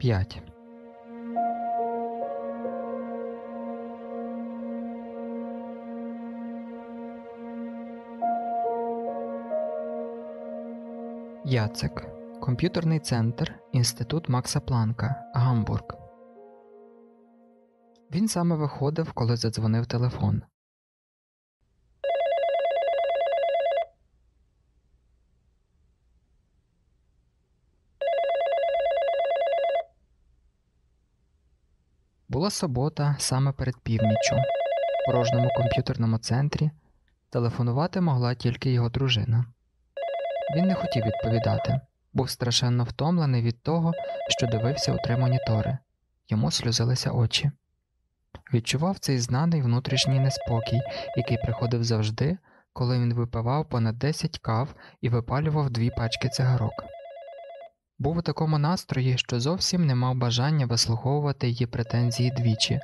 5. Яцек. Комп'ютерний центр. Інститут Макса Планка. Гамбург. Він саме виходив, коли задзвонив телефон. Була субота саме перед північчю. В порожньому комп'ютерному центрі телефонувати могла тільки його дружина. Він не хотів відповідати, був страшенно втомлений від того, що дивився у три монітори, йому сльозилися очі. Відчував цей знаний внутрішній неспокій, який приходив завжди, коли він випивав понад 10 кав і випалював дві пачки цигарок. Був у такому настрої, що зовсім не мав бажання вислуховувати її претензії двічі,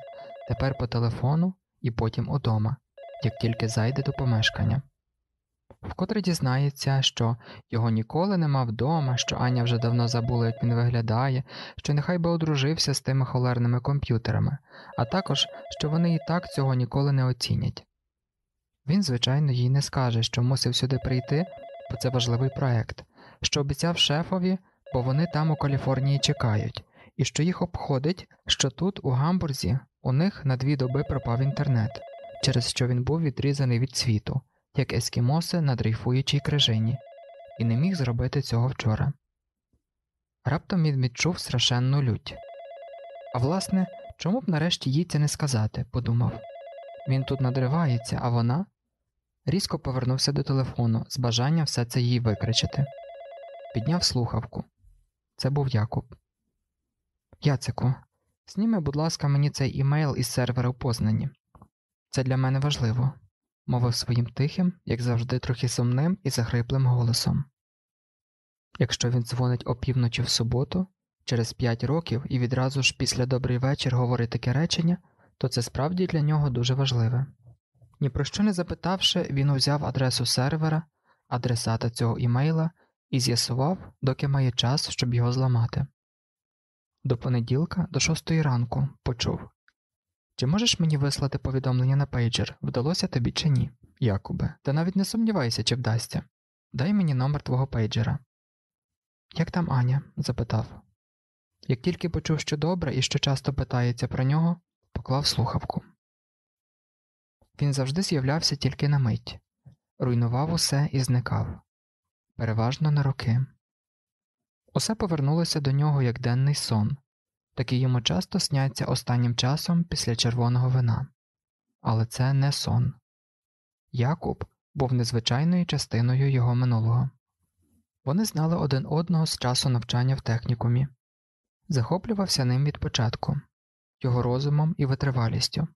тепер по телефону і потім удома, як тільки зайде до помешкання. Вкотре дізнається, що його ніколи нема вдома, що Аня вже давно забула, як він виглядає, що нехай би одружився з тими холерними комп'ютерами, а також що вони і так цього ніколи не оцінять. Він, звичайно, їй не скаже, що мусив сюди прийти, бо це важливий проект, що обіцяв шефові, бо вони там у Каліфорнії чекають, і що їх обходить, що тут, у Гамбурзі, у них на дві доби пропав інтернет, через що він був відрізаний від світу як ескімоси на дрейфуючій крижині, і не міг зробити цього вчора. Раптом він відчув страшенну лють. А власне, чому б нарешті їй це не сказати, подумав. Він тут надривається, а вона різко повернувся до телефону з бажанням все це їй викричати. Підняв слухавку. Це був Якуб. Яцику, зніми, будь ласка, мені цей імейл із сервера у Познані. Це для мене важливо мовив своїм тихим, як завжди, трохи сумним і захриплим голосом. Якщо він дзвонить опівночі в суботу, через п'ять років і відразу ж після добрий вечір говорить таке речення, то це справді для нього дуже важливе. Ні про що не запитавши, він узяв адресу сервера, адресата цього імейла і з'ясував, доки має час, щоб його зламати. До понеділка, до шостої ранку, почув чи можеш мені вислати повідомлення на пейджер, вдалося тобі чи ні, Якубе, та навіть не сумнівайся, чи вдасться. Дай мені номер твого пейджера. Як там Аня? запитав. Як тільки почув, що добре і що часто питається про нього, поклав слухавку. Він завжди з'являвся тільки на мить, руйнував усе і зникав, переважно на роки. Усе повернулося до нього як денний сон, такі йому часто сняться останнім часом після червоного вина. Але це не сон. Якуб був незвичайною частиною його минулого. Вони знали один одного з часу навчання в технікумі, захоплювався ним від початку, його розумом і витривалістю.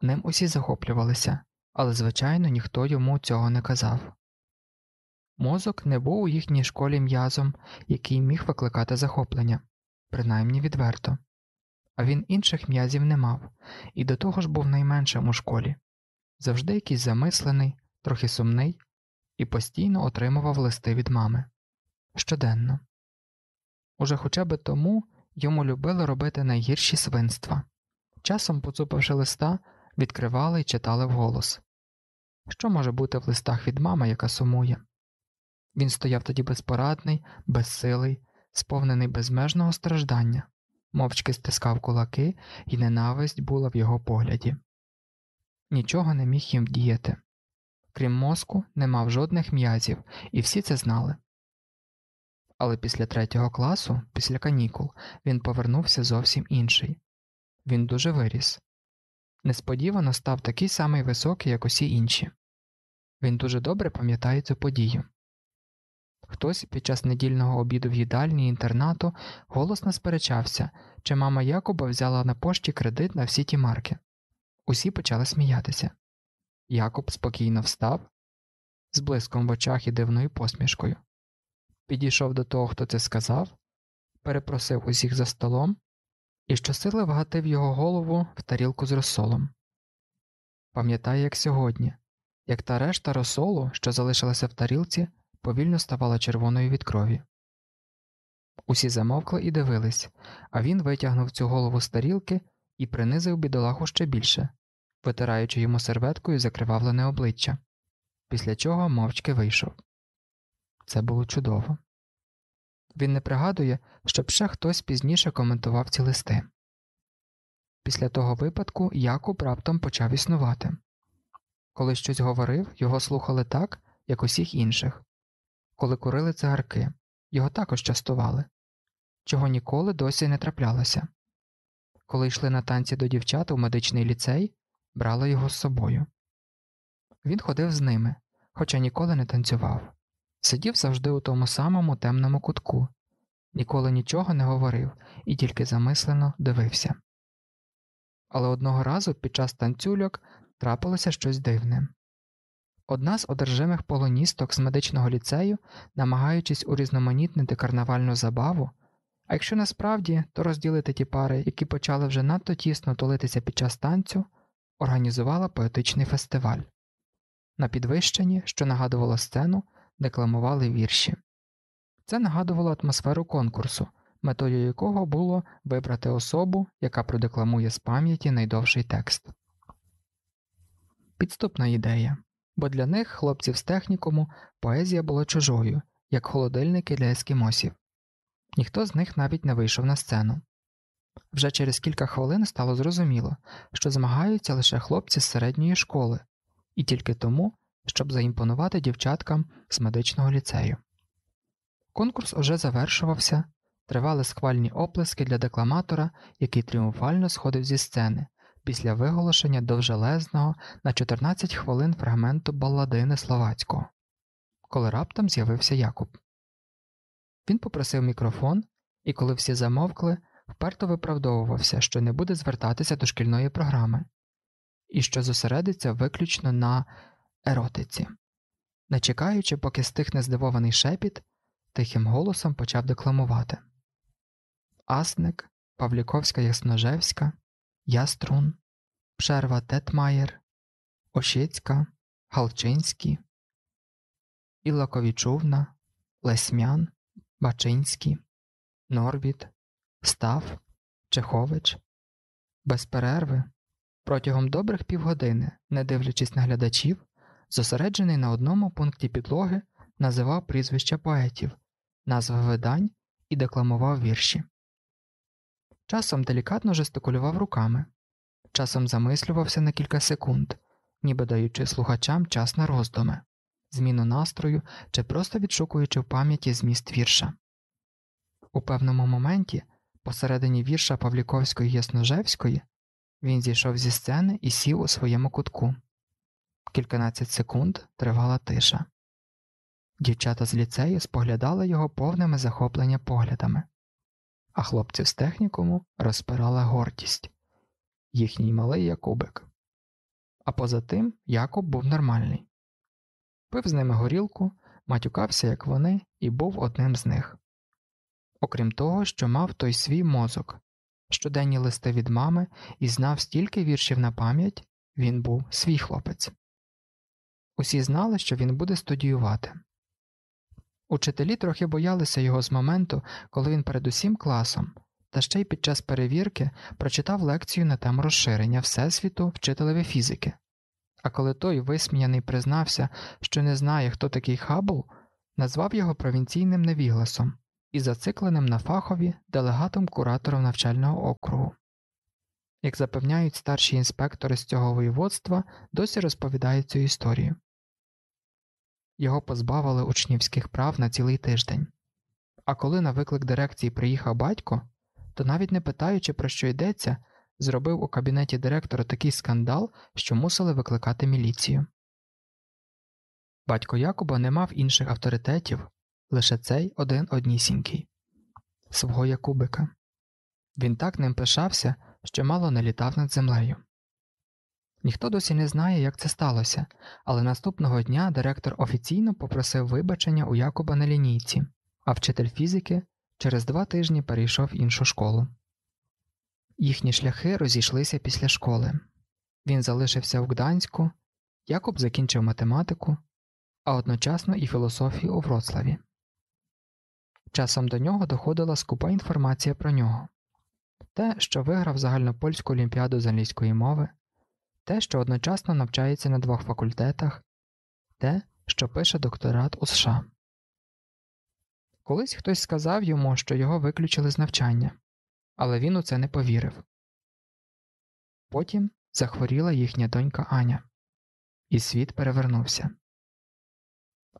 Ним усі захоплювалися, але, звичайно, ніхто йому цього не казав. Мозок не був у їхній школі м'язом, який міг викликати захоплення принаймні відверто, а він інших м'язів не мав, і до того ж був найменшим у школі, завжди якийсь замислений, трохи сумний, і постійно отримував листи від мами щоденно. Уже хоча б тому йому любили робити найгірші свинства. Часом, поцупивши листа, відкривали і читали вголос. Що може бути в листах від мами, яка сумує? Він стояв тоді безпорадний, безсилий, сповнений безмежного страждання, мовчки стискав кулаки, і ненависть була в його погляді. Нічого не міг їм діяти. Крім мозку, не мав жодних м'язів, і всі це знали. Але після третього класу, після канікул, він повернувся зовсім інший. Він дуже виріс. Несподівано став такий самий високий, як усі інші. Він дуже добре пам'ятає цю подію. Хтось під час недільного обіду в їдальні інтернату голосно сперечався, чи мама Якуба взяла на пошті кредит на всі ті марки. Усі почали сміятися. Якуб спокійно встав з блиском в очах і дивною посмішкою. Підійшов до того, хто це сказав, перепросив усіх за столом і щосили вгатив його голову в тарілку з розсолом. Пам'ятає, як сьогодні, як та решта розсолу, що залишилася в тарілці, повільно ставала червоною від крові. Усі замовкли і дивились, а він витягнув цю голову з тарілки і принизив бідолаху ще більше, витираючи йому серветкою закривавлене обличчя, після чого мовчки вийшов. Це було чудово. Він не пригадує, щоб ще хтось пізніше коментував ці листи. Після того випадку Якуб раптом почав існувати. Коли щось говорив, його слухали так, як усіх інших. Коли курили цигарки, його також частували, чого ніколи досі не траплялося. Коли йшли на танці до дівчат у медичний ліцей, брали його з собою. Він ходив з ними, хоча ніколи не танцював, сидів завжди у тому самому темному кутку, ніколи нічого не говорив і тільки замислено дивився. Але одного разу під час танцюльок трапилося щось дивне. Одна з одержимих полоністок з медичного ліцею, намагаючись урізноманітнити карнавальну забаву, а якщо насправді, то розділити ті пари, які почали вже надто тісно тулитися під час танцю, організувала поетичний фестиваль. На підвищенні, що нагадувало сцену, декламували вірші. Це нагадувало атмосферу конкурсу, метою якого було вибрати особу, яка продекламує з пам'яті найдовший текст. Підступна ідея, бо для них, хлопців з технікуму, поезія була чужою, як холодильники для ескімосів. Ніхто з них навіть не вийшов на сцену. Вже через кілька хвилин стало зрозуміло, що змагаються лише хлопці з середньої школи, і тільки тому, щоб заімпонувати дівчаткам з медичного ліцею. Конкурс уже завершувався, тривали схвальні оплески для декламатора, який тріумфально сходив зі сцени після виголошення довжелезного на 14 хвилин фрагменту балладини словацького, коли раптом з'явився Якуб. Він попросив мікрофон, і коли всі замовкли, вперто виправдовувався, що не буде звертатися до шкільної програми, і що зосередиться виключно на еротиці. Не чекаючи, поки стихне здивований шепіт, тихим голосом почав декламувати Асник, Павліковська Ясножевська, Яструн, Пшерва Тетмаєр, Ошицька, Галчинський, Ілаковічувна, Лесьмян, Бачинський, Норвіт, Став, Чехович, без перерви, протягом добрих півгодини, не дивлячись на глядачів, зосереджений на одному пункті підлоги, називав прізвища поетів, назви видань і декламував вірші. Часом делікатно жестикулював руками, часом замислювався на кілька секунд, ніби даючи слухачам час на роздуми, зміну настрою чи просто відшукуючи в пам'яті зміст вірша. У певному моменті, посередині вірша Павліковської Ясножевської, він зійшов зі сцени і сів у своєму кутку. Кільканадцять секунд тривала тиша. Дівчата з ліцею споглядали його повними захоплення поглядами а хлопців з технікуму розпирала гордість їхній малий Якубик. А поза тим Якуб був нормальний. Пив з ними горілку, матюкався, як вони, і був одним з них. Окрім того, що мав той свій мозок, щоденні листи від мами і знав стільки віршів на пам'ять, він був свій хлопець. Усі знали, що він буде студіювати. Учителі трохи боялися його з моменту, коли він перед усім класом, та ще й під час перевірки прочитав лекцію на тему розширення Всесвіту вчителеві фізики. А коли той висміяний признався, що не знає, хто такий Хаббл, назвав його провінційним невігласом і зацикленим на фахові делегатом куратором навчального округу. Як запевняють старші інспектори з цього воєводства, досі розповідають цю історію. Його позбавили учнівських прав на цілий тиждень. А коли на виклик дирекції приїхав батько, то навіть не питаючи, про що йдеться, зробив у кабінеті директора такий скандал, що мусили викликати міліцію. Батько Якуба не мав інших авторитетів, лише цей один однісінький свого Якубика. Він так ним пишався, що мало не літав над землею. Ніхто досі не знає, як це сталося, але наступного дня директор офіційно попросив вибачення у Якуба на лінійці, а вчитель фізики через два тижні перейшов іншу школу. Їхні шляхи розійшлися після школи. Він залишився в Гданську, Якуб закінчив математику, а одночасно і філософію у Вроцлаві. Часом до нього доходила скупа інформація про нього те, що виграв загальнопольську олімпіаду з англійської мови, те, що одночасно навчається на двох факультетах, те, що пише докторат у США. Колись хтось сказав йому, що його виключили з навчання, але він у це не повірив. Потім захворіла їхня донька Аня, і світ перевернувся.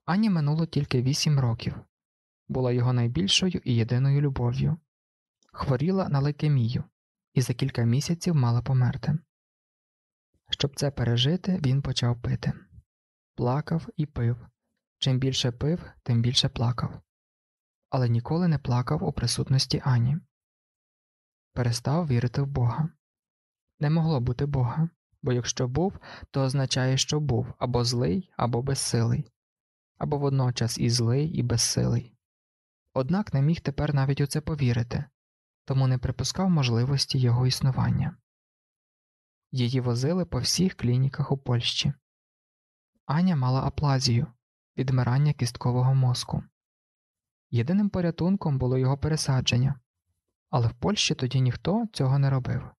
Ані минуло тільки вісім років, була його найбільшою і єдиною любов'ю, хворіла на лейкемію і за кілька місяців мала померти. Щоб це пережити, він почав пити плакав і пив. Чим більше пив, тим більше плакав, але ніколи не плакав у присутності Ані. Перестав вірити в Бога. Не могло бути Бога, бо якщо був, то означає, що був або злий, або безсилий, або водночас і злий, і безсилий. Однак не міг тепер навіть у це повірити, тому не припускав можливості його існування. Її возили по всіх клініках у Польщі. Аня мала аплазію відмирання кісткового мозку. Єдиним порятунком було його пересадження, але в Польщі тоді ніхто цього не робив.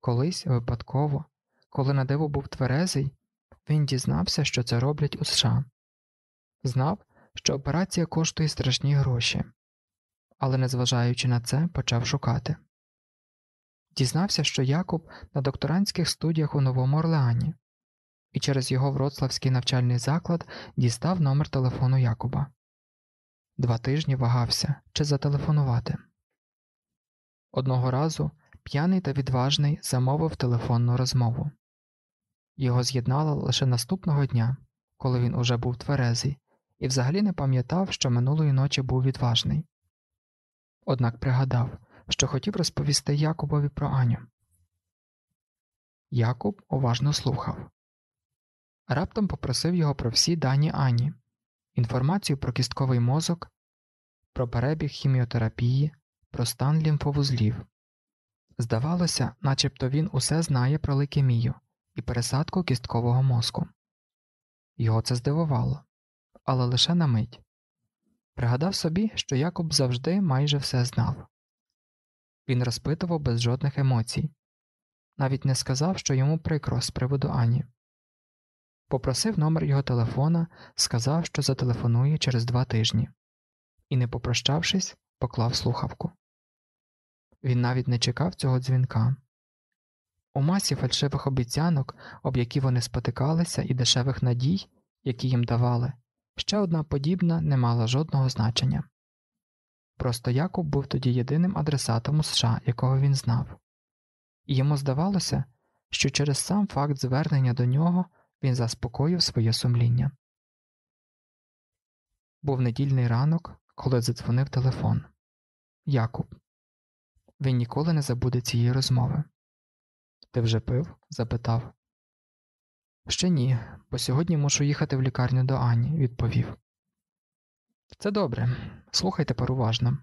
Колись випадково, коли на диво був тверезий, він дізнався, що це роблять у США. Знав, що операція коштує страшні гроші, але, незважаючи на це, почав шукати. Дізнався, що Якуб на докторантських студіях у Новому Орлеані, і через його вроцлавський навчальний заклад дістав номер телефону Якуба. Два тижні вагався чи зателефонувати. Одного разу п'яний та відважний замовив телефонну розмову. Його з'єднало лише наступного дня, коли він уже був тверезий, і взагалі не пам'ятав, що минулої ночі був відважний. Однак пригадав, що хотів розповісти Якубові про Аню. Якуб уважно слухав. Раптом попросив його про всі дані Ані, інформацію про кістковий мозок, про перебіг хіміотерапії, про стан лімфовузлів. Здавалося, начебто він усе знає про лейкемію і пересадку кісткового мозку. Його це здивувало, але лише на мить. Пригадав собі, що Якоб завжди майже все знав. Він розпитував без жодних емоцій, навіть не сказав, що йому прикро з приводу Ані. Попросив номер його телефона, сказав, що зателефонує через два тижні, і, не попрощавшись, поклав слухавку. Він навіть не чекав цього дзвінка. У масі фальшивих обіцянок, об які вони спотикалися, і дешевих надій, які їм давали, ще одна подібна не мала жодного значення. Просто Якуб був тоді єдиним адресатом у США, якого він знав, і йому здавалося, що через сам факт звернення до нього він заспокоїв своє сумління. Був недільний ранок, коли задзвонив телефон. Якуб. Він ніколи не забуде цієї розмови. Ти вже пив? запитав. Ще ні, бо сьогодні мушу їхати в лікарню до Ані, відповів. Це добре. Слухай тепер уважно.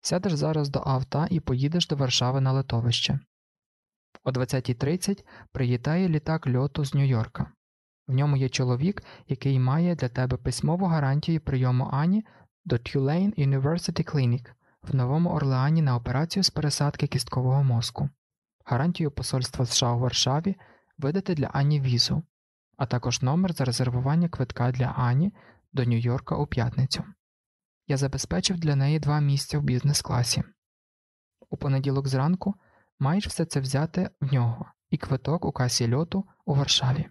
Сядеш зараз до авто і поїдеш до Варшави на литовище. О 20.30 приїтає літак льоту з Нью-Йорка. В ньому є чоловік, який має для тебе письмову гарантію прийому Ані до Tulane University Clinic в Новому Орлеані на операцію з пересадки кісткового мозку, гарантію посольства США у Варшаві видати для Ані візу, а також номер за резервування квитка для Ані до Нью-Йорка у п'ятницю. Я забезпечив для неї два місця в бізнес-класі. У понеділок зранку маєш все це взяти в нього і квиток у касі льоту у Варшаві.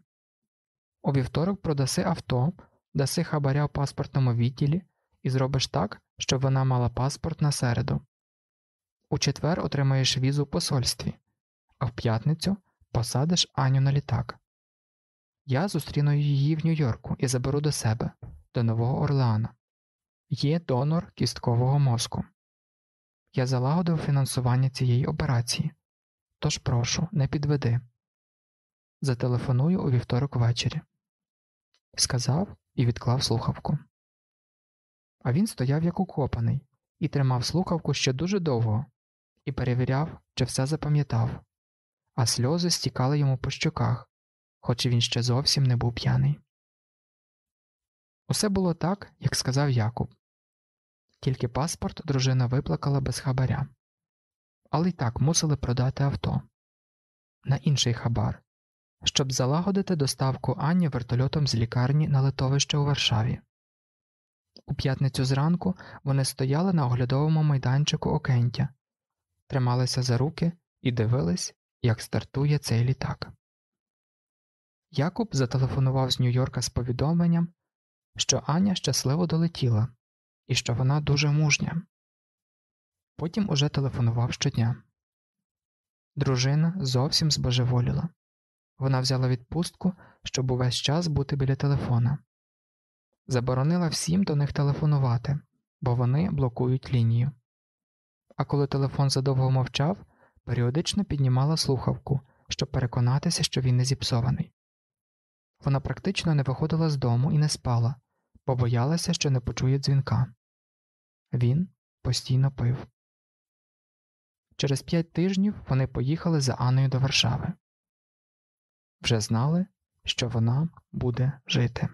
У вівторок продаси авто, даси хабаря в паспортному відділі і зробиш так, щоб вона мала паспорт на середу. У четвер отримаєш візу в посольстві, а в п'ятницю посадиш Аню на літак. Я зустріну її в Нью-Йорку і заберу до себе, до Нового Орлеана. Є донор кісткового мозку. Я залагодив фінансування цієї операції. Тож прошу, не підведи. Зателефоную у вівторок ввечері сказав і відклав слухавку. А він стояв як укопаний і тримав слухавку ще дуже довго і перевіряв, чи все запам'ятав, а сльози стікали йому по щоках, хоч він ще зовсім не був п'яний. Усе було так, як сказав Якуб. Тільки паспорт дружина виплакала без хабаря. Але й так мусили продати авто на інший хабар, щоб залагодити доставку Ані вертольотом з лікарні на литовище у Варшаві. У п'ятницю зранку вони стояли на оглядовому майданчику Окентя, трималися за руки і дивились, як стартує цей літак. Якуб зателефонував з Нью-Йорка з повідомленням, що Аня щасливо долетіла і що вона дуже мужня. Потім уже телефонував щодня. Дружина зовсім збожеволіла. Вона взяла відпустку, щоб увесь час бути біля телефона. Заборонила всім до них телефонувати, бо вони блокують лінію. А коли телефон задовго мовчав, періодично піднімала слухавку, щоб переконатися, що він не зіпсований. Вона практично не виходила з дому і не спала, бо боялася, що не почує дзвінка. Він постійно пив. Через п'ять тижнів вони поїхали за Анною до Варшави. Вже знали, що вона буде жити.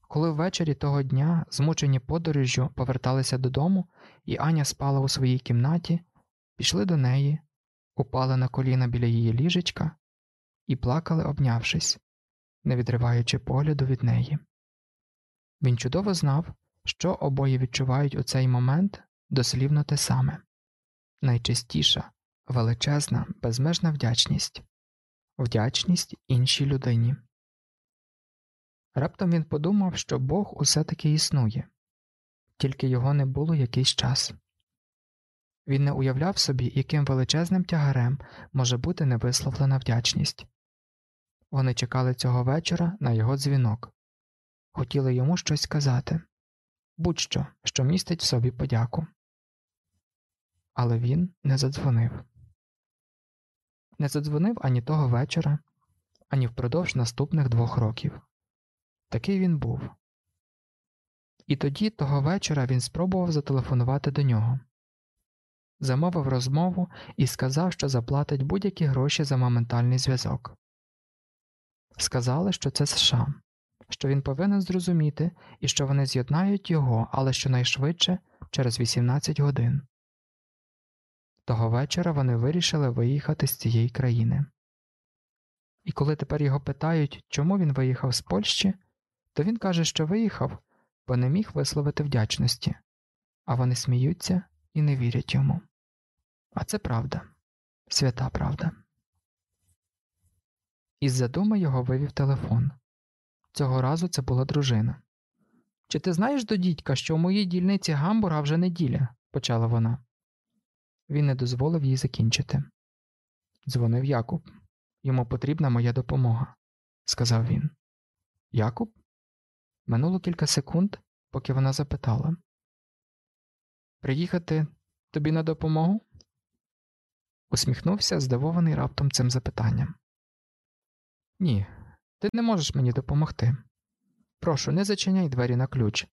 Коли ввечері того дня, змучені подорожжю, поверталися додому, і Аня спала у своїй кімнаті, пішли до неї, упали на коліна біля її ліжечка і плакали, обнявшись, не відриваючи погляду від неї. Він чудово знав, що обоє відчувають у цей момент дослівно те саме найчистіша, величезна, безмежна вдячність, вдячність іншій людині. Раптом він подумав, що Бог усе таки існує, тільки його не було якийсь час. Він не уявляв собі, яким величезним тягарем може бути невисловлена вдячність. Вони чекали цього вечора на його дзвінок, хотіли йому щось сказати будь-що, що містить в собі подяку. Але він не задзвонив. Не задзвонив ані того вечора, ані впродовж наступних двох років. Такий він був. І тоді, того вечора, він спробував зателефонувати до нього, замовив розмову і сказав, що заплатить будь-які гроші за моментальний зв'язок. Сказали, що це США, що він повинен зрозуміти і що вони з'єднають його, але щонайшвидше через 18 годин. Того вечора вони вирішили виїхати з цієї країни. І коли тепер його питають, чому він виїхав з Польщі, то він каже, що виїхав, бо не міг висловити вдячності, а вони сміються і не вірять йому. А це правда, свята правда. Із задуми його вивів телефон. Цього разу це була дружина. Чи ти знаєш до дідька, що в моїй дільниці гамбурга вже неділя? почала вона. Він не дозволив їй закінчити. Дзвонив Якуб. Йому потрібна моя допомога, сказав він. Якуб? Минуло кілька секунд, поки вона запитала Приїхати тобі на допомогу? Усміхнувся, здивований раптом цим запитанням. Ні, ти не можеш мені допомогти. Прошу, не зачиняй двері на ключ,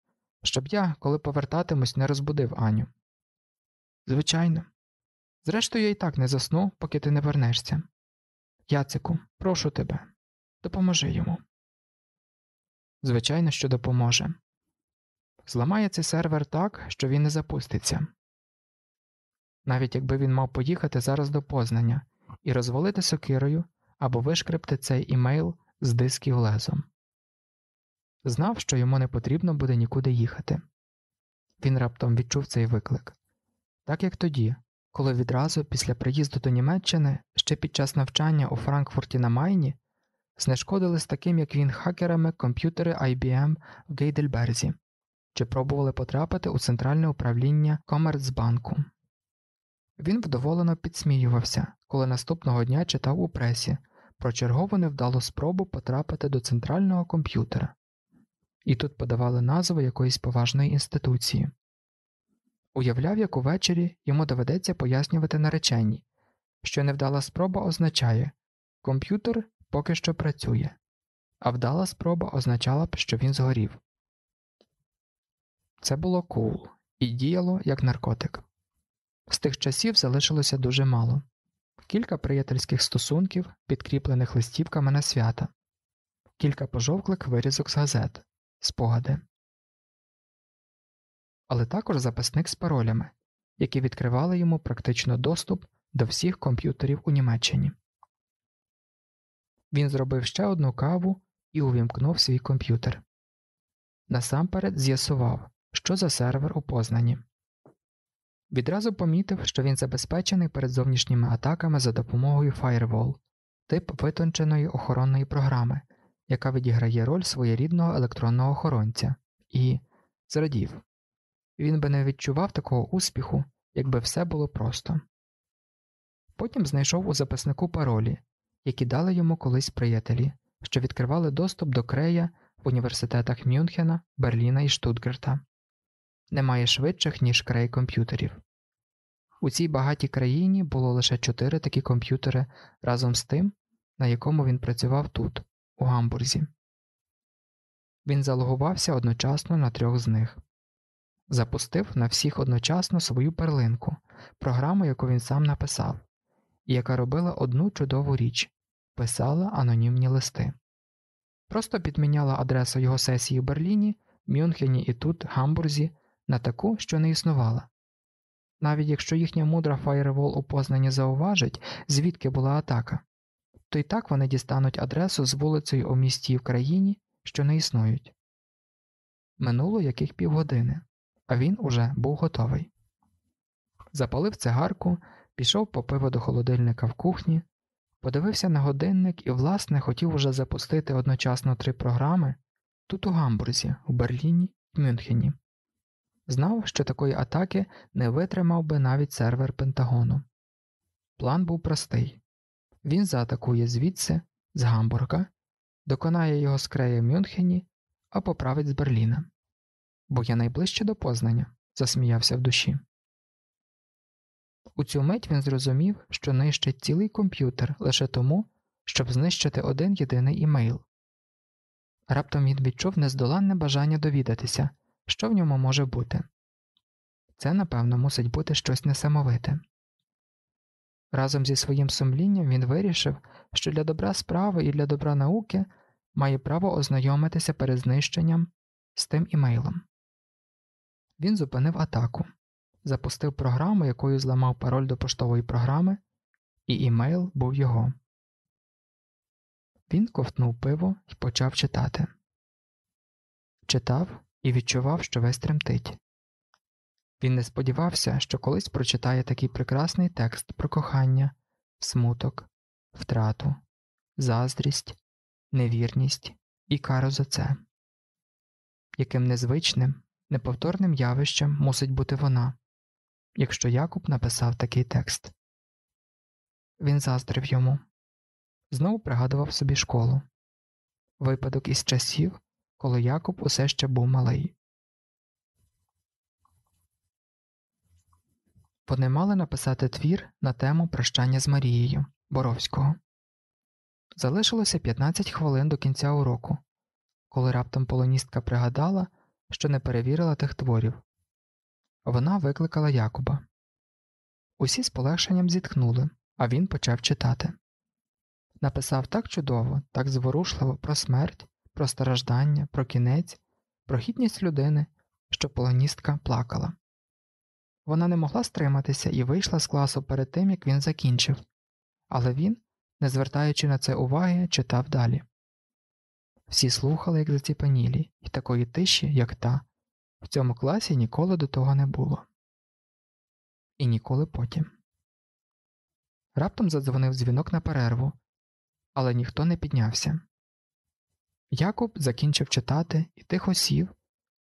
щоб я, коли повертатимусь, не розбудив Аню. Звичайно. Зрештою, я й так не засну, поки ти не вернешся. Яцику, прошу тебе, допоможи йому. Звичайно, що допоможе. Зламає цей сервер так, що він не запуститься. Навіть якби він мав поїхати зараз до Познання і розвалити сокирою або вишкрепти цей імейл з дисків лезом. Знав, що йому не потрібно буде нікуди їхати. Він раптом відчув цей виклик, так як тоді, коли відразу після приїзду до Німеччини ще під час навчання у Франкфурті на Майні знешкодили з таким, як він, хакерами комп'ютери IBM в Гейдельберзі чи пробували потрапити у центральне управління Комерцбанку. Він вдоволено підсміювався, коли наступного дня читав у пресі про чергову невдалу спробу потрапити до центрального комп'ютера, і тут подавали назву якоїсь поважної інституції. Уявляв, як увечері йому доведеться пояснювати нареченні, що невдала спроба означає комп'ютер поки що працює, а вдала спроба означала б, що він згорів. Це було кул і діяло як наркотик. З тих часів залишилося дуже мало кілька приятельських стосунків, підкріплених листівками на свята, кілька пожовклих вирізок з газет, спогади. але також записник з паролями, які відкривали йому практично доступ до всіх комп'ютерів у Німеччині. Він зробив ще одну каву і увімкнув свій комп'ютер. Насамперед з'ясував, що за сервер у Познані. Відразу помітив, що він забезпечений перед зовнішніми атаками за допомогою Firewall, тип витонченої охоронної програми, яка відіграє роль своєрідного електронного охоронця, і зрадів. Він би не відчував такого успіху, якби все було просто. Потім знайшов у записнику паролі, які дали йому колись приятелі, що відкривали доступ до крея в університетах Мюнхена, Берліна і Штутгарта. Немає швидших, ніж крей комп'ютерів. У цій багатій країні було лише чотири такі комп'ютери разом з тим, на якому він працював тут, у Гамбурзі. Він залогувався одночасно на трьох з них, запустив на всіх одночасно свою перлинку, програму, яку він сам написав, і яка робила одну чудову річ писала анонімні листи. Просто підміняла адресу його сесії в Берліні, Мюнхені і тут, Гамбурзі, на таку, що не існувала. Навіть якщо їхня мудра фаєрвол у Познані зауважить, звідки була атака, то й так вони дістануть адресу з вулицею у місті в країні, що не існують. Минуло яких півгодини, а він уже був готовий. Запалив цигарку, пішов по пиво до холодильника в кухні, подивився на годинник і, власне, хотів уже запустити одночасно три програми тут у Гамбурзі, у Берліні і Мюнхені. Знав, що такої атаки не витримав би навіть сервер Пентагону. План був простий він заатакує звідси, з Гамбурга, доконає його з крея в Мюнхені, а поправить з Берліна. Бо я найближче до Познання, засміявся в душі. У цю мить він зрозумів, що нищить цілий комп'ютер лише тому, щоб знищити один єдиний імейл. Раптом він відчув нездоланне бажання довідатися, що в ньому може бути. Це, напевно, мусить бути щось несамовите. Разом зі своїм сумлінням він вирішив, що для добра справи і для добра науки має право ознайомитися перед знищенням з тим імейлом. Він зупинив атаку, запустив програму, якою зламав пароль до поштової програми, і імейл був його. Він ковтнув пиво і почав читати. Читав і відчував, що весь тремтить. Він не сподівався, що колись прочитає такий прекрасний текст про кохання, смуток, втрату, заздрість, невірність і кару за це. Яким незвичним, неповторним явищем мусить бути вона, якщо Якуб написав такий текст. Він заздрив йому, знову пригадував собі школу випадок із часів, коли Якуб усе ще був малий. Вони мали написати твір на тему прощання з Марією Боровського. Залишилося 15 хвилин до кінця уроку, коли раптом полоністка пригадала, що не перевірила тих творів. Вона викликала Якуба. Усі з полегшенням зітхнули, а він почав читати. Написав так чудово, так зворушливо про смерть, про страждання, про кінець, про гідність людини, що полоністка плакала. Вона не могла стриматися і вийшла з класу перед тим, як він закінчив, але він, не звертаючи на це уваги, читав далі. Всі слухали, як заціпанілі, і такої тиші, як та, в цьому класі ніколи до того не було. І ніколи потім. Раптом задзвонив дзвінок на перерву, але ніхто не піднявся. Якуб закінчив читати і тихо сів,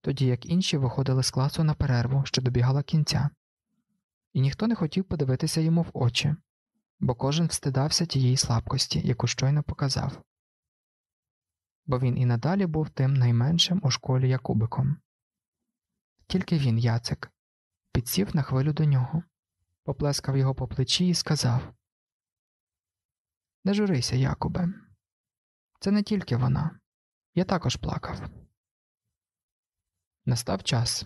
тоді як інші виходили з класу на перерву, що добігала кінця, і ніхто не хотів подивитися йому в очі, бо кожен встидався тієї слабкості, яку щойно показав. Бо він і надалі був тим найменшим у школі Якубиком. Тільки він, Яцик, підсів на хвилю до нього, поплескав його по плечі і сказав Не журися, Якубе, це не тільки вона, я також плакав. Настав час.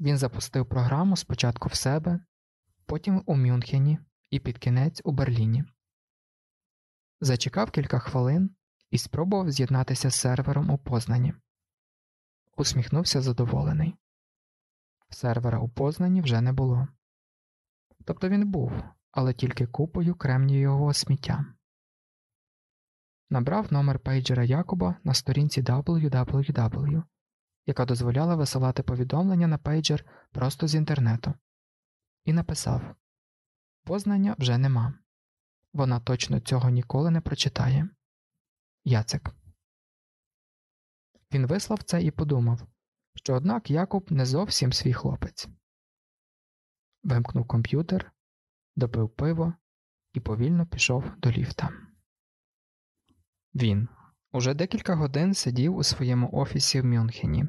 Він запустив програму спочатку в себе, потім у Мюнхені і під кінець у Берліні. Зачекав кілька хвилин і спробував з'єднатися з сервером у Познані. Усміхнувся задоволений. Сервера у Познані вже не було. Тобто він був, але тільки купою кремнієвого сміття. Набрав номер пейджера Якоба на сторінці www, яка дозволяла висилати повідомлення на пейджер просто з інтернету, і написав Познання вже нема. Вона точно цього ніколи не прочитає. Яцек. Він вислав це і подумав, що однак Якуб не зовсім свій хлопець. Вимкнув комп'ютер, допив пиво і повільно пішов до ліфта. Він уже декілька годин сидів у своєму офісі в Мюнхені.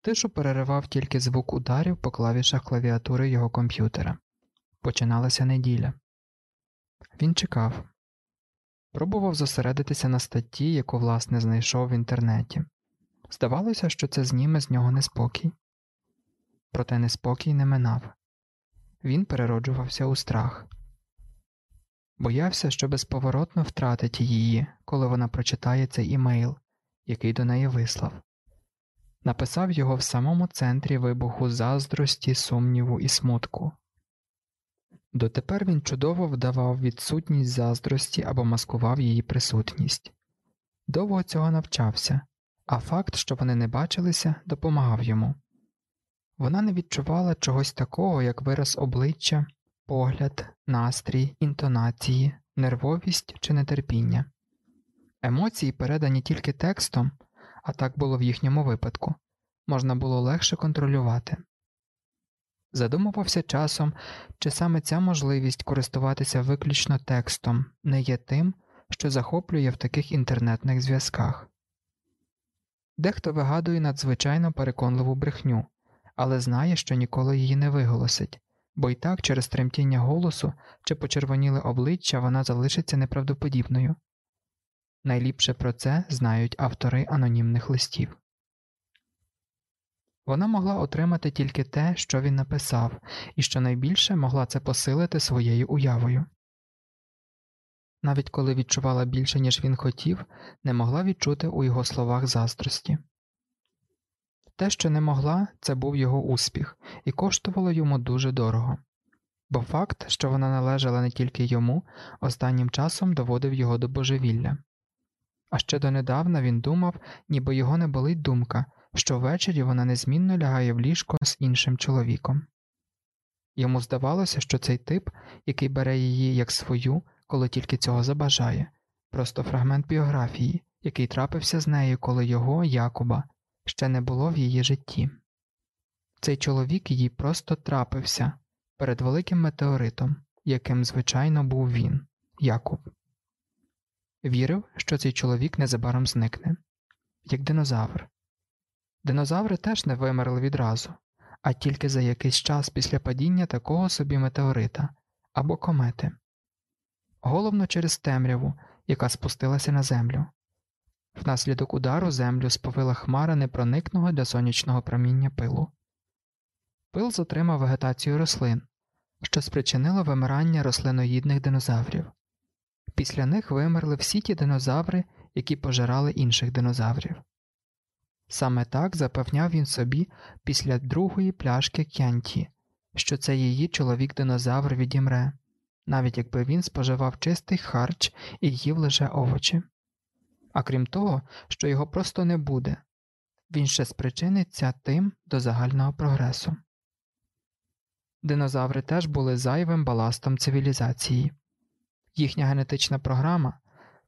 Тишу переривав тільки звук ударів по клавішах клавіатури його комп'ютера. Починалася неділя. Він чекав, пробував зосередитися на статті, яку власне знайшов в інтернеті. Здавалося, що це зніме з нього неспокій. Проте неспокій не минав. Він перероджувався у страх. Боявся, що безповоротно втратить її, коли вона прочитає цей імейл, який до неї вислав. Написав його в самому центрі вибуху заздрості, сумніву і смутку. Дотепер він чудово вдавав відсутність заздрості або маскував її присутність. Довго цього навчався, а факт, що вони не бачилися, допомагав йому. Вона не відчувала чогось такого, як вираз обличчя, погляд, настрій, інтонації, нервовість чи нетерпіння. Емоції, передані тільки текстом, а так було в їхньому випадку, можна було легше контролювати. Задумувався часом, чи саме ця можливість користуватися виключно текстом не є тим, що захоплює в таких інтернетних зв'язках. Дехто вигадує надзвичайно переконливу брехню, але знає, що ніколи її не виголосить, бо й так через тремтіння голосу чи почервоніле обличчя вона залишиться неправдоподібною. Найліпше про це знають автори анонімних листів. Вона могла отримати тільки те, що він написав, і що найбільше могла це посилити своєю уявою. Навіть коли відчувала більше, ніж він хотів, не могла відчути у його словах заздрості. Те, що не могла, це був його успіх, і коштувало йому дуже дорого, бо факт, що вона належала не тільки йому, останнім часом доводив його до божевілля. А ще донедавна він думав, ніби його не болить думка, що ввечері вона незмінно лягає в ліжко з іншим чоловіком. Йому здавалося, що цей тип, який бере її як свою, коли тільки цього забажає, просто фрагмент біографії, який трапився з нею, коли його, Якуба, ще не було в її житті. Цей чоловік їй просто трапився перед великим метеоритом, яким, звичайно, був він, Якуб. Вірив, що цей чоловік незабаром зникне, як динозавр. Динозаври теж не вимерли відразу, а тільки за якийсь час після падіння такого собі метеорита або комети, головно через темряву, яка спустилася на землю. Внаслідок удару землю сповила хмара непроникного для сонячного проміння пилу. Пил затримав вегетацію рослин, що спричинило вимирання рослиноїдних динозаврів. Після них вимерли всі ті динозаври, які пожирали інших динозаврів. Саме так запевняв він собі після другої пляшки к'янті, що це її чоловік динозавр відімре, навіть якби він споживав чистий харч і їв лише овочі. А крім того, що його просто не буде, він ще спричиниться тим до загального прогресу. Динозаври теж були зайвим баластом цивілізації. Їхня генетична програма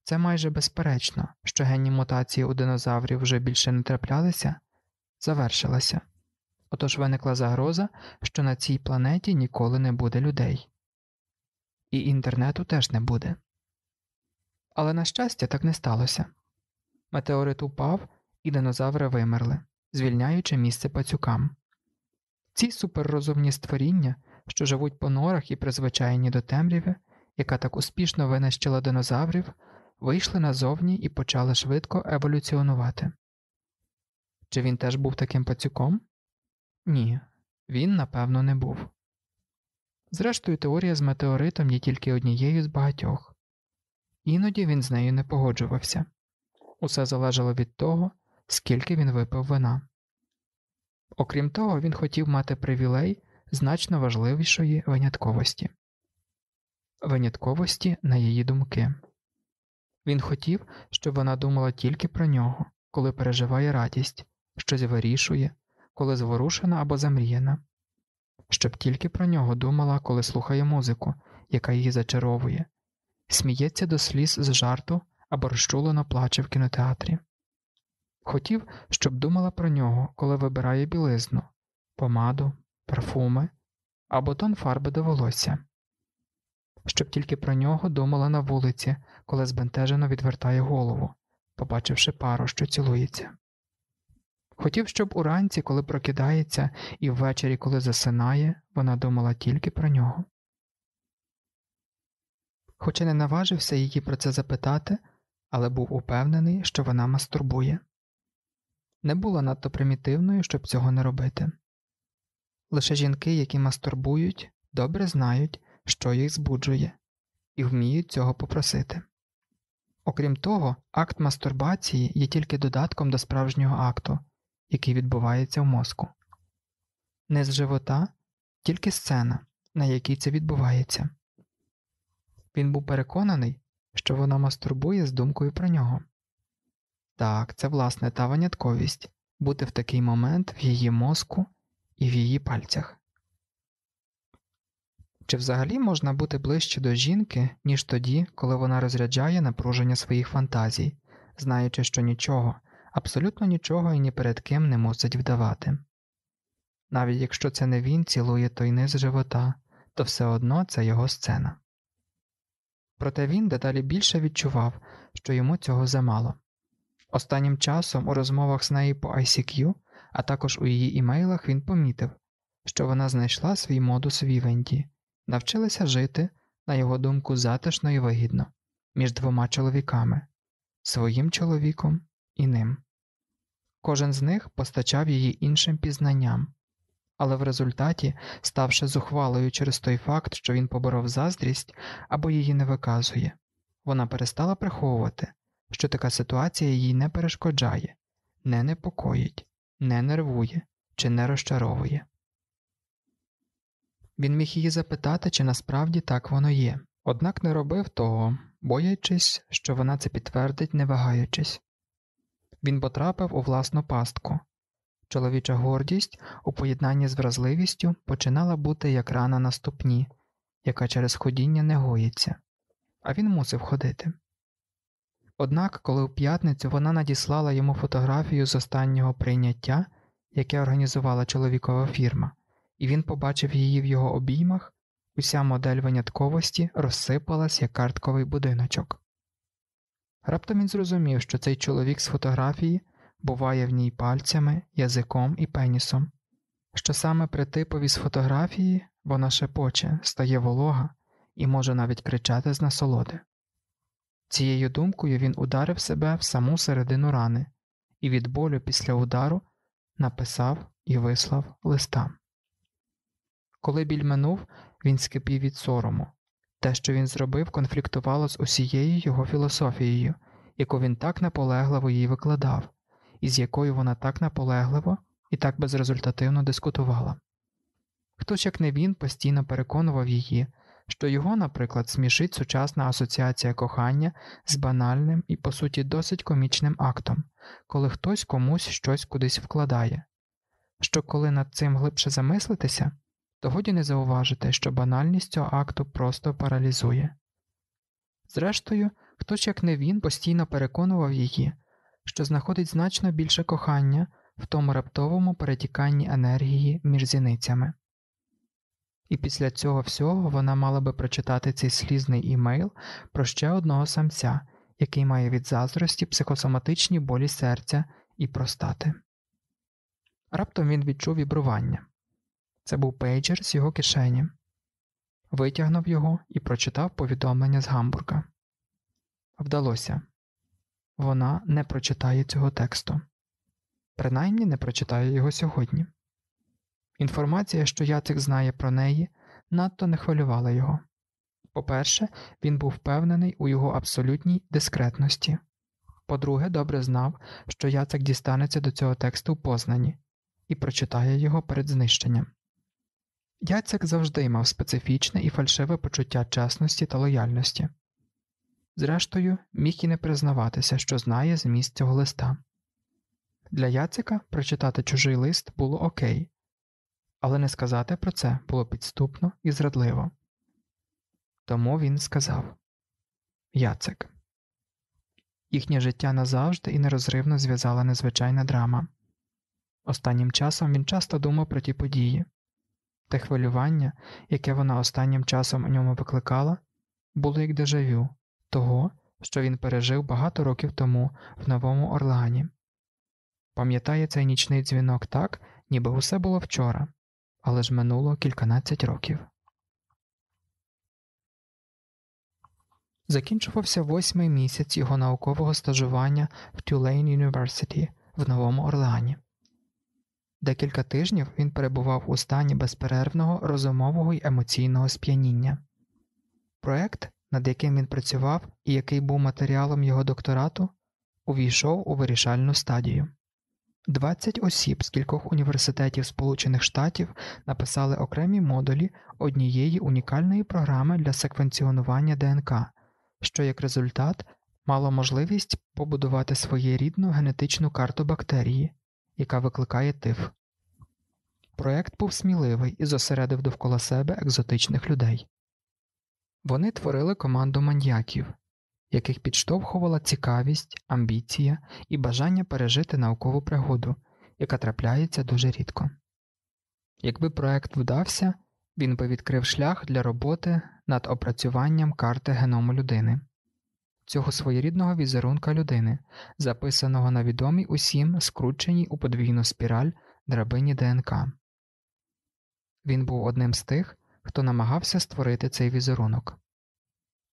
це майже безперечно, що генні мутації у динозаврів вже більше не траплялися, завершилася. Отож виникла загроза, що на цій планеті ніколи не буде людей. І інтернету теж не буде. Але, на щастя, так не сталося. Метеорит упав, і динозаври вимерли, звільняючи місце пацюкам. Ці суперрозумні створіння, що живуть по норах і призвичайні до темряви, яка так успішно винищила динозаврів, вийшли назовні і почали швидко еволюціонувати. Чи він теж був таким пацюком? Ні, він, напевно, не був. Зрештою, теорія з метеоритом є тільки однією з багатьох, іноді він з нею не погоджувався усе залежало від того, скільки він випив вина. Окрім того, він хотів мати привілей значно важливішої винятковості винятковості на її думки. Він хотів, щоб вона думала тільки про нього, коли переживає радість, щось вирішує, коли зворушена або замріяна, щоб тільки про нього думала, коли слухає музику, яка її зачаровує, сміється до сліз з жарту або розчулено плаче в кінотеатрі. Хотів, щоб думала про нього, коли вибирає білизну, помаду, парфуми або тон фарби до волосся, щоб тільки про нього думала на вулиці, коли збентежено відвертає голову, побачивши пару, що цілується. Хотів, щоб уранці, коли прокидається, і ввечері, коли засинає, вона думала тільки про нього. Хоча не наважився її про це запитати, але був упевнений, що вона мастурбує. Не була надто примітивною, щоб цього не робити. Лише жінки, які мастурбують, добре знають, що їх збуджує, і вміють цього попросити. Окрім того, акт мастурбації є тільки додатком до справжнього акту, який відбувається в мозку. Не з живота, тільки сцена, на якій це відбувається. Він був переконаний, що вона мастурбує з думкою про нього. Так, це власне та винятковість бути в такий момент в її мозку і в її пальцях. Чи взагалі можна бути ближче до жінки, ніж тоді, коли вона розряджає напруження своїх фантазій, знаючи, що нічого, абсолютно нічого і ні перед ким не мусить вдавати? Навіть якщо це не він цілує той низ живота, то все одно це його сцена. Проте він дедалі більше відчував, що йому цього замало. Останнім часом у розмовах з нею по ICQ, а також у її імейлах він помітив, що вона знайшла свій модус вівенді, навчилася жити, на його думку, затишно і вигідно між двома чоловіками своїм чоловіком і ним. Кожен з них постачав її іншим пізнанням, але в результаті, ставши зухвалою через той факт, що він поборов заздрість або її не виказує, вона перестала приховувати, що така ситуація їй не перешкоджає, не непокоїть, не нервує чи не розчаровує. Він міг її запитати, чи насправді так воно є, однак не робив того, боячись, що вона це підтвердить, не вагаючись. Він потрапив у власну пастку. Чоловіча гордість у поєднанні з вразливістю починала бути як рана на ступні, яка через ходіння не гоїться, а він мусив ходити. Однак, коли у п'ятницю вона надіслала йому фотографію з останнього прийняття, яке організувала чоловікова фірма, і він побачив її в його обіймах, уся модель винятковості розсипалась як картковий будиночок. Раптом він зрозумів, що цей чоловік з фотографії буває в ній пальцями, язиком і пенісом, що саме при типові з фотографії вона шепоче, стає волога і може навіть кричати з насолоди. Цією думкою він ударив себе в саму середину рани і від болю після удару написав і вислав листа. Коли біль минув, він скипів від сорому. Те, що він зробив, конфліктувало з усією його філософією, яку він так наполегливо їй викладав, і з якою вона так наполегливо і так безрезультативно дискутувала. Хтось, як не він, постійно переконував її, що його, наприклад, смішить сучасна асоціація кохання з банальним і, по суті, досить комічним актом, коли хтось комусь щось кудись вкладає, що коли над цим глибше замислитися, то годі не зауважити, що банальність цього акту просто паралізує. Зрештою, хтось, як не він, постійно переконував її, що знаходить значно більше кохання в тому раптовому перетіканні енергії між зіницями. І після цього всього вона мала би прочитати цей слізний імейл про ще одного самця, який має від заздрості психосоматичні болі серця і простати. Раптом він відчув вібрування. Це був пейджер з його кишені. Витягнув його і прочитав повідомлення з Гамбурга. Вдалося вона не прочитає цього тексту, принаймні не прочитає його сьогодні. Інформація, що Яцик знає про неї, надто не хвилювала його. По-перше, він був впевнений у його абсолютній дискретності. По-друге, добре знав, що Яцик дістанеться до цього тексту в Познані, і прочитає його перед знищенням. Яцек завжди мав специфічне і фальшиве почуття чесності та лояльності. Зрештою, міг і не признаватися, що знає зміст цього листа. Для Яцика прочитати чужий лист було окей, але не сказати про це було підступно і зрадливо. Тому він сказав Яцик. Їхнє життя назавжди і нерозривно зв'язала незвичайна драма. Останнім часом він часто думав про ті події, те хвилювання, яке вона останнім часом у ньому викликала, було як дежавю того, що він пережив багато років тому в Новому Орлеані. Пам'ятає цей нічний дзвінок так, ніби усе було вчора, але ж минуло кільканадцять років. Закінчувався восьмий місяць його наукового стажування в Tulane University в Новому Орлеані. Декілька тижнів він перебував у стані безперервного розумового й емоційного сп'яніння. Проект, над яким він працював і який був матеріалом його докторату, увійшов у вирішальну стадію. 20 осіб з кількох університетів Сполучених Штатів написали окремі модулі однієї унікальної програми для секвенціонування ДНК, що як результат мало можливість побудувати своєрідну генетичну карту бактерії, яка викликає тиф. Проект був сміливий і зосередив довкола себе екзотичних людей. Вони творили команду маньяків, яких підштовхувала цікавість, амбіція і бажання пережити наукову пригоду, яка трапляється дуже рідко. Якби проект вдався, він би відкрив шлях для роботи над опрацюванням карти геному людини, цього своєрідного візерунка людини, записаного на відомій усім скрученій у подвійну спіраль драбині ДНК. Він був одним з тих, хто намагався створити цей візерунок.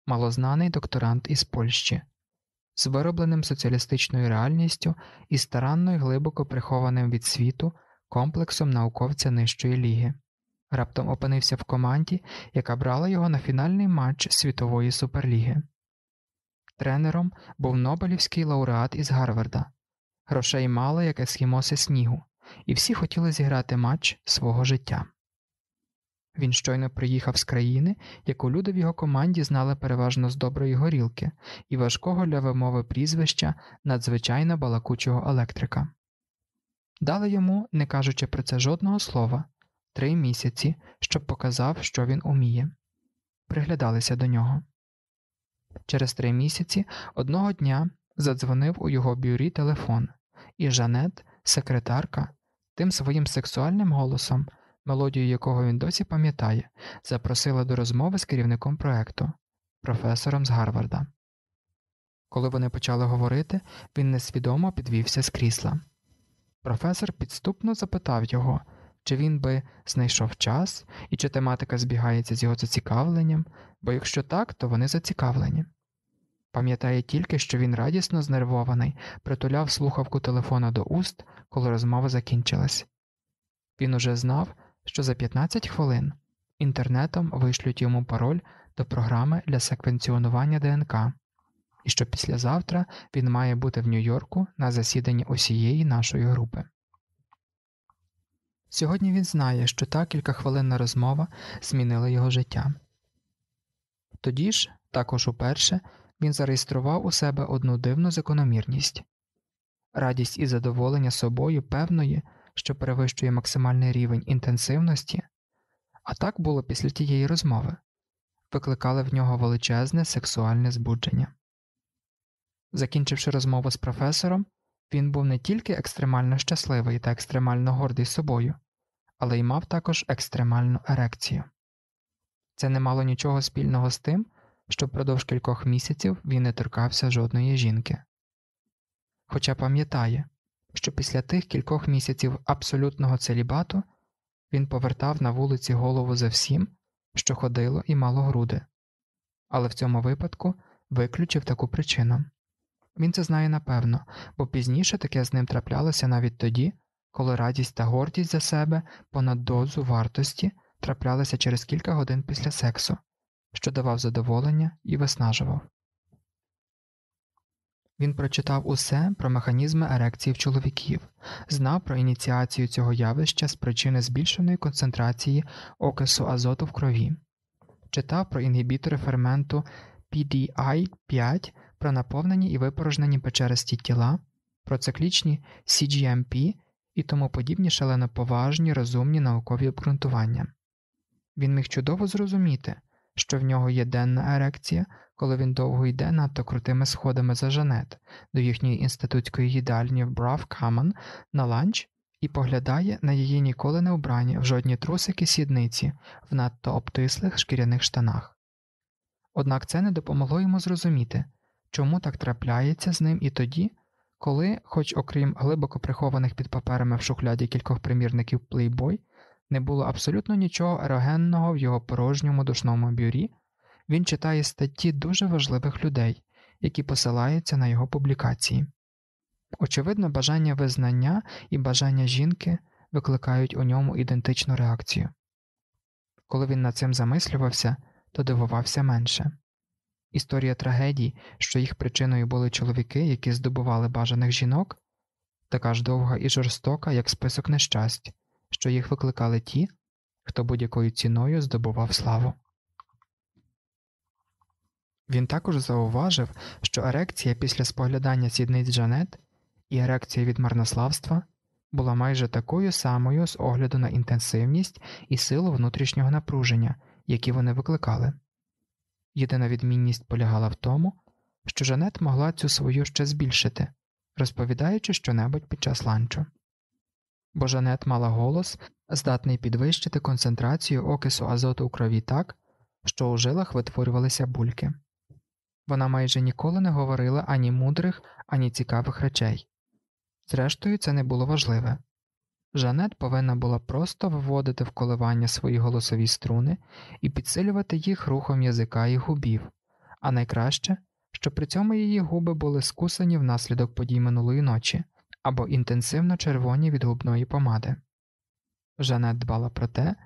Малознаний докторант із Польщі, з виробленим соціалістичною реальністю і старанно й глибоко прихованим від світу комплексом науковця нижчої ліги, раптом опинився в команді, яка брала його на фінальний матч світової суперліги. Тренером був Нобелівський лауреат із Гарварда, грошей мало, як ескімоси снігу, і всі хотіли зіграти матч свого життя. Він щойно приїхав з країни, яку люди в його команді знали переважно з доброї горілки і важкого для вимови прізвища надзвичайно балакучого електрика. Дали йому, не кажучи про це жодного слова, три місяці, щоб показав, що він уміє, приглядалися до нього. Через три місяці одного дня задзвонив у його бюрі телефон, і Жанет, секретарка, тим своїм сексуальним голосом мелодію якого він досі пам'ятає, запросила до розмови з керівником проекту, професором з Гарварда. Коли вони почали говорити, він несвідомо підвівся з крісла. Професор підступно запитав його, чи він би знайшов час і чи тематика збігається з його зацікавленням, бо якщо так, то вони зацікавлені. Пам'ятає тільки, що він радісно знервований, притуляв слухавку телефона до уст, коли розмова закінчилась. Він уже знав, що за 15 хвилин інтернетом вишлють йому пароль до програми для секвенціонування ДНК, і що післязавтра він має бути в Нью-Йорку на засіданні усієї нашої групи. Сьогодні він знає, що та кількахвилинна розмова змінила його життя. Тоді ж, також уперше, він зареєстрував у себе одну дивну закономірність радість і задоволення собою певної що перевищує максимальний рівень інтенсивності, а так було після тієї розмови, викликали в нього величезне сексуальне збудження. Закінчивши розмову з професором, він був не тільки екстремально щасливий та екстремально гордий собою, але й мав також екстремальну ерекцію. Це не мало нічого спільного з тим, що впродовж кількох місяців він не торкався жодної жінки. Хоча пам'ятає, що після тих кількох місяців абсолютного целібату він повертав на вулиці голову за всім, що ходило і мало груди, але в цьому випадку виключив таку причину. Він це знає напевно, бо пізніше таке з ним траплялося навіть тоді, коли радість та гордість за себе понад дозу вартості траплялися через кілька годин після сексу, що давав задоволення і виснажував. Він прочитав усе про механізми ерекції в чоловіків, знав про ініціацію цього явища з причини збільшеної концентрації окису азоту в крові, читав про інгібітори ферменту PDI5, про наповнені і випорожнені печеристі тіла, про циклічні CGMP і тому подібні шаленоповажні розумні наукові обґрунтування. Він міг чудово зрозуміти, що в нього є денна ерекція, коли він довго йде надто крутими сходами за Жанет до їхньої інститутської їдальні в Брав Каман на ланч і поглядає на її ніколи не вбрані в жодні трусики сідниці в надто обтислих шкіряних штанах. Однак це не допомогло йому зрозуміти, чому так трапляється з ним і тоді, коли, хоч окрім глибоко прихованих під паперами в шухляді кількох примірників Playboy, не було абсолютно нічого ерогенного в його порожньому душному бюрі, він читає статті дуже важливих людей, які посилаються на його публікації. Очевидно, бажання визнання і бажання жінки викликають у ньому ідентичну реакцію. Коли він над цим замислювався, то дивувався менше. Історія трагедій, що їх причиною були чоловіки, які здобували бажаних жінок, така ж довга і жорстока, як список нещасть, що їх викликали ті, хто будь-якою ціною здобував славу. Він також зауважив, що ерекція після споглядання сідниць Джанет і ерекція від марнославства була майже такою самою з огляду на інтенсивність і силу внутрішнього напруження, які вони викликали. Єдина відмінність полягала в тому, що Жанет могла цю свою ще збільшити, розповідаючи щонебудь під час ланчу. Бо Жанет мала голос, здатний підвищити концентрацію окису азоту у крові так, що у жилах витворювалися бульки. Вона майже ніколи не говорила ані мудрих, ані цікавих речей. Зрештою, це не було важливе. Жанет повинна була просто виводити в коливання свої голосові струни і підсилювати їх рухом язика і губів, а найкраще, що при цьому її губи були скусані внаслідок подій минулої ночі або інтенсивно червоні від губної помади. Жанет дбала про те,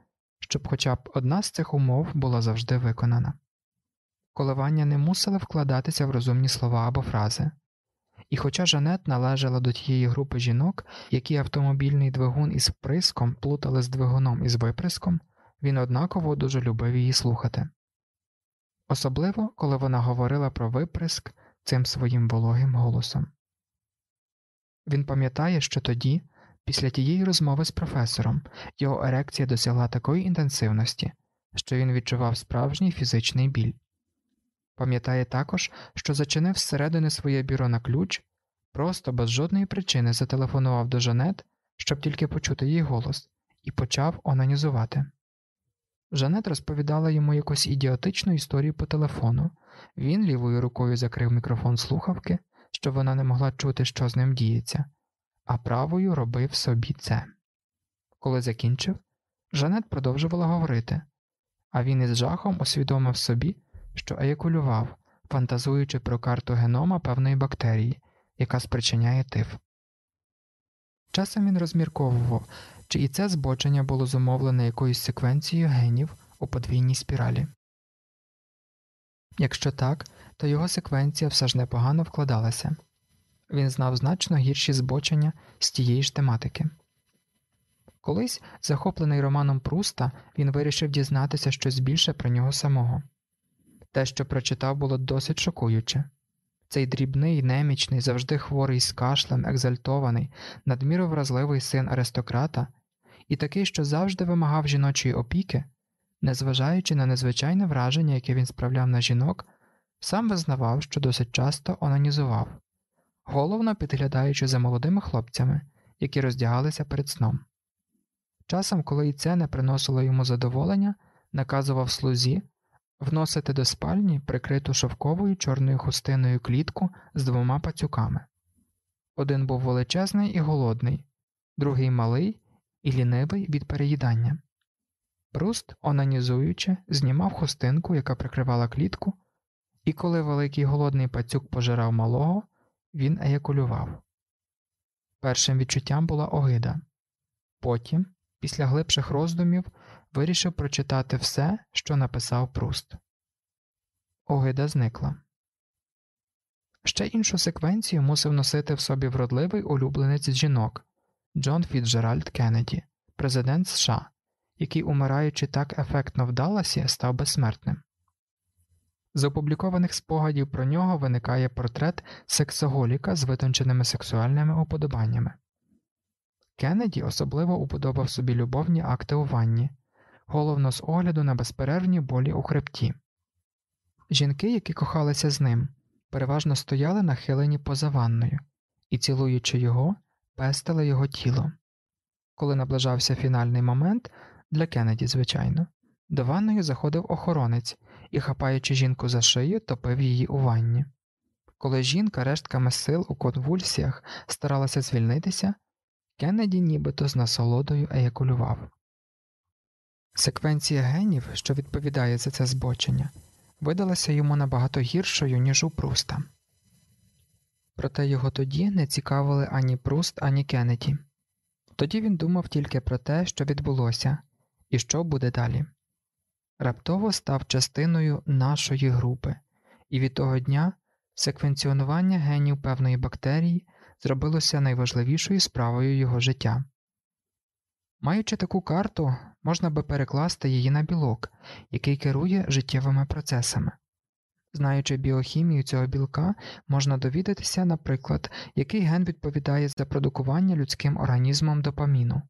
щоб хоча б одна з цих умов була завжди виконана. Коливання не мусили вкладатися в розумні слова або фрази. І хоча Жанет належала до тієї групи жінок, які автомобільний двигун із вприском плутали з двигуном із виприском, він однаково дуже любив її слухати. Особливо, коли вона говорила про виприск цим своїм вологим голосом. Він пам'ятає, що тоді, після тієї розмови з професором, його ерекція досягла такої інтенсивності, що він відчував справжній фізичний біль. Пам'ятає також, що зачинив зсередини своє бюро на ключ, просто без жодної причини зателефонував до Жанет, щоб тільки почути її голос, і почав онанізувати. Жанет розповідала йому якусь ідіотичну історію по телефону, він лівою рукою закрив мікрофон слухавки, щоб вона не могла чути, що з ним діється, а правою робив собі це. Коли закінчив, Жанет продовжувала говорити, а він із жахом усвідомив собі що еякулював, фантазуючи про карту генома певної бактерії, яка спричиняє тиф. Часом він розмірковував, чи і це збочення було зумовлене якоюсь секвенцією генів у подвійній спіралі. Якщо так, то його секвенція все ж непогано вкладалася він знав значно гірші збочення з тієї ж тематики. Колись, захоплений романом Пруста, він вирішив дізнатися щось більше про нього самого. Те, що прочитав, було досить шокуюче. Цей дрібний, немічний, завжди хворий з кашлем, екзальтований, надміру вразливий син аристократа, і такий, що завжди вимагав жіночої опіки, незважаючи на незвичайне враження, яке він справляв на жінок, сам визнавав, що досить часто онанізував, головно підглядаючи за молодими хлопцями, які роздягалися перед сном. Часом, коли і це не приносило йому задоволення, наказував слузі вносити до спальні прикриту шовковою чорною хустиною клітку з двома пацюками. Один був величезний і голодний, другий малий і лінивий від переїдання. Пруст, онанізуючи, знімав хустинку, яка прикривала клітку, і коли великий голодний пацюк пожирав малого, він еякулював. Першим відчуттям була огида. Потім, після глибших роздумів, вирішив прочитати все, що написав Пруст. Огида зникла. Ще іншу секвенцію мусив носити в собі вродливий улюбленець жінок Джон Фіцджеральд Кеннеді, президент США, який, умираючи так ефектно в Далласі, став безсмертним. З опублікованих спогадів про нього виникає портрет сексоголіка з витонченими сексуальними уподобаннями. Кеннеді особливо уподобав собі любовні акти у ванні, головно з огляду на безперервні болі у хребті. Жінки, які кохалися з ним, переважно стояли нахилені поза ванною і, цілуючи його, пестили його тіло. Коли наближався фінальний момент для Кеннеді, звичайно, до ванної заходив охоронець і, хапаючи жінку за шию, топив її у ванні. Коли жінка рештками сил у конвульсіях старалася звільнитися, Кеннеді нібито з насолодою еякулював. Секвенція генів, що відповідає за це збочення, видалася йому набагато гіршою, ніж у Пруста. Проте його тоді не цікавили ані Пруст, ані Кеннеді. Тоді він думав тільки про те, що відбулося, і що буде далі. Раптово став частиною нашої групи, і від того дня секвенціонування генів певної бактерії зробилося найважливішою справою його життя. Маючи таку карту, можна би перекласти її на білок, який керує життєвими процесами. Знаючи біохімію цього білка, можна довідатися, наприклад, який ген відповідає за продукування людським організмом допаміну,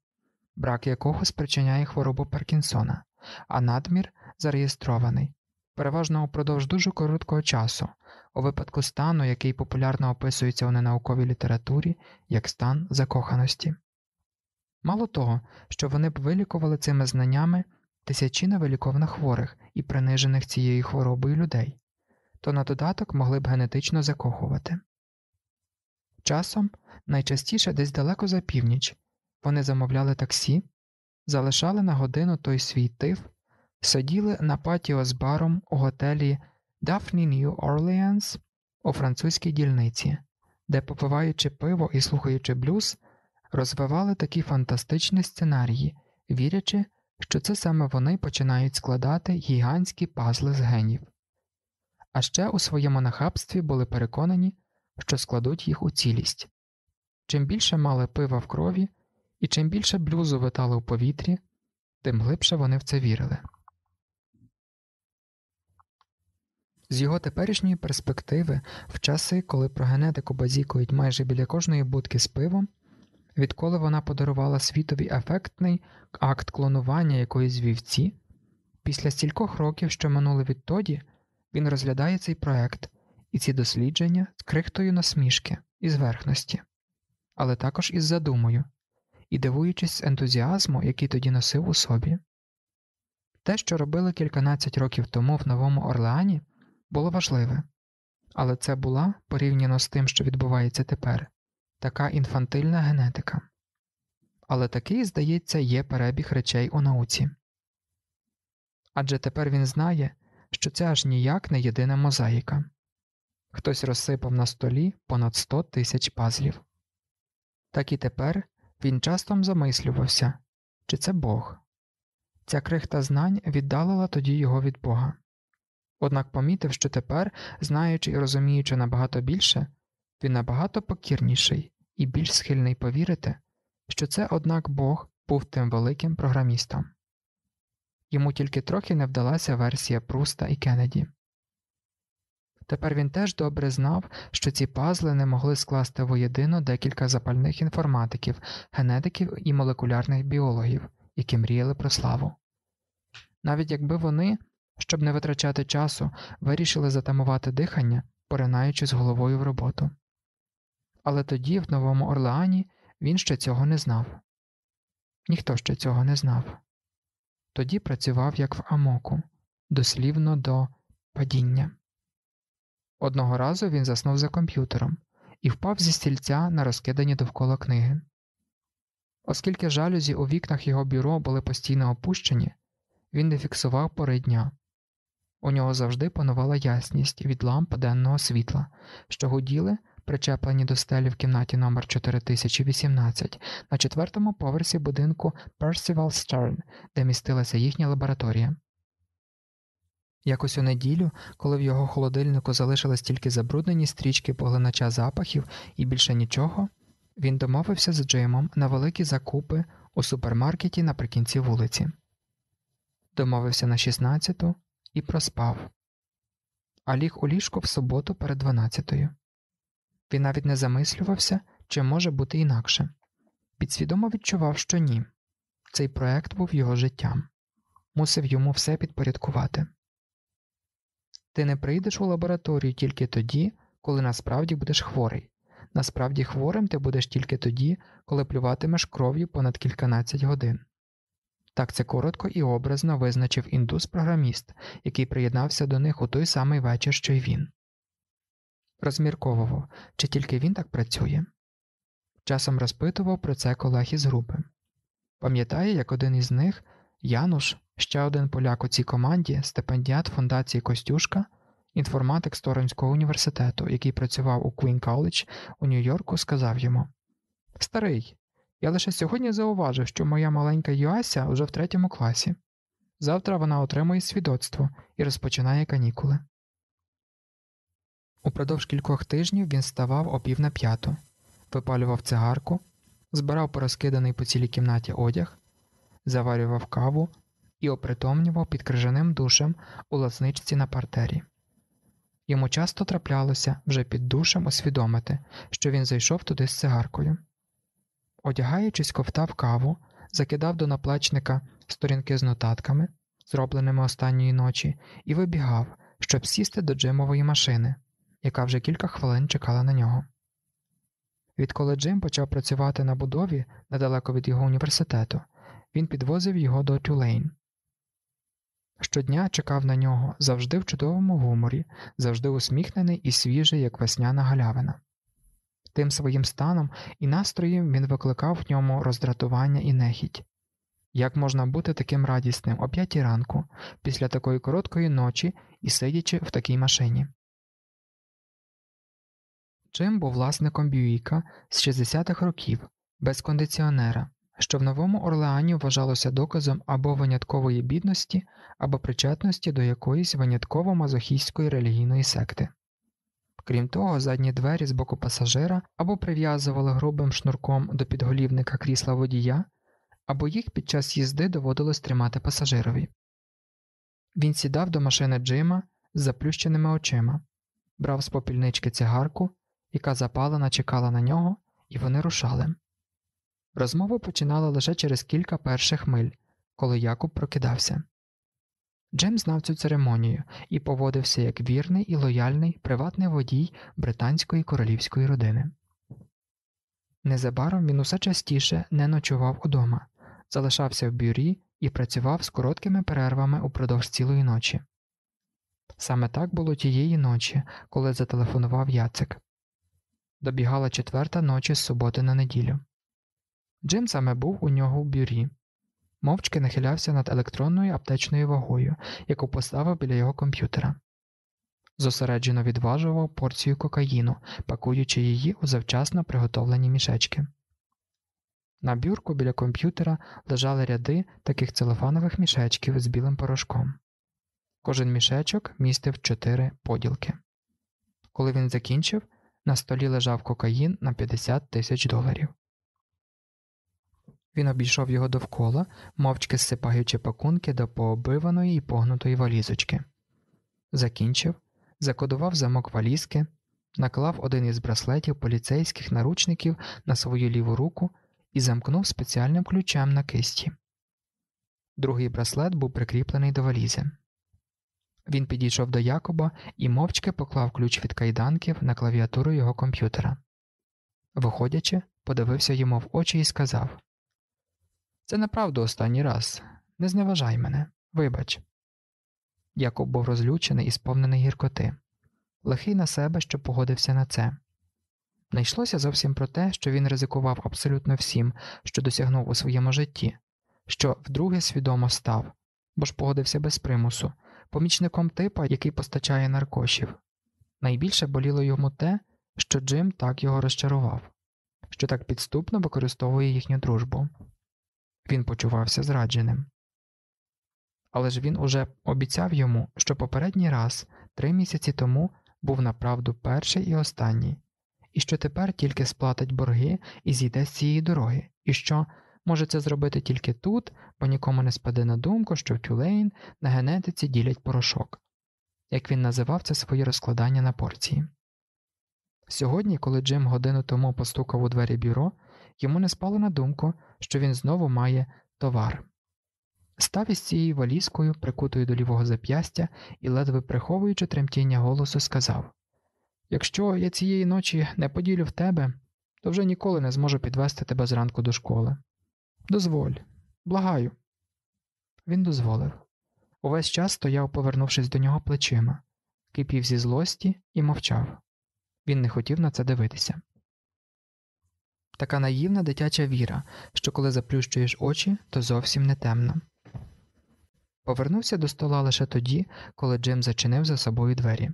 брак якого спричиняє хворобу Паркінсона, а надмір зареєстрований, переважно упродовж дуже короткого часу, у випадку стану, який популярно описується у ненауковій літературі як стан закоханості. Мало того, що вони б вилікували цими знаннями тисячі невиліковних хворих і принижених цією хворобою людей, то на додаток могли б генетично закохувати. Часом, найчастіше десь далеко за північ, вони замовляли таксі, залишали на годину той свій тиф, сиділи на патіо з баром у готелі Daphne New Orleans у французькій дільниці, де, попиваючи пиво і слухаючи блюз, розвивали такі фантастичні сценарії, вірячи, що це саме вони починають складати гігантські пазли з генів. А ще у своєму нахабстві були переконані, що складуть їх у цілість. Чим більше мали пива в крові, і чим більше блюзу витали у повітрі, тим глибше вони в це вірили. З його теперішньої перспективи, в часи, коли про генетику базікують майже біля кожної будки з пивом, відколи вона подарувала світові ефектний акт клонування якоїсь вівці, після стількох років, що минули відтоді, він розглядає цей проект і ці дослідження з крихтою насмішки і зверхності, але також із задумою і дивуючись ентузіазму, який тоді носив у собі. Те, що робили кільканадцять років тому в Новому Орлеані, було важливе, але це була, порівняно з тим, що відбувається тепер, така інфантильна генетика. Але такий, здається, є перебіг речей у науці. Адже тепер він знає, що це аж ніяк не єдина мозаїка хтось розсипав на столі понад сто тисяч пазлів. Так і тепер він часто замислювався, чи це Бог. Ця крихта знань віддалила тоді його від Бога. Однак помітив, що тепер, знаючи і розуміючи набагато більше, він набагато покірніший і більш схильний повірити, що це, однак, Бог був тим великим програмістом. Йому тільки трохи не вдалася версія Пруста і Кеннеді. Тепер він теж добре знав, що ці пазли не могли скласти воєдино декілька запальних інформатиків, генетиків і молекулярних біологів, які мріяли про славу. Навіть якби вони, щоб не витрачати часу, вирішили затамувати дихання, поринаючи з головою в роботу. Але тоді, в Новому Орлеані, він ще цього не знав. Ніхто ще цього не знав. Тоді працював як в Амоку, дослівно до падіння. Одного разу він заснув за комп'ютером і впав зі стільця на розкидані довкола книги. Оскільки жалюзі у вікнах його бюро були постійно опущені, він не фіксував пори дня. У нього завжди панувала ясність від ламп денного світла, що гуділи, причеплені до стелі в кімнаті номер 4018 на четвертому поверсі будинку Percival Stern, де містилася їхня лабораторія. Якось у неділю, коли в його холодильнику залишились тільки забруднені стрічки поглинача запахів і більше нічого, він домовився з Джимом на великі закупи у супермаркеті наприкінці вулиці. Домовився на 16-ту і проспав, а ліг у ліжко в суботу перед 12-ю. Він навіть не замислювався, чи може бути інакше. Підсвідомо відчував, що ні. Цей проект був його життям, мусив йому все підпорядкувати. Ти не прийдеш у лабораторію тільки тоді, коли насправді будеш хворий. Насправді хворим ти будеш тільки тоді, коли плюватимеш кров'ю понад кільканадцять годин. Так це коротко і образно визначив індус-програміст, який приєднався до них у той самий вечір, що й він. Розмірковував, чи тільки він так працює. Часом розпитував про це колег із групи. Пам'ятає, як один із них, Януш, ще один поляк у цій команді, стипендіат фундації Костюшка, інформатик з Торонського університету, який працював у Queen College у Нью-Йорку, сказав йому: Старий, я лише сьогодні зауважив, що моя маленька Юася вже в третьому класі. Завтра вона отримує свідоцтво і розпочинає канікули. Упродовж кількох тижнів він ставав о пів на п'яту, випалював цигарку, збирав порозкиданий по цілій кімнаті одяг, заварював каву і опритомнював під крижаним душем у лазничці на партері. Йому часто траплялося вже під душем усвідомити, що він зайшов туди з цигаркою. Одягаючись, ковтав каву, закидав до наплечника сторінки з нотатками, зробленими останньої ночі, і вибігав, щоб сісти до Джимової машини, яка вже кілька хвилин чекала на нього. Відколи Джим почав працювати на будові недалеко від його університету, він підвозив його до Тюлейн. Щодня чекав на нього завжди в чудовому гуморі, завжди усміхнений і свіжий, як весняна галявина. Тим своїм станом і настроєм він викликав в ньому роздратування і нехіть. Як можна бути таким радісним о п'ятій ранку, після такої короткої ночі і сидячи в такій машині? Джим був власником Бюїка з 60-х років, без кондиціонера, що в Новому Орлеані вважалося доказом або виняткової бідності, або причетності до якоїсь винятково мазохістської релігійної секти. Крім того, задні двері з боку пасажира або прив'язували грубим шнурком до підголівника крісла водія, або їх під час їзди доводилось тримати пасажирові. Він сідав до машини Джима з заплющеними очима, брав з попільнички цигарку, яка запалена чекала на нього, і вони рушали. Розмова починала лише через кілька перших миль, коли Якуб прокидався. Джим знав цю церемонію і поводився як вірний і лояльний приватний водій британської королівської родини. Незабаром він усе частіше не ночував удома, залишався в бюрі і працював з короткими перервами упродовж цілої ночі. Саме так було тієї ночі, коли зателефонував Яцик. Добігала четверта ночі з суботи на неділю. Джим саме був у нього в бюрі, мовчки нахилявся над електронною аптечною вагою, яку поставив біля його комп'ютера. Зосереджено відважував порцію кокаїну, пакуючи її у завчасно приготовлені мішечки. На бюрку біля комп'ютера лежали ряди таких целофанових мішечків з білим порошком. Кожен мішечок містив чотири поділки. Коли він закінчив, на столі лежав кокаїн на 50 тисяч доларів. Він обійшов його довкола, мовчки зсипаючи пакунки до пообиваної і погнутої валізочки. Закінчив, закодував замок валізки, наклав один із браслетів поліцейських наручників на свою ліву руку і замкнув спеціальним ключем на кисті. Другий браслет був прикріплений до валізи. Він підійшов до Якоба і мовчки поклав ключ від кайданків на клавіатуру його комп'ютера. Виходячи, подивився йому в очі і сказав це направду останній раз. Не зневажай мене, вибач. Якоб був розлючений і сповнений гіркоти, лихий на себе, що погодився на це. Не йшлося зовсім про те, що він ризикував абсолютно всім, що досягнув у своєму житті, що вдруге свідомо став, бо ж погодився без примусу, помічником типа, який постачає наркошів. Найбільше боліло йому те, що Джим так його розчарував, що так підступно використовує їхню дружбу. Він почувався зрадженим. але ж він уже обіцяв йому, що попередній раз, три місяці тому, був направду перший і останній, і що тепер тільки сплатить борги і зійде з цієї дороги, і що може це зробити тільки тут, бо нікому не спаде на думку, що в Тюлейн на генетиці ділять порошок, як він називав це своє розкладання на порції. Сьогодні, коли Джим годину тому постукав у двері бюро, йому не спало на думку, що він знову має товар. Став із цією валізкою, прикутою до лівого зап'ястя і, ледве приховуючи тремтіння голосу, сказав Якщо я цієї ночі не поділю в тебе, то вже ніколи не зможу підвести тебе зранку до школи. Дозволь, благаю. Він дозволив. Увесь час стояв, повернувшись до нього плечима, кипів зі злості і мовчав. Він не хотів на це дивитися. Така наївна дитяча віра, що коли заплющуєш очі, то зовсім не темно. Повернувся до стола лише тоді, коли Джим зачинив за собою двері.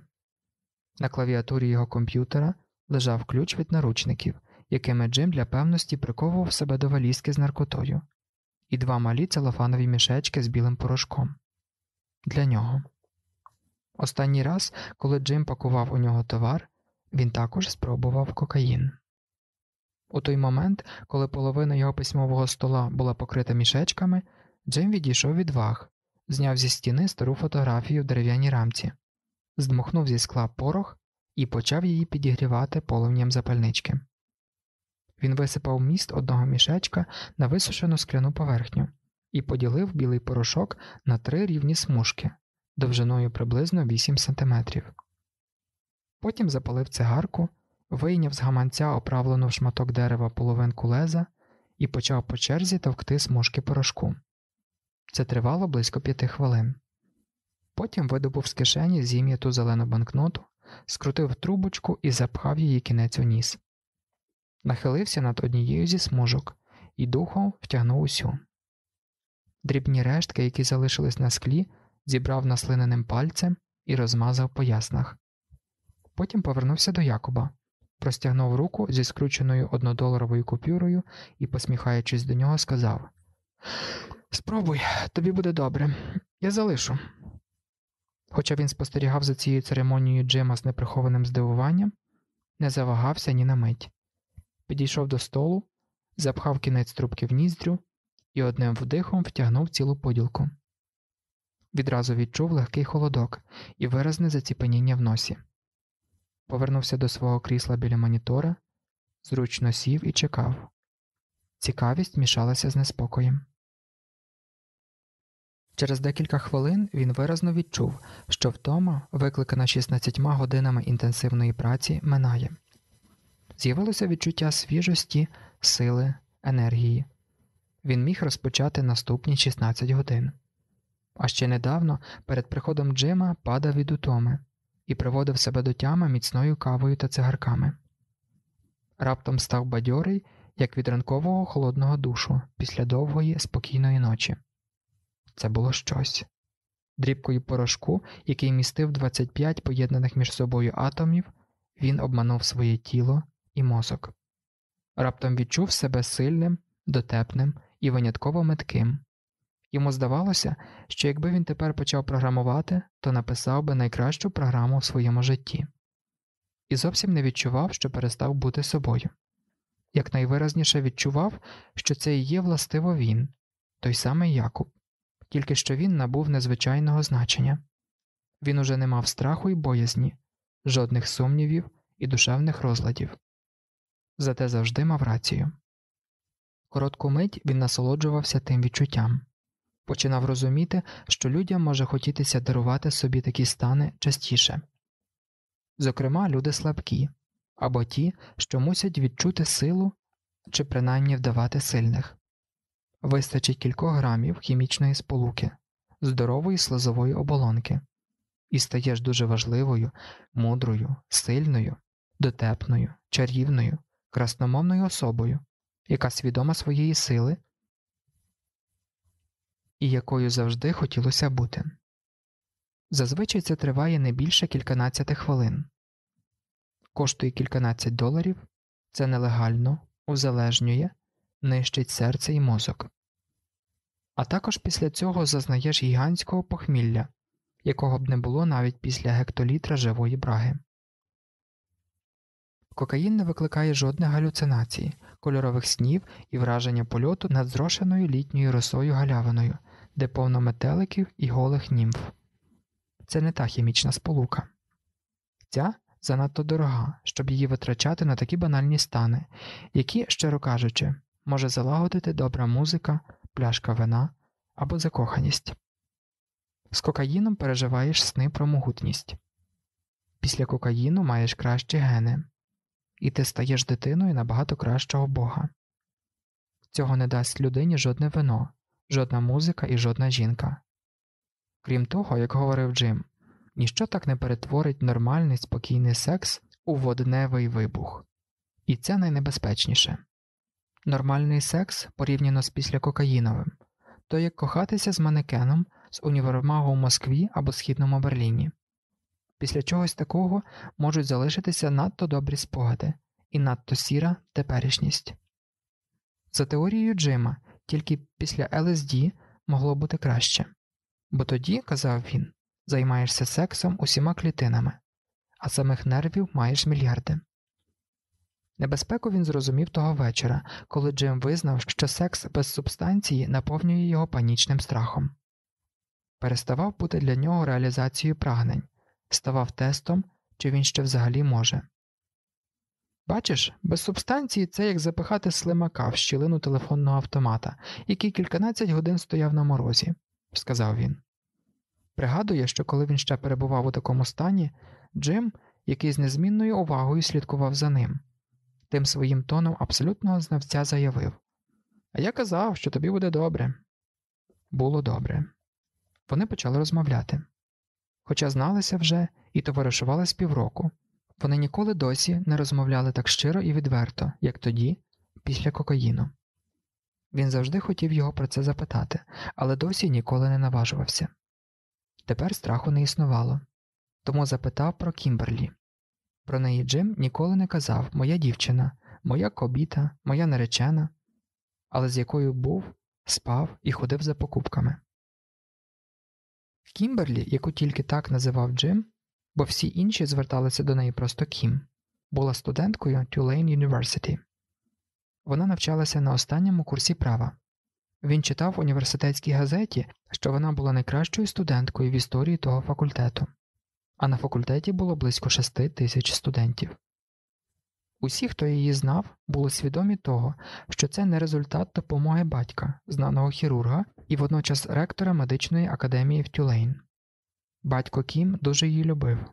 На клавіатурі його комп'ютера лежав ключ від наручників, якими Джим для певності приковував себе до валізки з наркотою, і два малі целофанові мішечки з білим порошком. Для нього. Останній раз, коли Джим пакував у нього товар, він також спробував кокаїн. У той момент, коли половина його письмового стола була покрита мішечками, Джим відійшов від ваг, зняв зі стіни стару фотографію в дерев'яній рамці, здмухнув зі скла порох і почав її підігрівати полум'ям запальнички. Він висипав міст одного мішечка на висушену скляну поверхню і поділив білий порошок на три рівні смужки довжиною приблизно 8 см. Потім запалив цигарку, вийняв з гаманця оправлену в шматок дерева половинку леза і почав по черзі товкти смужки порошку. Це тривало близько п'яти хвилин. Потім видобув з кишені зім'яту зелену банкноту, скрутив трубочку і запхав її кінець у ніс. Нахилився над однією зі смужок і духом втягнув усю. Дрібні рештки, які залишились на склі, зібрав наслиненим пальцем і розмазав по яснах. Потім повернувся до Якоба, простягнув руку зі скрученою однодоларовою купюрою і, посміхаючись до нього, сказав Спробуй, тобі буде добре, я залишу. Хоча він спостерігав за цією церемонією Джима з неприхованим здивуванням, не завагався ні на мить. Підійшов до столу, запхав кінець трубки в ніздрю і одним вдихом втягнув цілу поділку. Відразу відчув легкий холодок і виразне заціпеніння в носі. Повернувся до свого крісла біля монітора, зручно сів і чекав. Цікавість мішалася з неспокоєм. Через декілька хвилин він виразно відчув, що втома, викликана 16 годинами інтенсивної праці, минає. З'явилося відчуття свіжості, сили, енергії. Він міг розпочати наступні 16 годин. А ще недавно перед приходом Джима падав від утоми і приводив себе до тями міцною кавою та цигарками. Раптом став бадьорий, як від ранкового холодного душу після довгої, спокійної ночі. Це було щось. Дрібкою порошку, який містив 25 поєднаних між собою атомів, він обманув своє тіло і мозок. Раптом відчув себе сильним, дотепним і винятково метким. Йому здавалося, що якби він тепер почав програмувати, то написав би найкращу програму в своєму житті, і зовсім не відчував, що перестав бути собою. Як найвиразніше відчував, що це і є властиво він, той самий Якуб, тільки що він набув незвичайного значення. Він уже не мав страху і боязні, жодних сумнівів і душевних розладів. Зате завжди мав рацію. Коротку мить він насолоджувався тим відчуттям, починав розуміти, що людям може хотітися дарувати собі такі стани частіше. Зокрема, люди слабкі або ті, що мусять відчути силу чи принаймні вдавати сильних. Вистачить кількох грамів хімічної сполуки, здорової слизової оболонки, і стаєш дуже важливою, мудрою, сильною, дотепною, чарівною, красномовною особою, яка свідома своєї сили і якою завжди хотілося бути. Зазвичай це триває не більше кільканадцяти хвилин, коштує кільканадцять доларів, це нелегально, узалежнює, нищить серце і мозок. а також після цього зазнаєш гігантського похмілля, якого б не було навіть після гектолітра живої браги. Кокаїн не викликає жодних галюцинацій, кольорових снів і враження польоту над зрошеною літньою росою галявиною, де повно метеликів і голих німф. Це не та хімічна сполука. Ця занадто дорога, щоб її витрачати на такі банальні стани, які, щиро кажучи, може залагодити добра музика, пляшка вина або закоханість. З кокаїном переживаєш сни про могутність. Після кокаїну маєш кращі гени, і ти стаєш дитиною набагато кращого Бога. Цього не дасть людині жодне вино, жодна музика і жодна жінка. Крім того, як говорив Джим, ніщо так не перетворить нормальний спокійний секс у водневий вибух, і це найнебезпечніше. Нормальний секс порівняно з післякокаїновим, то як кохатися з манекеном з універмагу у Москві або Східному Берліні. Після чогось такого можуть залишитися надто добрі спогади і надто сіра теперішність. За теорією Джима, тільки після ЛСД могло бути краще, бо тоді, казав він, займаєшся сексом усіма клітинами, а самих нервів маєш мільярди. Небезпеку він зрозумів того вечора, коли Джим визнав, що секс без субстанції наповнює його панічним страхом, переставав бути для нього реалізацією прагнень, ставав тестом, чи він ще взагалі може. Бачиш, без субстанції це як запихати слимака в щілину телефонного автомата, який кільканадцять годин стояв на морозі, сказав він. Пригадує, що коли він ще перебував у такому стані, Джим, який з незмінною увагою слідкував за ним, тим своїм тоном абсолютного знавця заявив А я казав, що тобі буде добре. Було добре. Вони почали розмовляти. Хоча зналися вже і товаришували з півроку, вони ніколи досі не розмовляли так щиро і відверто, як тоді, після кокаїну. Він завжди хотів його про це запитати, але досі ніколи не наважувався. Тепер страху не існувало, тому запитав про Кімберлі. Про неї Джим ніколи не казав моя дівчина, моя кобіта, моя наречена, але з якою був, спав і ходив за покупками. Кімберлі, яку тільки так називав Джим, бо всі інші зверталися до неї просто Кім, була студенткою Tulane University. Вона навчалася на останньому курсі права. Він читав в університетській газеті, що вона була найкращою студенткою в історії того факультету, а на факультеті було близько шести тисяч студентів. Усі, хто її знав, були свідомі того, що це не результат допомоги батька, знаного хірурга і водночас ректора медичної академії в Тюлейн. Батько Кім дуже її любив,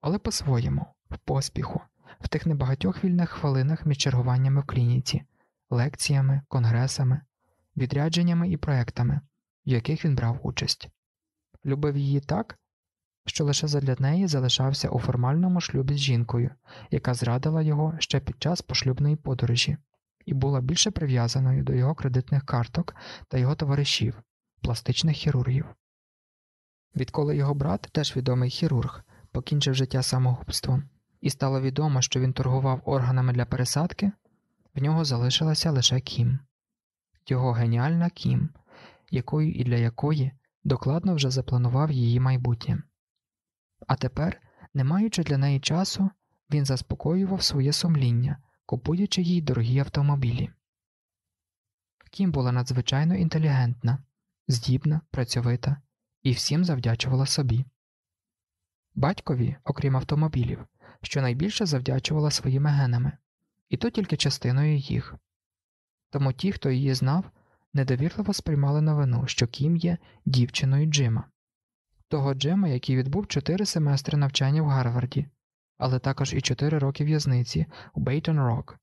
але по-своєму, в поспіху, в тих небагатьох вільних хвилинах між чергуваннями в клініці, лекціями, конгресами, відрядженнями і проектами, в яких він брав участь. Любив її так, що лише задля неї залишався у формальному шлюбі з жінкою, яка зрадила його ще під час пошлюбної подорожі, і була більше прив'язаною до його кредитних карток та його товаришів, пластичних хірургів. Відколи його брат, теж відомий хірург, покінчив життя самогубством, і стало відомо, що він торгував органами для пересадки, в нього залишилася лише Кім, його геніальна Кім, якою і для якої докладно вже запланував її майбутнє. А тепер, не маючи для неї часу, він заспокоював своє сумління, купуючи їй дорогі автомобілі. Кім була надзвичайно інтелігентна, здібна, працьовита і всім завдячувала собі. Батькові, окрім автомобілів, що найбільше завдячувала своїми генами, і то тільки частиною їх. Тому ті, хто її знав, недовірливо сприймали новину, що Кім є дівчиною Джима того Джема, який відбув чотири семестри навчання в Гарварді, але також і чотири роки в'язниці у Бейтон Рок,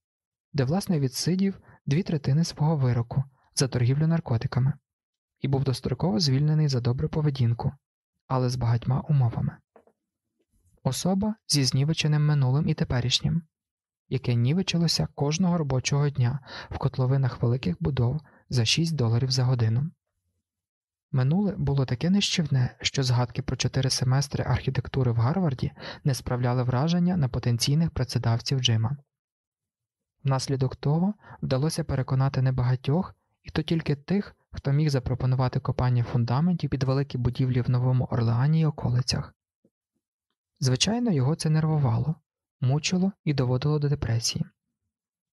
де власне відсидів дві третини свого вироку за торгівлю наркотиками, і був достроково звільнений за добру поведінку, але з багатьма умовами. Особа зі знівеченим минулим і теперішнім, яке нівечилося кожного робочого дня в котловинах великих будов за 6 доларів за годину. Минуле було таке нищівне, що згадки про чотири семестри архітектури в Гарварді не справляли враження на потенційних працедавців Джима. Внаслідок того вдалося переконати небагатьох, і то тільки тих, хто міг запропонувати копання фундаментів під великі будівлі в Новому Орлеані й околицях. Звичайно, його це нервувало, мучило і доводило до депресії.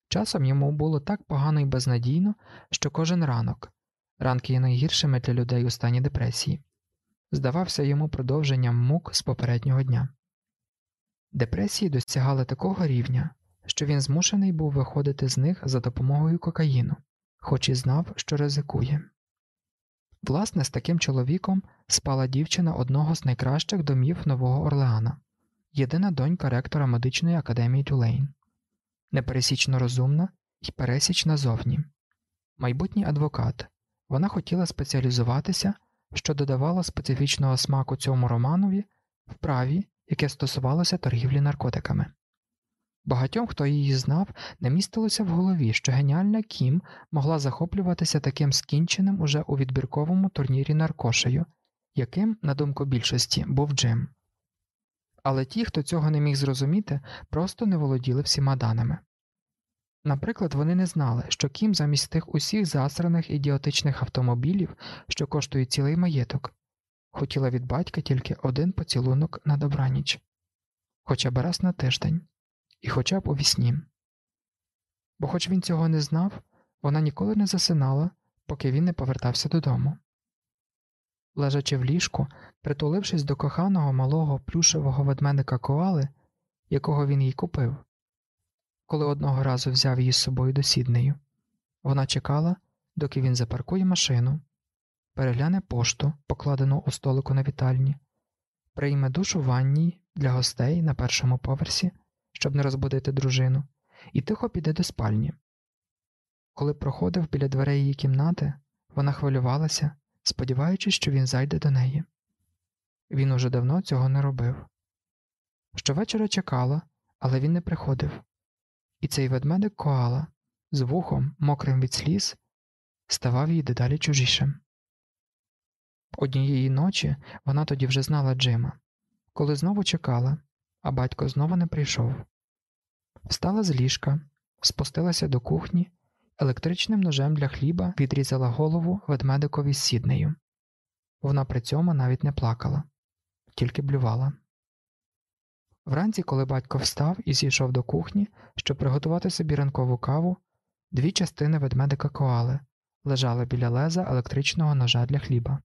Часом йому було так погано і безнадійно, що кожен ранок, ранки є найгіршими для людей у стані депресії, здавався йому продовженням мук з попереднього дня. Депресії досягали такого рівня, що він змушений був виходити з них за допомогою кокаїну, хоч і знав, що ризикує. Власне, з таким чоловіком спала дівчина одного з найкращих домів Нового Орлеана, єдина донька ректора медичної академії Тюлейн, непересічно розумна і пересічна зовні. Майбутній адвокат. Вона хотіла спеціалізуватися, що додавало специфічного смаку цьому романові в праві, яке стосувалося торгівлі наркотиками. Багатьом, хто її знав, не містилося в голові, що геніальна Кім могла захоплюватися таким скінченим уже у відбірковому турнірі наркошею, яким, на думку більшості, був Джим. Але ті, хто цього не міг зрозуміти, просто не володіли всіма даними. Наприклад, вони не знали, що Кім замість тих усіх засраних ідіотичних автомобілів, що коштують цілий маєток, хотіла від батька тільки один поцілунок на добраніч, хоча б раз на тиждень і хоча б у вісні. Бо, хоч він цього не знав, вона ніколи не засинала, поки він не повертався додому. Лежачи в ліжку, притулившись до коханого малого плюшевого ведмедика коали, якого він їй купив, коли одного разу взяв її з собою до Сіднею, вона чекала, доки він запаркує машину, перегляне пошту, покладену у столику на вітальні, прийме душ у ванній для гостей на першому поверсі щоб не розбудити дружину, і тихо піде до спальні. Коли проходив біля дверей її кімнати, вона хвилювалася, сподіваючись, що він зайде до неї. Він уже давно цього не робив. Щовечора чекала, але він не приходив, і цей ведмедик коала з вухом, мокрим від сліз, ставав їй дедалі чужішим. Однієї ночі вона тоді вже знала Джима, коли знову чекала, а батько знову не прийшов. Встала з ліжка, спустилася до кухні, електричним ножем для хліба відрізала голову ведмедикові з сіднею. Вона при цьому навіть не плакала, тільки блювала. Вранці, коли батько встав і зійшов до кухні, щоб приготувати собі ранкову каву, дві частини ведмедика коали лежали біля леза електричного ножа для хліба.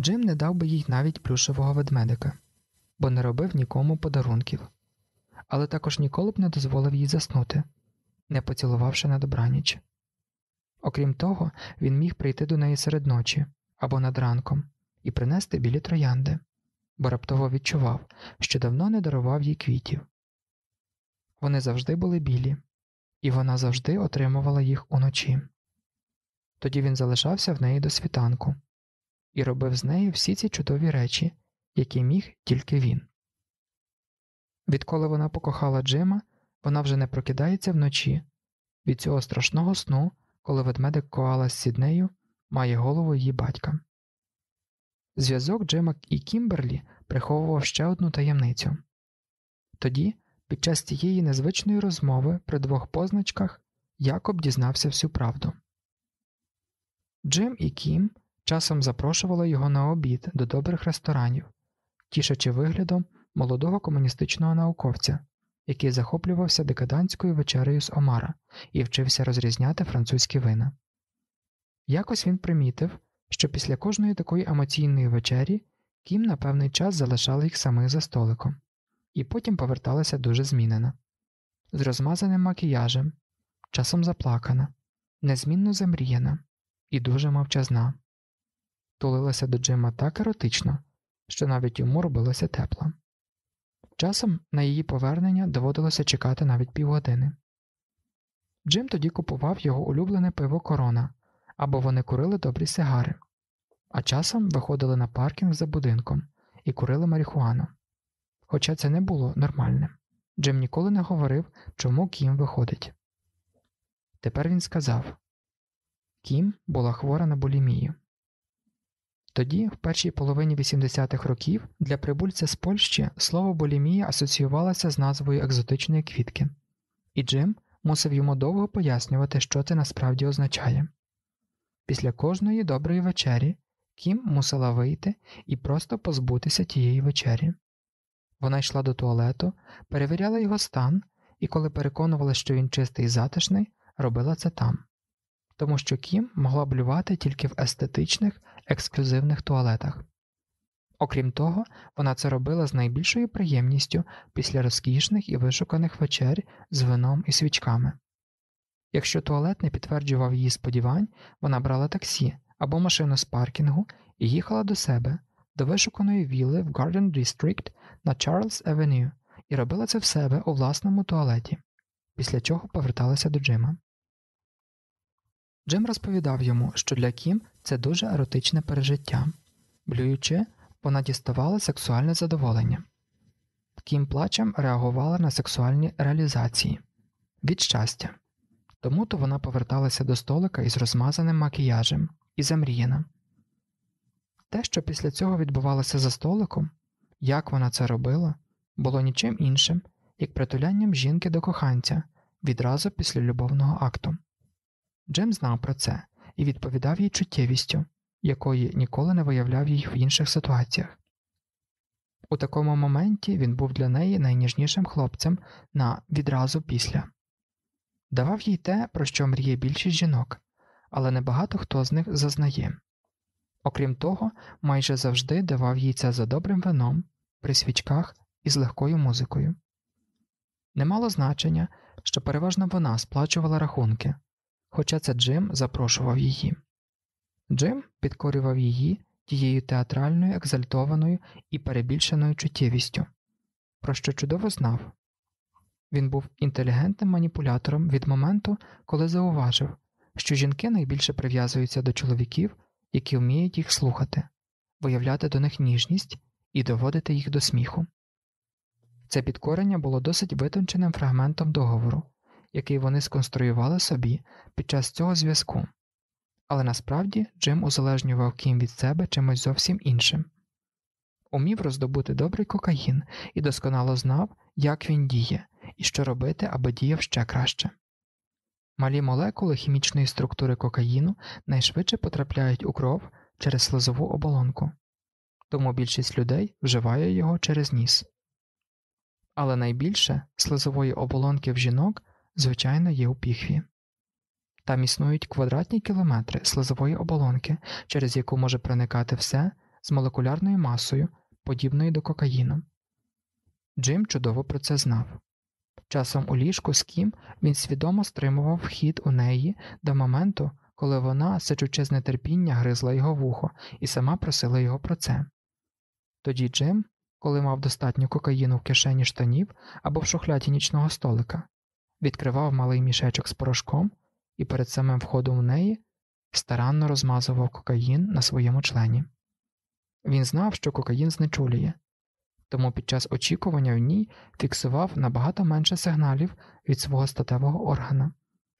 Джим не дав би їй навіть плюшевого ведмедика бо не робив нікому подарунків, але також ніколи б не дозволив їй заснути, не поцілувавши на добраніч. Окрім того, він міг прийти до неї серед ночі або над ранком і принести білі троянди, бо раптово відчував, що давно не дарував їй квітів. Вони завжди були білі, і вона завжди отримувала їх уночі. Тоді він залишався в неї до світанку і робив з нею всі ці чудові речі, які міг тільки він. Відколи вона покохала Джима, вона вже не прокидається вночі від цього страшного сну, коли ведмедик коала з сіднею має голову її батька. Зв'язок Джима і Кімберлі приховував ще одну таємницю. Тоді, під час цієї незвичної розмови при двох позначках, Якоб дізнався всю правду. Джим і Кім часом запрошували його на обід до добрих ресторанів, тішачи виглядом молодого комуністичного науковця, який захоплювався декадантською вечерею з Омара і вчився розрізняти французькі вина. Якось він примітив, що після кожної такої емоційної вечері Кім на певний час залишала їх самих за столиком, і потім поверталася дуже змінена, з розмазаним макіяжем, часом заплакана, незмінно замріяна і дуже мовчазна. Тулилася до Джима так еротично, що навіть йому робилося тепло. Часом на її повернення доводилося чекати навіть півгодини. Джим тоді купував його улюблене пиво корона або вони курили добрі сигари, а часом виходили на паркінг за будинком і курили марихуану. Хоча це не було нормальним. Джим ніколи не говорив, чому Кім виходить. Тепер він сказав Кім була хвора на булімію. Тоді, в першій половині 80-х років, для прибульця з Польщі слово болімія асоціювалося з назвою екзотичної квітки, і Джим мусив йому довго пояснювати, що це насправді означає. Після кожної доброї вечері Кім мусила вийти і просто позбутися тієї вечері. Вона йшла до туалету, перевіряла його стан і, коли переконувала, що він чистий і затишний, робила це там, тому що Кім могла блювати тільки в естетичних, ексклюзивних туалетах. Окрім того, вона це робила з найбільшою приємністю після розкішних і вишуканих вечер з вином і свічками. Якщо туалет не підтверджував її сподівань, вона брала таксі або машину з паркінгу і їхала до себе, до вишуканої вілли в Garden District на Charles Avenue і робила це в себе у власному туалеті, після чого поверталася до Джима. Джим розповідав йому, що для Кім це дуже еротичне пережиття, блюючи, вона діставала сексуальне задоволення. Кім плачем реагувала на сексуальні реалізації від щастя, тому то вона поверталася до столика із розмазаним макіяжем і замріяна. Те, що після цього відбувалося за столиком, як вона це робила, було нічим іншим, як притулянням жінки до коханця відразу після любовного акту. Джем знав про це і відповідав їй чуттєвістю, якої ніколи не виявляв їй в інших ситуаціях. У такому моменті він був для неї найніжнішим хлопцем на відразу після давав їй те, про що мріє більшість жінок, але небагато хто з них зазнає. Окрім того, майже завжди давав їй це за добрим вином, при свічках і з легкою музикою. Не мало значення, що переважно вона сплачувала рахунки, хоча це Джим запрошував її. Джим підкорював її тією театральною, екзальтованою і перебільшеною чуттєвістю, про що чудово знав. Він був інтелігентним маніпулятором від моменту, коли зауважив, що жінки найбільше прив'язуються до чоловіків, які вміють їх слухати, виявляти до них ніжність і доводити їх до сміху. Це підкорення було досить витонченим фрагментом договору, який вони сконструювали собі під час цього зв'язку, але насправді Джим узалежнював Кім від себе чимось зовсім іншим. Умів роздобути добрий кокаїн і досконало знав, як він діє і що робити, аби діяв ще краще. Малі молекули хімічної структури кокаїну найшвидше потрапляють у кров через слизову оболонку, тому більшість людей вживає його через ніс. Але найбільше слизової оболонки в жінок, звичайно, є у піхві. Там існують квадратні кілометри слизової оболонки, через яку може проникати все з молекулярною масою, подібною до кокаїну. Джим чудово про це знав. Часом у ліжку з ким він свідомо стримував вхід у неї до моменту, коли вона, сичучи з нетерпіння, гризла його вухо і сама просила його про це. Тоді Джим, коли мав достатньо кокаїну в кишені штанів або в шухляді нічного столика, відкривав малий мішечок з порошком і перед самим входом в неї старанно розмазував кокаїн на своєму члені. Він знав, що кокаїн знечулює, тому під час очікування в ній фіксував набагато менше сигналів від свого статевого органа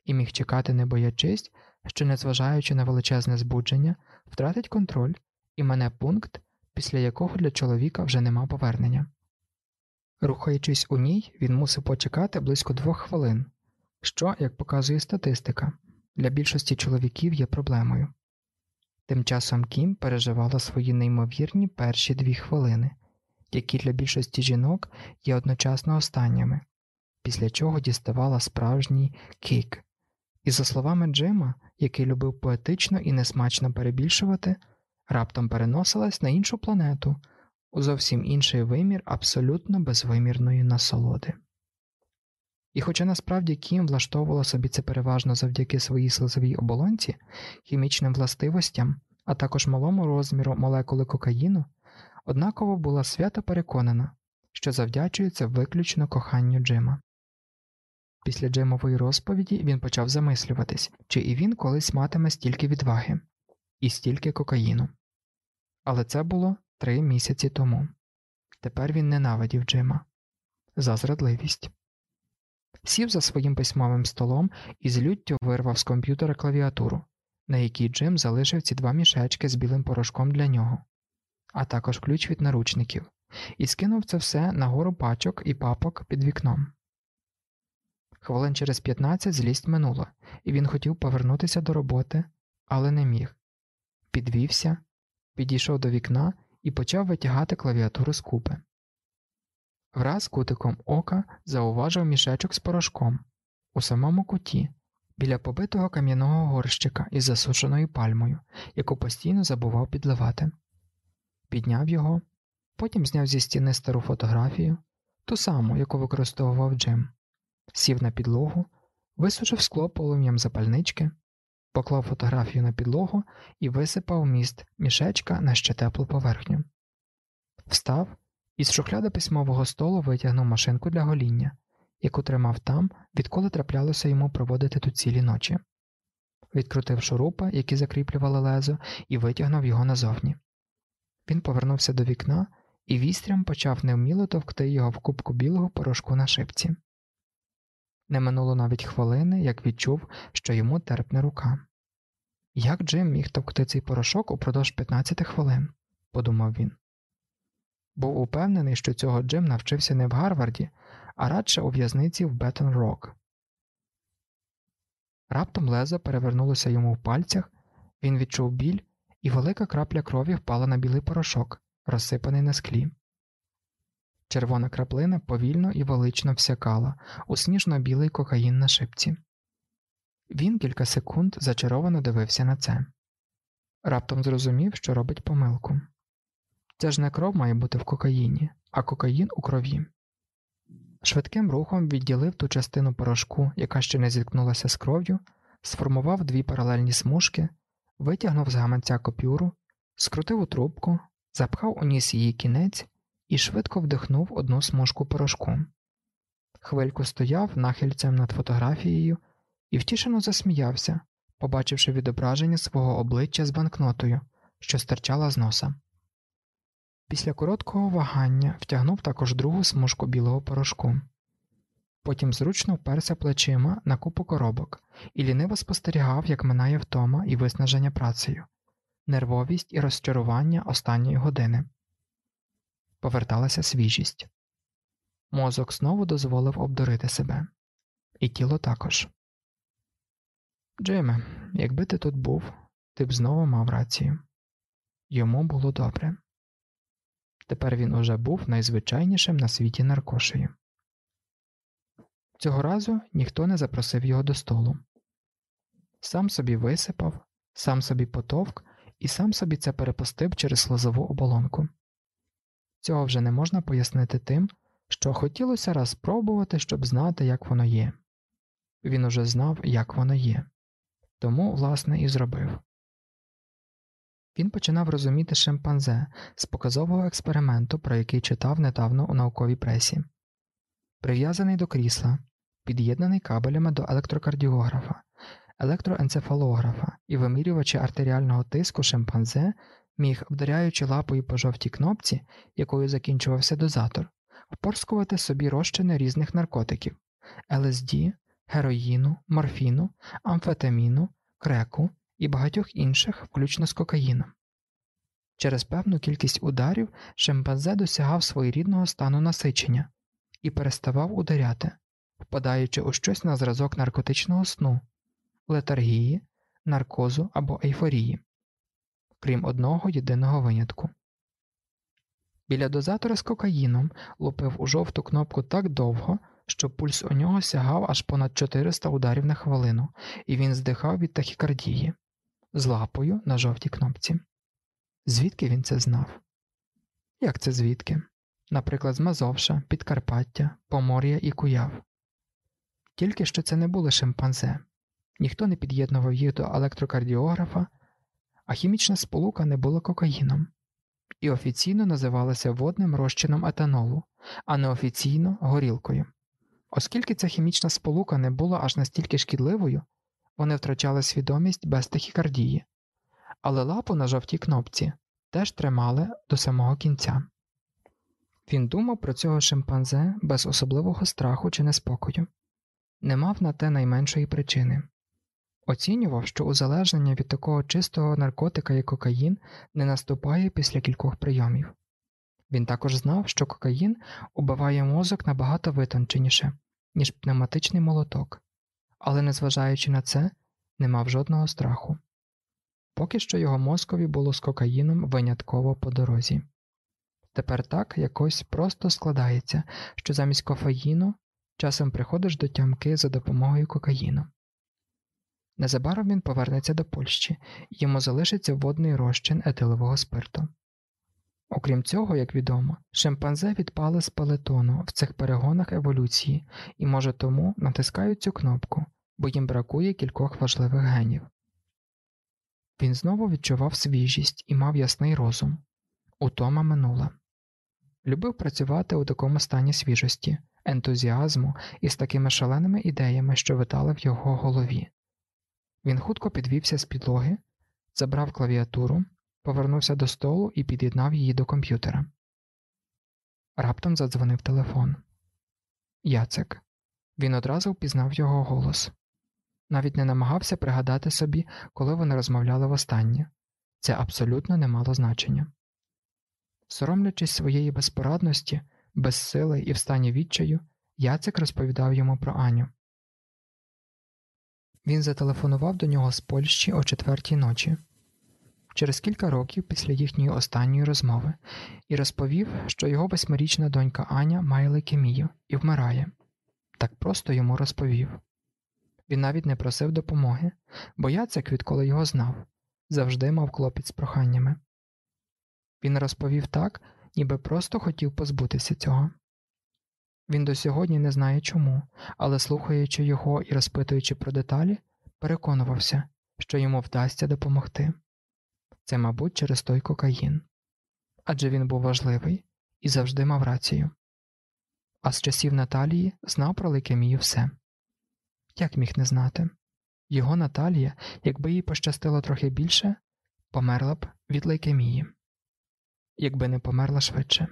і міг чекати, не боячись, що, незважаючи на величезне збудження, втратить контроль і мене пункт, після якого для чоловіка вже нема повернення. Рухаючись у ній, він мусив почекати близько двох хвилин, що, як показує статистика, для більшості чоловіків є проблемою. Тим часом Кім переживала свої неймовірні перші дві хвилини які для більшості жінок є одночасно останніми, після чого діставала справжній кік. І, за словами Джима, який любив поетично і несмачно перебільшувати, раптом переносилась на іншу планету, у зовсім інший вимір абсолютно безвимірної насолоди. І хоча насправді Кім влаштовувала собі це переважно завдяки своїй слизовій оболонці, хімічним властивостям, а також малому розміру молекули кокаїну, однаково була свято переконана, що завдячується виключно коханню Джима. Після Джимової розповіді він почав замислюватись, чи і він колись матиме стільки відваги і стільки кокаїну. Але це було три місяці тому. Тепер він ненавидів Джима за зрадливість. Сів за своїм письмовим столом і з люттю вирвав з комп'ютера клавіатуру, на якій Джим залишив ці два мішечки з білим порошком для нього а також ключ від наручників, і скинув це все на гору пачок і папок під вікном. Хвилин через 15 злість минула, і він хотів повернутися до роботи, але не міг. Підвівся, підійшов до вікна і почав витягати клавіатуру з купи. Враз кутиком ока зауважив мішечок з порошком у самому куті, біля побитого кам'яного горщика із засушеною пальмою, яку постійно забував підливати. Підняв його, потім зняв зі стіни стару фотографію, ту саму, яку використовував Джим, сів на підлогу, висушив скло полум'ям запальнички, поклав фотографію на підлогу і висипав міст мішечка на ще теплу поверхню. Встав і з шухляда письмового столу витягнув машинку для гоління, яку тримав там, відколи траплялося йому проводити тут цілі ночі. Відкрутив шурупа, які закріплювали лезо, і витягнув його назовні. Він повернувся до вікна і вістрям почав невміло товкти його в кубку білого порошку на шипці. Не минуло навіть хвилини, як відчув, що йому терпне рука. Як Джим міг товкти цей порошок упродовж 15 хвилин, подумав він. Був упевнений, що цього Джим навчився не в Гарварді, а радше у в'язниці в Беттон Рок. Раптом лезо перевернулося йому в пальцях, він відчув біль, і велика крапля крові впала на білий порошок, розсипаний на склі. Червона краплина повільно і велично всякала у сніжно-білий кокаїн на шипці. Він кілька секунд зачаровано дивився на це. Раптом зрозумів, що робить помилку. Це ж не кров має бути в кокаїні, а кокаїн у крові. Швидким рухом відділив ту частину порошку, яка ще не зіткнулася з кров'ю, сформував дві паралельні смужки, витягнув з гаманця копюру, скрутив у трубку, запхав у ніс її кінець і швидко вдихнув одну смужку порошку. Хвильку стояв нахильцем над фотографією і втішено засміявся, побачивши відображення свого обличчя з банкнотою, що стирчала з носа. Після короткого вагання втягнув також другу смужку білого порошку. Потім зручно вперся плечима на купу коробок і ліниво спостерігав, як минає втома і виснаження працею, нервовість і розчарування останньої години. Поверталася свіжість. Мозок знову дозволив обдурити себе, і тіло також. Джиме, якби ти тут був, ти б знову мав рацію. Йому було добре. Тепер він уже був найзвичайнішим на світі наркошею. Цього разу ніхто не запросив його до столу. Сам собі висипав, сам собі потовк і сам собі це перепустив через слозову оболонку. Цього вже не можна пояснити тим, що хотілося раз спробувати, щоб знати, як воно є. Він уже знав, як воно є, тому, власне, і зробив. Він починав розуміти шимпанзе з показового експерименту, про який читав недавно у науковій пресі. Прив'язаний до крісла, під'єднаний кабелями до електрокардіографа, електроенцефалографа і вимірювачі артеріального тиску шимпанзе міг, вдаряючи лапою по жовтій кнопці, якою закінчувався дозатор, впорскувати собі розчини різних наркотиків ЛСД, героїну, морфіну, амфетаміну, креку і багатьох інших, включно з кокаїном. Через певну кількість ударів шимпанзе досягав своєрідного стану насичення і переставав ударяти, впадаючи у щось на зразок наркотичного сну, летаргії, наркозу або ейфорії, крім одного єдиного винятку. Біля дозатора з кокаїном лупив у жовту кнопку так довго, що пульс у нього сягав аж понад 400 ударів на хвилину, і він здихав від тахікардії з лапою на жовтій кнопці. Звідки він це знав? Як це звідки? Наприклад, з Мазовша, Підкарпаття, Помор'я і Куяв. Тільки що це не були шимпанзе, ніхто не під'єднував їх до електрокардіографа, а хімічна сполука не була кокаїном і офіційно називалася водним розчином етанолу, а неофіційно горілкою. Оскільки ця хімічна сполука не була аж настільки шкідливою, вони втрачали свідомість без тахікардії, але лапу на жовтій кнопці теж тримали до самого кінця. Він думав про цього шимпанзе без особливого страху чи неспокою, не мав на те найменшої причини. Оцінював, що узалежнення від такого чистого наркотика, як кокаїн, не наступає після кількох прийомів. Він також знав, що кокаїн убиває мозок набагато витонченіше, ніж пневматичний молоток, але, незважаючи на це, не мав жодного страху. Поки що його мозкові було з кокаїном винятково по дорозі. Тепер так якось просто складається, що замість кофеїну часом приходиш до тямки за допомогою кокаїну. Незабаром він повернеться до Польщі і йому залишиться водний розчин етилового спирту. Окрім цього, як відомо, шимпанзе відпали з пелетону в цих перегонах еволюції і, може, тому натискають цю кнопку, бо їм бракує кількох важливих генів. Він знову відчував свіжість і мав ясний розум. Утома минула. Любив працювати у такому стані свіжості, ентузіазму і з такими шаленими ідеями, що витали в його голові. Він хутко підвівся з підлоги, забрав клавіатуру, повернувся до столу і під'єднав її до комп'ютера. Раптом задзвонив телефон. Яцек. Він одразу впізнав його голос. Навіть не намагався пригадати собі, коли вони розмовляли востаннє. Це абсолютно не мало значення. Соромлячись своєї безпорадності, безсили і в стані відчаю, Яцек розповідав йому про Аню. Він зателефонував до нього з Польщі о четвертій ночі, через кілька років після їхньої останньої розмови, і розповів, що його восьмирічна донька Аня має лейкемію і вмирає. Так просто йому розповів. Він навіть не просив допомоги, бо Яцек, відколи його знав, завжди мав клопіт з проханнями. Він розповів так, ніби просто хотів позбутися цього. Він до сьогодні не знає чому, але, слухаючи його і розпитуючи про деталі, переконувався, що йому вдасться допомогти. Це, мабуть, через той кокаїн. Адже він був важливий і завжди мав рацію. А з часів Наталії знав про лейкемію все. Як міг не знати? Його Наталія, якби їй пощастило трохи більше, померла б від лейкемії, якби не померла швидше.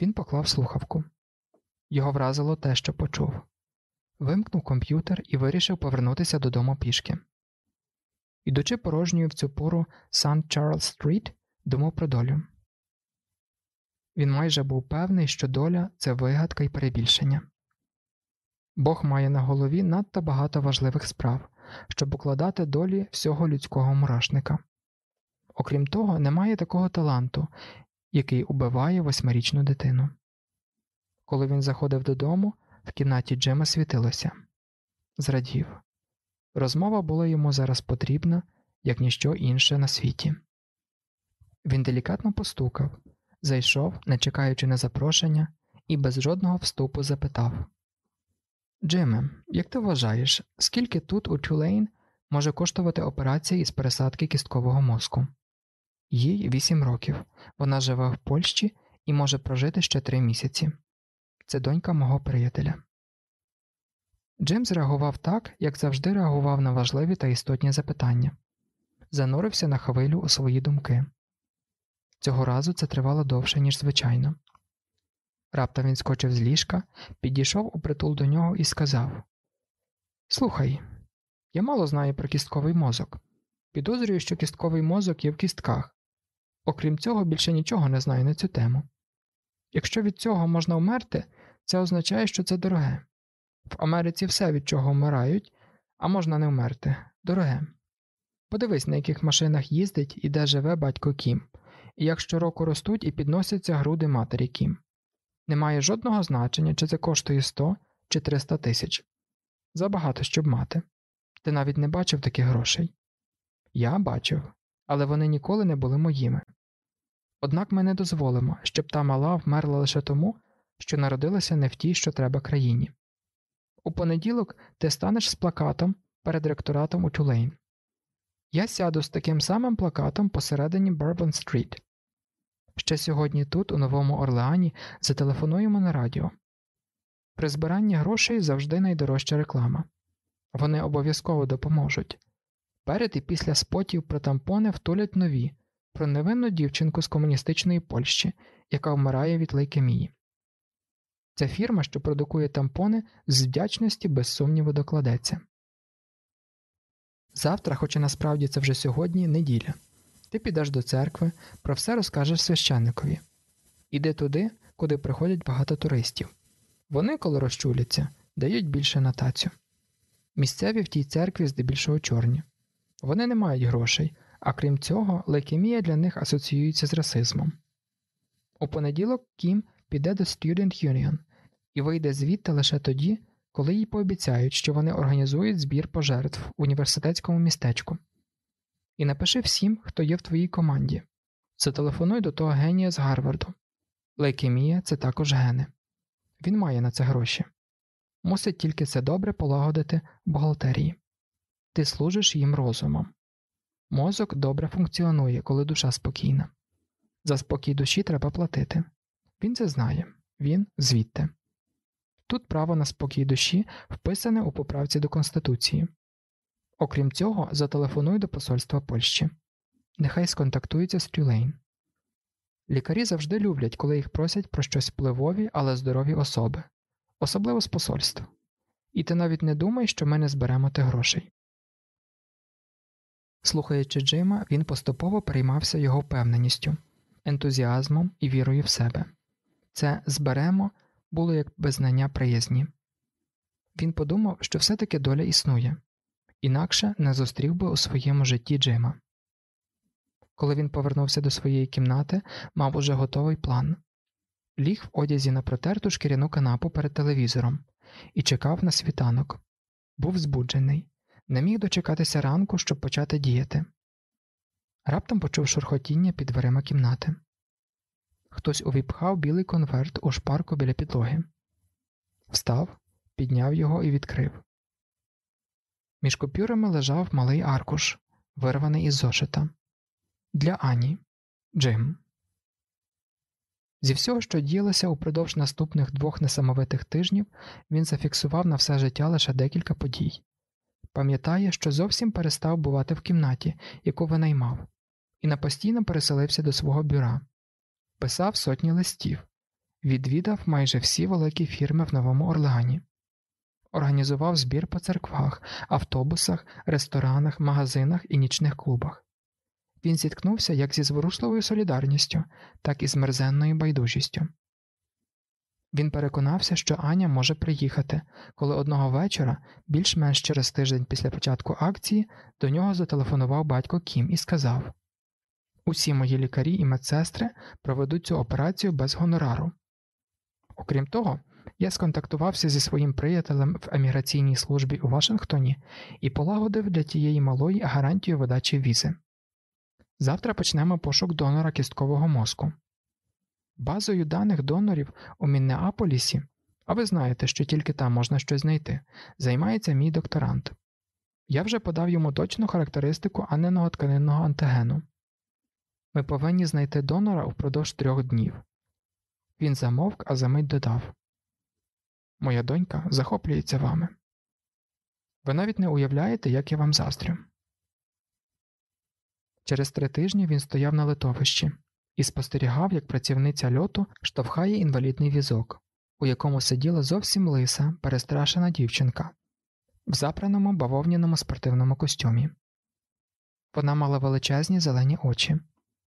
Він поклав слухавку. Його вразило те, що почув. Вимкнув комп'ютер і вирішив повернутися додому пішки. Ідучи порожньою в цю пору Сан Чарльз Стріт, думав про долю. Він майже був певний, що доля це вигадка і перебільшення. Бог має на голові надто багато важливих справ, щоб укладати долі всього людського мурашника. Окрім того, немає такого таланту, який убиває восьмирічну дитину. Коли він заходив додому, в кімнаті Джема світилося. Зрадів. Розмова була йому зараз потрібна, як ніщо інше на світі. Він делікатно постукав, зайшов, не чекаючи на запрошення, і без жодного вступу запитав Джиме, як ти вважаєш, скільки тут у Тюлейн може коштувати операція із пересадки кісткового мозку? Їй вісім років. Вона живе в Польщі і може прожити ще три місяці. Це донька мого приятеля. Джим зреагував так, як завжди реагував на важливі та істотні запитання, занурився на хвилю у свої думки. Цього разу це тривало довше, ніж звичайно. Раптом він скочив з ліжка, підійшов у притул до нього і сказав: Слухай, я мало знаю про кістковий мозок. Підозрюю, що кістковий мозок є в кістках. Окрім цього, більше нічого не знаю на цю тему. Якщо від цього можна вмерти, це означає, що це дороге. В Америці все, від чого вмирають, а можна не вмерти дороге. Подивись, на яких машинах їздить і де живе батько Кім, і як щороку ростуть і підносяться груди матері Кім. Немає жодного значення, чи це коштує 100 чи 300 тисяч. Забагато щоб мати. Ти навіть не бачив таких грошей. Я бачив, але вони ніколи не були моїми. Однак ми не дозволимо, щоб та мала вмерла лише тому, що народилася не в тій, що треба країні. У понеділок ти станеш з плакатом перед ректоратом у Тюлейн. Я сяду з таким самим плакатом посередині Барбон Стріт. Ще сьогодні тут, у Новому Орлеані, зателефонуємо на радіо. При збиранні грошей завжди найдорожча реклама. Вони обов'язково допоможуть. Перед і після спотів про тампони втулять нові про невинну дівчинку з комуністичної Польщі, яка вмирає від лейкемії. Це фірма, що продукує тампони, з вдячності без сумніву докладеться. Завтра, хоча насправді це вже сьогодні, неділя. Ти підеш до церкви, про все розкажеш священникові. Іди туди, куди приходять багато туристів. Вони, коли розчуляться, дають більше на тацю. Місцеві в тій церкві здебільшого чорні. Вони не мають грошей, а крім цього, лейкемія для них асоціюється з расизмом. У понеділок Кім піде до Student Union і вийде звідти лише тоді, коли їй пообіцяють, що вони організують збір пожертв в університетському містечку. І напиши всім, хто є в твоїй команді. Зателефонуй до того генія з Гарварду. Лейкемія це також гени. Він має на це гроші. Мусить тільки це добре полагодити в бухгалтерії. Ти служиш їм розумом. Мозок добре функціонує, коли душа спокійна. За спокій душі треба платити. Він це знає, він звідти. Тут право на спокій душі вписане у поправці до Конституції. Окрім цього, зателефонуй до Посольства Польщі. Нехай сконтактується з Тюлейн. Лікарі завжди люблять, коли їх просять про щось впливові, але здорові особи, особливо з посольства. І ти навіть не думай, що ми не зберемо тих грошей. Слухаючи Джима, він поступово переймався його впевненістю, ентузіазмом і вірою в себе. Це зберемо було як беззнання приязні. Він подумав, що все-таки доля існує, інакше не зустрів би у своєму житті Джима. Коли він повернувся до своєї кімнати, мав уже готовий план ліг в одязі на протерту шкіряну канапу перед телевізором і чекав на світанок. Був збуджений, не міг дочекатися ранку, щоб почати діяти. Раптом почув шурхотіння під дверима кімнати. Хтось увіпхав білий конверт у шпарку біля підлоги. Встав, підняв його і відкрив. Між купюрами лежав малий аркуш, вирваний із зошита. Для Ані Джим. Зі всього, що діялося упродовж наступних двох несамовитих тижнів, він зафіксував на все життя лише декілька подій. Пам'ятає, що зовсім перестав бувати в кімнаті, яку винаймав, і напостійно переселився до свого бюра, писав сотні листів, відвідав майже всі великі фірми в Новому Орлеані, організував збір по церквах, автобусах, ресторанах, магазинах і нічних клубах. Він зіткнувся як зі зворушливою солідарністю, так і з мерзенною байдужістю. Він переконався, що Аня може приїхати, коли одного вечора, більш-менш через тиждень після початку акції, до нього зателефонував батько Кім і сказав Усі мої лікарі і медсестри проведуть цю операцію без гонорару. Окрім того, я сконтактувався зі своїм приятелем в еміграційній службі у Вашингтоні і полагодив для тієї малої гарантію видачі візи. Завтра почнемо пошук донора кісткового мозку. Базою даних донорів у Міннеаполісі, а ви знаєте, що тільки там можна щось знайти, займається мій докторант. Я вже подав йому точну характеристику аненого тканинного антигену. Ми повинні знайти донора впродовж трьох днів. Він замовк, а за мить додав Моя донька захоплюється вами. Ви навіть не уявляєте, як я вам заздрю. Через три тижні він стояв на литовищі і спостерігав, як працівниця льоту штовхає інвалідний візок, у якому сиділа зовсім лиса, перестрашена дівчинка в запраному бавовняному спортивному костюмі. Вона мала величезні зелені очі,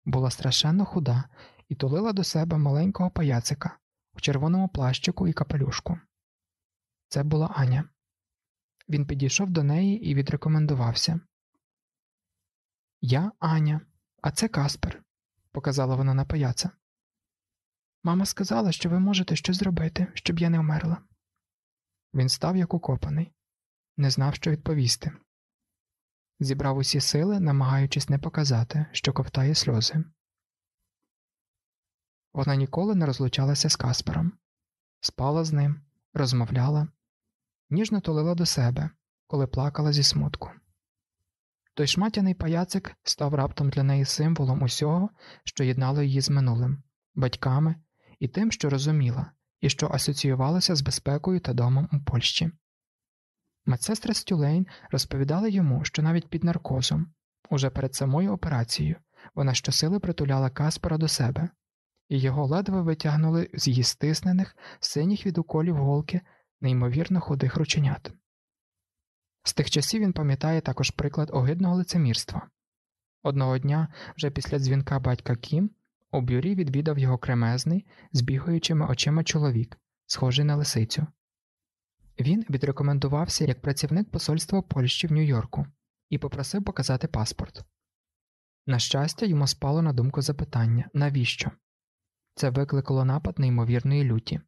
була страшенно худа і тулила до себе маленького паяцика у червоному плащику і капелюшку. Це була Аня. Він підійшов до неї і відрекомендувався. Я Аня, а це Каспер, показала вона на паяца. Мама сказала, що ви можете щось зробити, щоб я не вмерла. Він став як укопаний, не знав, що відповісти. Зібрав усі сили, намагаючись не показати, що ковтає сльози. Вона ніколи не розлучалася з Каспером, спала з ним, розмовляла, ніжно тулила до себе, коли плакала зі смутку. Той шматяний паяцик став раптом для неї символом усього, що єднало її з минулим, батьками і тим, що розуміла, і що асоціювалося з безпекою та домом у Польщі. Медсестра Стюлейн розповідала йому, що навіть під наркозом, уже перед самою операцією, вона щосили притуляла Каспера до себе, і його ледве витягнули з її стиснених, синіх від уколів голки, неймовірно худих рученят. З тих часів він пам'ятає також приклад огидного лицемірства. Одного дня, вже після дзвінка батька Кім, у бюрі відвідав його кремезний, з бігаючими очима чоловік, схожий на лисицю. Він відрекомендувався як працівник посольства Польщі в Нью-Йорку і попросив показати паспорт. На щастя, йому спало на думку запитання навіщо? Це викликало напад неймовірної люті.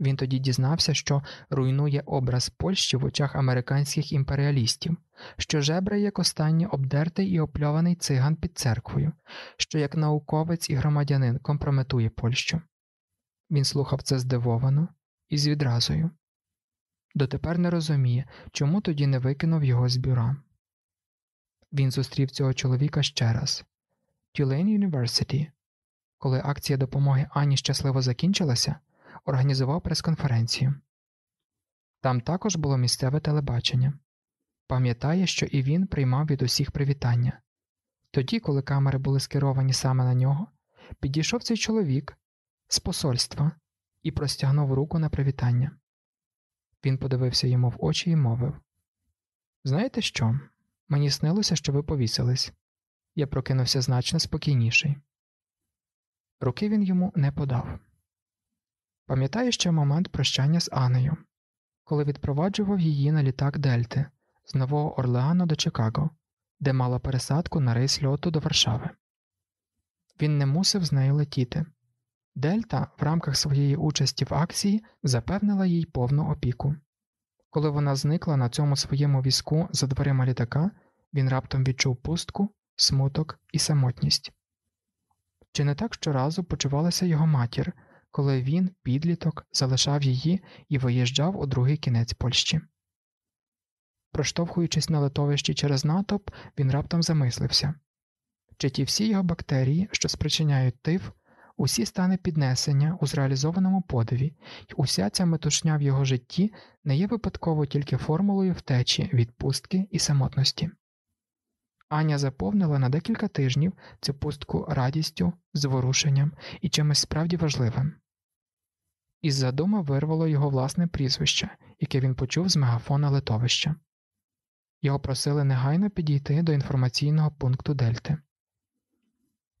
Він тоді дізнався, що руйнує образ Польщі в очах американських імперіалістів, що жебрає як останній обдертий і опльований циган під церквою, що як науковець і громадянин компрометує Польщу. Він слухав це здивовано і з відразою. Дотепер не розуміє, чому тоді не викинув його з бюра. Він зустрів цього чоловіка ще раз Tulane University. Коли акція допомоги Ані щасливо закінчилася, організував прес-конференцію. Там також було місцеве телебачення. Пам'ятає, що і він приймав від усіх привітання. Тоді, коли камери були скеровані саме на нього, підійшов цей чоловік з посольства і простягнув руку на привітання. Він подивився йому в очі і мовив: Знаєте що? Мені снилося, що ви повісились. Я прокинувся значно спокійніший. Руки він йому не подав. Пам'ятаю ще момент прощання з Анею, коли відпроваджував її на літак Дельти з Нового Орлеану до Чикаго, де мала пересадку на рейс ЛОТу до Варшави. Він не мусив з нею летіти. Дельта в рамках своєї участі в акції запевнила їй повну опіку. Коли вона зникла на цьому своєму візку за дверима літака, він раптом відчув пустку, смуток і самотність. Чи не так щоразу почувалася його матір, коли він, підліток, залишав її і виїжджав у другий кінець Польщі? Проштовхуючись на литовищі через натовп, він раптом замислився чи ті всі його бактерії, що спричиняють тиф, усі стани піднесення у зреалізованому подиві, і уся ця метушня в його житті не є випадково тільки формулою втечі, відпустки і самотності. Аня заповнила на декілька тижнів цю пустку радістю, зворушенням і чимось справді важливим. Із задума вирвало його власне прізвище, яке він почув з мегафона литовища. Його просили негайно підійти до інформаційного пункту Дельти.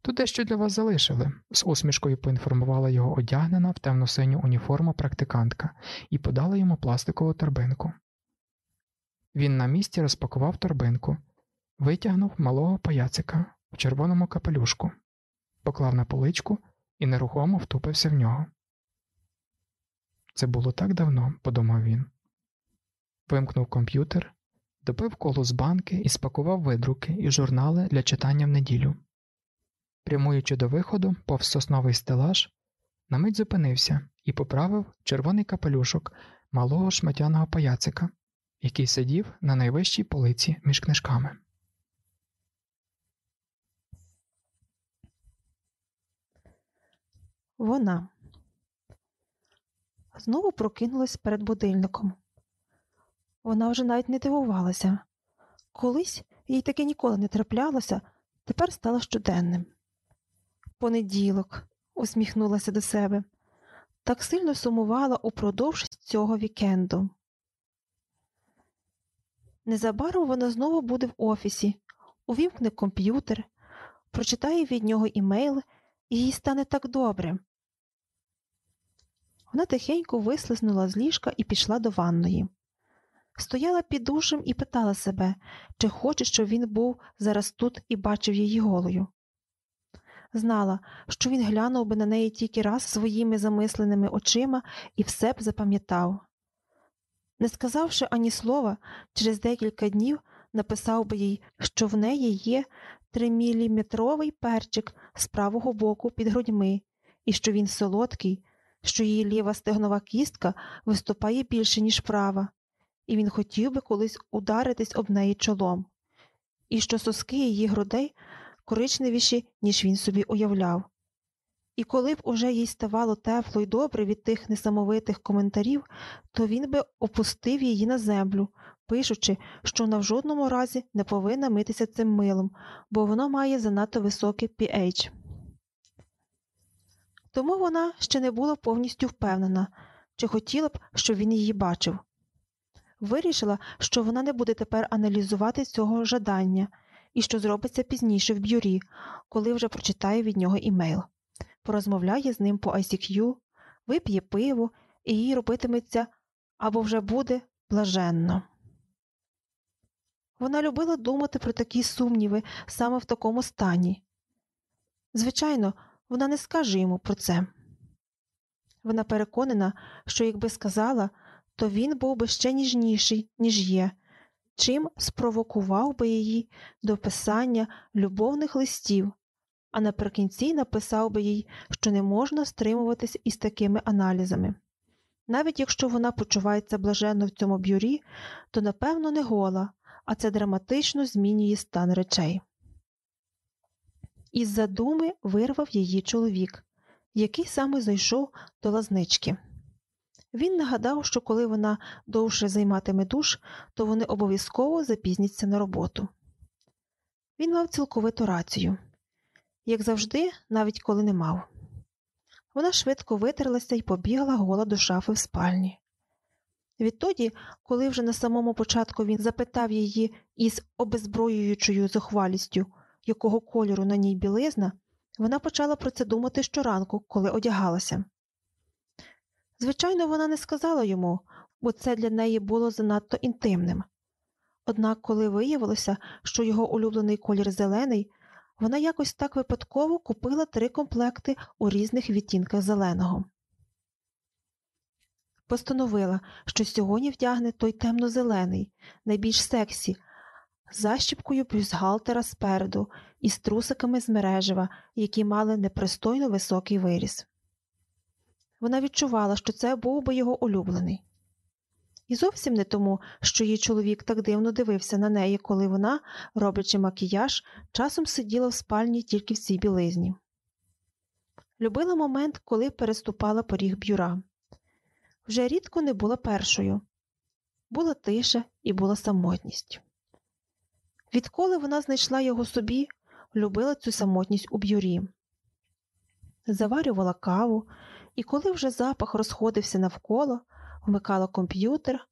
Тут дещо для вас залишили, з усмішкою поінформувала його одягнена в темно-синю уніформу практикантка і подала йому пластикову торбинку. Він на місці розпакував торбинку, витягнув малого паяцика в червоному капелюшку, поклав на поличку і нерухомо втупився в нього. Це було так давно, подумав він. Вимкнув комп'ютер, допив колу з банки і спакував видруки і журнали для читання в неділю. Прямуючи до виходу, повз сосновий стелаж, на мить зупинився і поправив червоний капелюшок малого шматяного паяцика, який сидів на найвищій полиці між книжками. Вона знову прокинулась перед будильником. Вона вже навіть не дивувалася. Колись їй таке ніколи не траплялося, тепер стало щоденним. Понеділок, усміхнулася до себе, так сильно сумувала упродовж цього вікенду. Незабаром вона знову буде в офісі, увімкне комп'ютер, прочитає від нього імейл, і їй стане так добре. Вона тихенько вислизнула з ліжка і пішла до ванної. Стояла під душем і питала себе, чи хоче, щоб він був зараз тут і бачив її голою. Знала, що він глянув би на неї тільки раз своїми замисленими очима і все б запам'ятав. Не сказавши ані слова, через декілька днів написав би їй, що в неї є триміліметровий перчик з правого боку під грудьми, і що він солодкий, що її ліва стегнова кістка виступає більше, ніж права, і він хотів би колись ударитись об неї чолом, і що соски її грудей коричневіші, ніж він собі уявляв. І коли б уже їй ставало тепло й добре від тих несамовитих коментарів, то він би опустив її на землю, пишучи, що вона в жодному разі не повинна митися цим милом, бо воно має занадто високий pH. Тому вона ще не була повністю впевнена, чи хотіла б, щоб він її бачив. Вирішила, що вона не буде тепер аналізувати цього жадання і що зробиться пізніше в бюрі, коли вже прочитає від нього імейл, порозмовляє з ним по ICQ, вип'є пиво і їй робитиметься або вже буде блаженно. Вона любила думати про такі сумніви саме в такому стані. Звичайно, вона не скаже йому про це. Вона переконана, що якби сказала, то він був би ще ніжніший, ніж є, чим спровокував би її до писання любовних листів, а наприкінці написав би їй, що не можна стримуватись із такими аналізами. Навіть якщо вона почувається блаженно в цьому бюрі, то напевно не гола, а це драматично змінює стан речей. Із задуми вирвав її чоловік, який саме зайшов до лазнички. Він нагадав, що коли вона довше займатиме душ, то вони обов'язково запізняться на роботу. Він мав цілковиту рацію, як завжди, навіть коли не мав. Вона швидко витерлася і побігла гола до шафи в спальні. Відтоді, коли вже на самому початку він запитав її із обезброюючою зухвалістю, якого кольору на ній білизна, вона почала про це думати щоранку, коли одягалася. Звичайно, вона не сказала йому, бо це для неї було занадто інтимним. Однак, коли виявилося, що його улюблений колір зелений, вона якось так випадково купила три комплекти у різних відтінках зеленого. Постановила, що сьогодні вдягне той темно-зелений, найбільш сексі, защіпкою бюстгальтера спереду і з трусиками з мережева, які мали непристойно високий виріс. Вона відчувала, що це був би його улюблений. І зовсім не тому, що її чоловік так дивно дивився на неї, коли вона, роблячи макіяж, часом сиділа в спальні тільки в цій білизні. Любила момент, коли переступала поріг бюра. Вже рідко не була першою. Була тиша і була самотність. Відколи вона знайшла його собі, любила цю самотність у б'юрі. Заварювала каву, і коли вже запах розходився навколо, вмикала комп'ютер,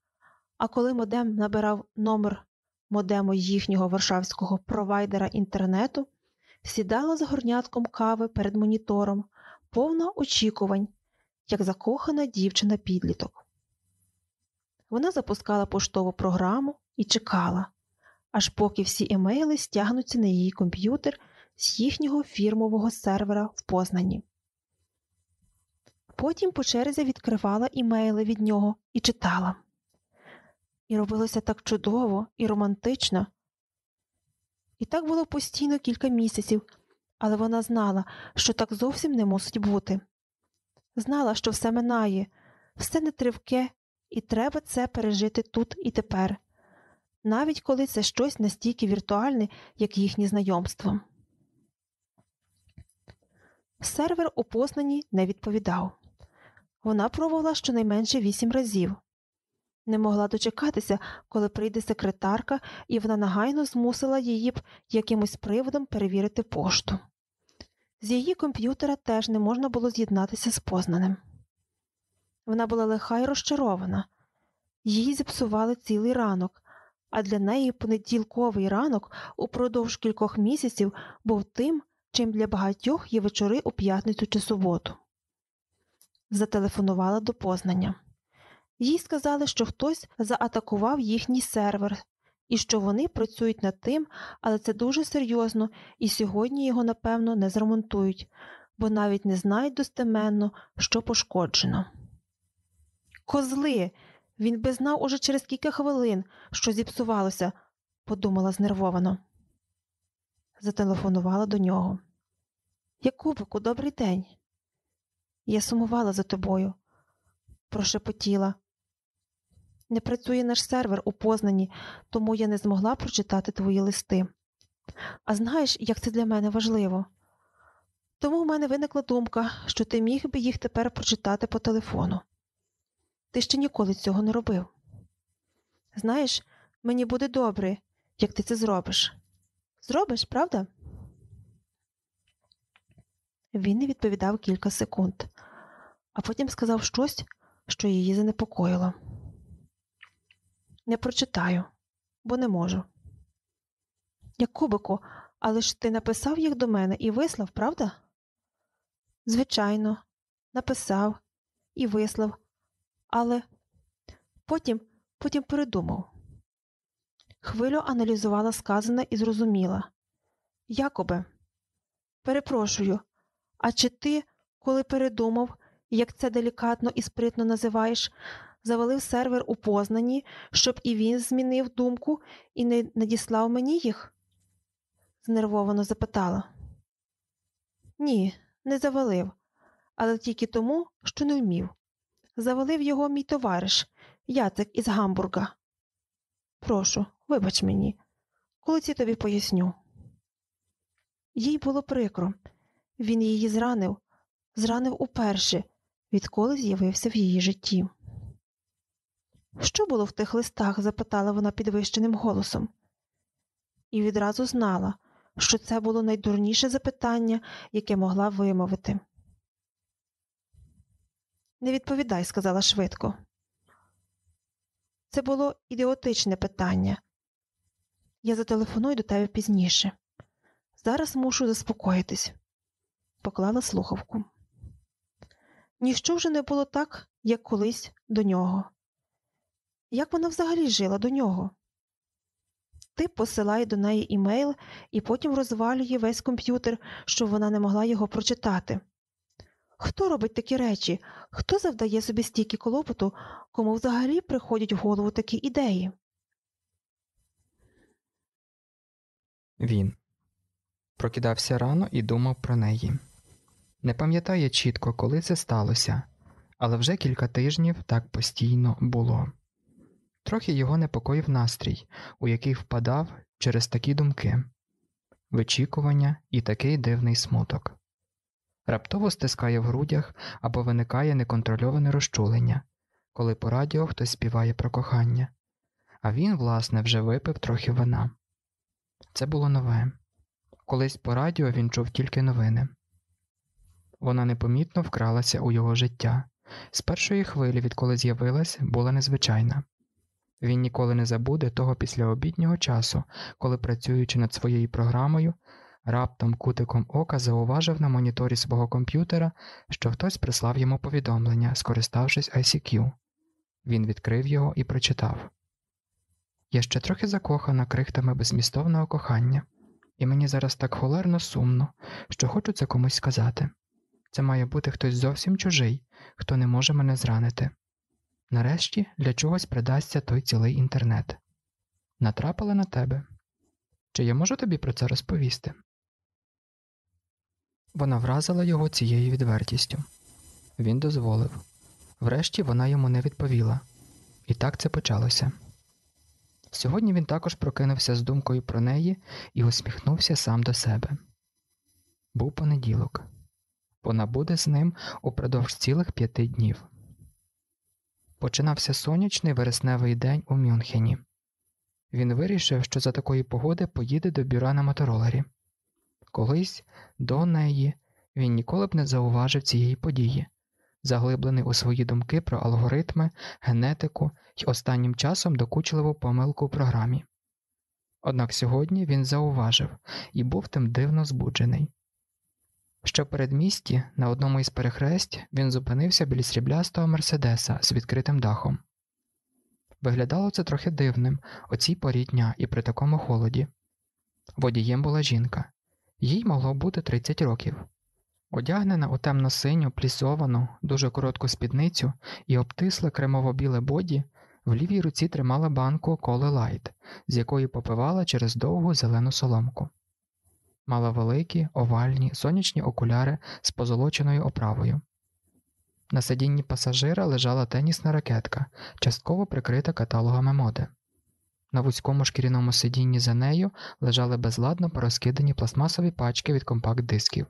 а коли модем набирав номер модему їхнього варшавського провайдера інтернету, сідала з горнятком кави перед монітором, повна очікувань, як закохана дівчина підліток. Вона запускала поштову програму і чекала, аж поки всі емейли стягнуться на її комп'ютер з їхнього фірмового сервера в Познані. Потім по черзі відкривала імейли від нього і читала. І робилося так чудово і романтично. І так було постійно кілька місяців, але вона знала, що так зовсім не мусить бути. Знала, що все минає, все нетривке, і треба це пережити тут і тепер, навіть коли це щось настільки віртуальне, як їхнє знайомство. Сервер у Познані не відповідав. Вона пробувала щонайменше вісім разів. Не могла дочекатися, коли прийде секретарка, і вона негайно змусила її б якимось приводом перевірити пошту. З її комп'ютера теж не можна було з'єднатися з познаним. Вона була лиха й розчарована. Їй зіпсували цілий ранок, а для неї понеділковий ранок упродовж кількох місяців був тим, чим для багатьох є вечори у п'ятницю чи суботу. Зателефонувала до познання. Їй сказали, що хтось заатакував їхній сервер і що вони працюють над тим, але це дуже серйозно, і сьогодні його, напевно, не зремонтують, бо навіть не знають достеменно, що пошкоджено. Козли. Він би знав уже через кілька хвилин, що зіпсувалося, подумала знервовано. Зателефонувала до нього. Якубику, добрий день. Я сумувала за тобою, прошепотіла. Не працює наш сервер у Познані, тому я не змогла прочитати твої листи. А знаєш, як це для мене важливо? Тому в мене виникла думка, що ти міг би їх тепер прочитати по телефону. Ти ще ніколи цього не робив. Знаєш, мені буде добре, як ти це зробиш. Зробиш, правда? Він не відповідав кілька секунд, а потім сказав щось, що її занепокоїло. Не прочитаю, бо не можу. Якубику, але ж ти написав їх до мене і вислав, правда? Звичайно, написав і вислав, але потім, потім передумав. Хвилю аналізувала сказане і зрозуміла. Якобе, перепрошую, а чи ти, коли передумав, як це делікатно і спритно називаєш, завалив сервер у Познані, щоб і він змінив думку і не надіслав мені їх? знервовано запитала. Ні, не завалив, але тільки тому, що не вмів. Завалив його мій товариш, Яцек із Гамбурга. Прошу, вибач мені, коли ці тобі поясню. Їй було прикро. Він її зранив, зранив уперше, відколи з'явився в її житті. Що було в тих листах? запитала вона підвищеним голосом. І відразу знала, що це було найдурніше запитання, яке могла вимовити. Не відповідай, сказала швидко. Це було ідіотичне питання. Я зателефоную до тебе пізніше. Зараз мушу заспокоїтись, поклала слухавку. Ніщо вже не було так, як колись до нього. Як вона взагалі жила до нього? Тип посилає до неї імейл і потім розвалює весь комп'ютер, щоб вона не могла його прочитати. Хто робить такі речі? Хто завдає собі стільки клопоту, кому взагалі приходять в голову такі ідеї? Він прокидався рано і думав про неї. Не пам'ятає чітко, коли це сталося, але вже кілька тижнів так постійно було. Трохи його непокоїв настрій, у який впадав через такі думки, вичікування і такий дивний смуток. Раптово стискає в грудях або виникає неконтрольоване розчулення, коли по радіо хтось співає про кохання, а він, власне, вже випив трохи вина. Це було нове. Колись по радіо він чув тільки новини. Вона непомітно вкралася у його життя. З першої хвилі, відколи з'явилась, була незвичайна. Він ніколи не забуде того післяобіднього часу, коли, працюючи над своєю програмою, раптом кутиком ока зауважив на моніторі свого комп'ютера, що хтось прислав йому повідомлення, скориставшись ICQ. Він відкрив його і прочитав Я ще трохи закохана крихтами безмістовного кохання, і мені зараз так холерно сумно, що хочу це комусь сказати. Це має бути хтось зовсім чужий, хто не може мене зранити. Нарешті для чогось придасться той цілий інтернет. Натрапила на тебе. Чи я можу тобі про це розповісти? Вона вразила його цією відвертістю. Він дозволив. Врешті вона йому не відповіла. І так це почалося. Сьогодні він також прокинувся з думкою про неї і усміхнувся сам до себе. Був понеділок. Вона буде з ним упродовж цілих п'яти днів. Починався сонячний вересневий день у Мюнхені. Він вирішив, що за такої погоди поїде до бюра на моторолері. Колись до неї він ніколи б не зауважив цієї події, заглиблений у свої думки про алгоритми, генетику й останнім часом докучливу помилку у програмі. Однак сьогодні він зауважив і був тим дивно збуджений. Що передмісті, на одному із перехресть, він зупинився біля сріблястого Мерседеса з відкритим дахом. Виглядало це трохи дивним о цій порі дня і при такому холоді. Водієм була жінка, їй могло бути 30 років. Одягнена у темно-синю, плісовану, дуже коротку спідницю і обтисле кремово-біле боді, в лівій руці тримала банку коли лайт, з якої попивала через довгу зелену соломку. Мала великі, овальні, сонячні окуляри з позолоченою оправою. На сидінні пасажира лежала тенісна ракетка, частково прикрита каталогами моди. На вузькому шкіряному сидінні за нею лежали безладно порозкидані пластмасові пачки від компакт-дисків.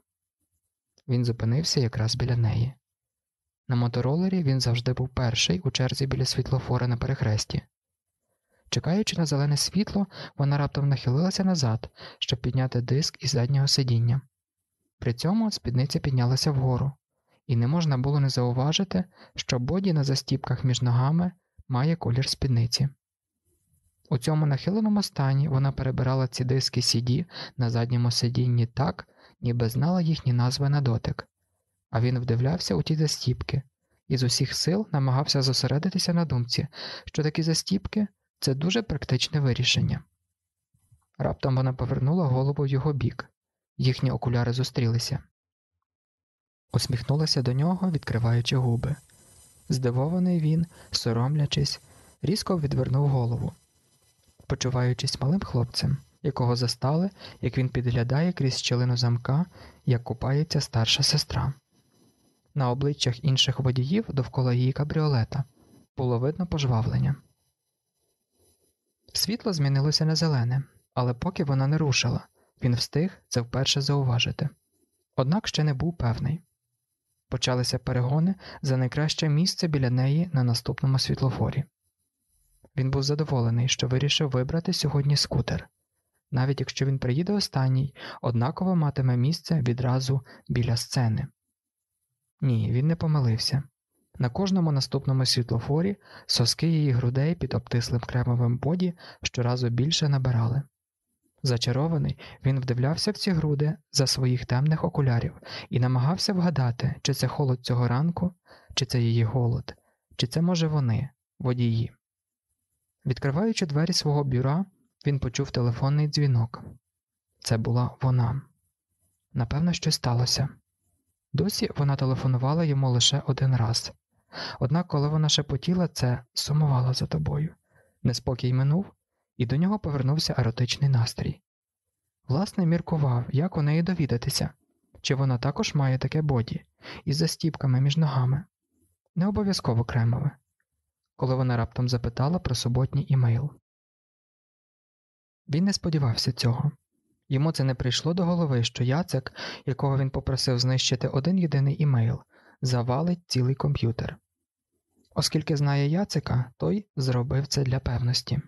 Він зупинився якраз біля неї. На моторолері він завжди був перший у черзі біля світлофора на перехресті. Чекаючи на зелене світло, вона раптом нахилилася назад, щоб підняти диск із заднього сидіння. При цьому спідниця піднялася вгору, і не можна було не зауважити, що боді на застіпках між ногами має колір спідниці. У цьому нахиленому стані вона перебирала ці диски CD на задньому сидінні так, ніби знала їхні назви на дотик, а він вдивлявся у ті застіпки і з усіх сил намагався зосередитися на думці, що такі застіпки Це дуже практичне вирішення. Раптом вона повернула голову в його бік, їхні окуляри зустрілися. Усміхнулася до нього, відкриваючи губи. Здивований він, соромлячись, різко відвернув голову, почуваючись малим хлопцем, якого застали, як він підглядає крізь щелину замка, як купається старша сестра. На обличчях інших водіїв довкола її кабріолета було видно пожвавлення. Світло змінилося на зелене, але поки вона не рушила, він встиг це вперше зауважити. Однак ще не був певний. Почалися перегони за найкраще місце біля неї на наступному світлофорі. Він був задоволений, що вирішив вибрати сьогодні скутер. Навіть якщо він приїде останній, однаково матиме місце відразу біля сцени. Ні, він не помилився. На кожному наступному світлофорі соски її грудей під обтислим кремовим боді щоразу більше набирали. Зачарований, він вдивлявся в ці груди за своїх темних окулярів і намагався вгадати, чи це холод цього ранку, чи це її голод, чи це, може, вони, водії. Відкриваючи двері свого бюра, він почув телефонний дзвінок. Це була вона. Напевно, щось сталося. Досі вона телефонувала йому лише один раз. Однак, коли вона шепотіла це, сумувала за тобою. Неспокій минув, і до нього повернувся еротичний настрій. Власне, міркував, як у неї довідатися, чи вона також має таке боді, із застіпками між ногами, не обов'язково кремове, коли вона раптом запитала про суботній імейл. Він не сподівався цього. Йому це не прийшло до голови, що Яцек, якого він попросив знищити один єдиний імейл, завалить цілий комп'ютер. Оскільки знає Яцика, той зробив це для певності.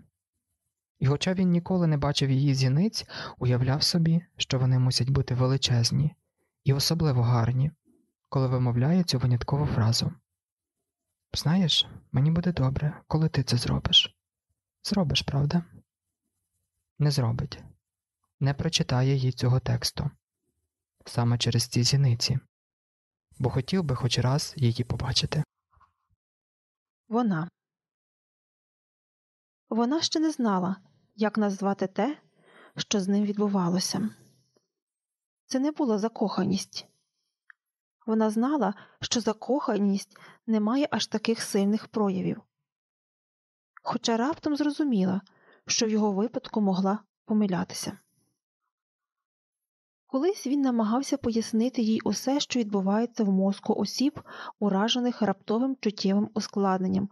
І, хоча він ніколи не бачив її зіниць, уявляв собі, що вони мусять бути величезні і особливо гарні, коли вимовляє цю виняткову фразу. Знаєш, мені буде добре, коли ти це зробиш. Зробиш, правда? Не зробить, не прочитає їй цього тексту саме через ці зіниці, бо хотів би хоч раз її побачити. Вона. Вона ще не знала, як назвати те, що з ним відбувалося. Це не була закоханість. Вона знала, що закоханість не має аж таких сильних проявів. Хоча раптом зрозуміла, що в його випадку могла помилятися. Колись він намагався пояснити їй усе, що відбувається в мозку осіб, уражених раптовим чуттєвим ускладненням,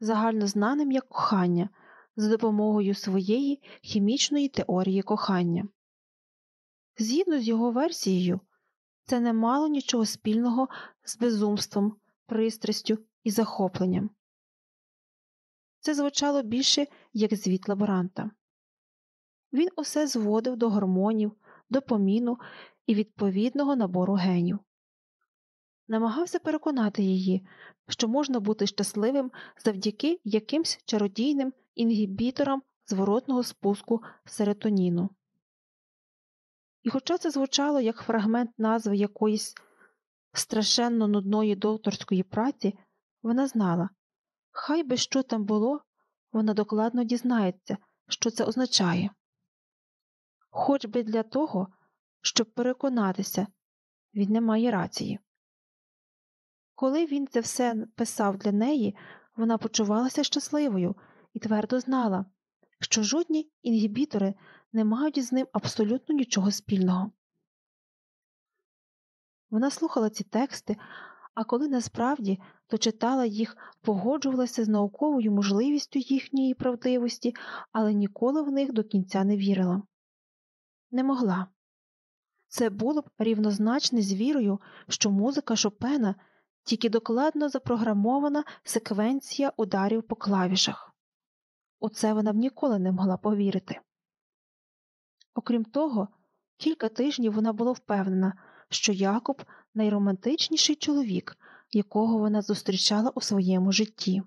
загальнознаним як кохання, за допомогою своєї хімічної теорії кохання. Згідно з його версією, це не мало нічого спільного з безумством, пристрастю і захопленням. Це звучало більше як звіт лаборанта. Він усе зводив до гормонів, допоміну і відповідного набору генів. Намагався переконати її, що можна бути щасливим завдяки якимсь чародійним інгібіторам зворотного спуску серотоніну. І хоча це звучало як фрагмент назви якоїсь страшенно нудної докторської праці, вона знала хай би що там було, вона докладно дізнається, що це означає. Хоч би для того, щоб переконатися, він не має рації. Коли він це все писав для неї, вона почувалася щасливою і твердо знала, що жодні інгібітори не мають з ним абсолютно нічого спільного. Вона слухала ці тексти, а коли насправді то читала їх, погоджувалася з науковою можливістю їхньої правдивості, але ніколи в них до кінця не вірила. Не могла. Це було б рівнозначне з вірою, що музика Шопена тільки докладно запрограмована секвенція ударів по клавішах. У це вона б ніколи не могла повірити. Окрім того, кілька тижнів вона була впевнена, що Якоб найромантичніший чоловік, якого вона зустрічала у своєму житті.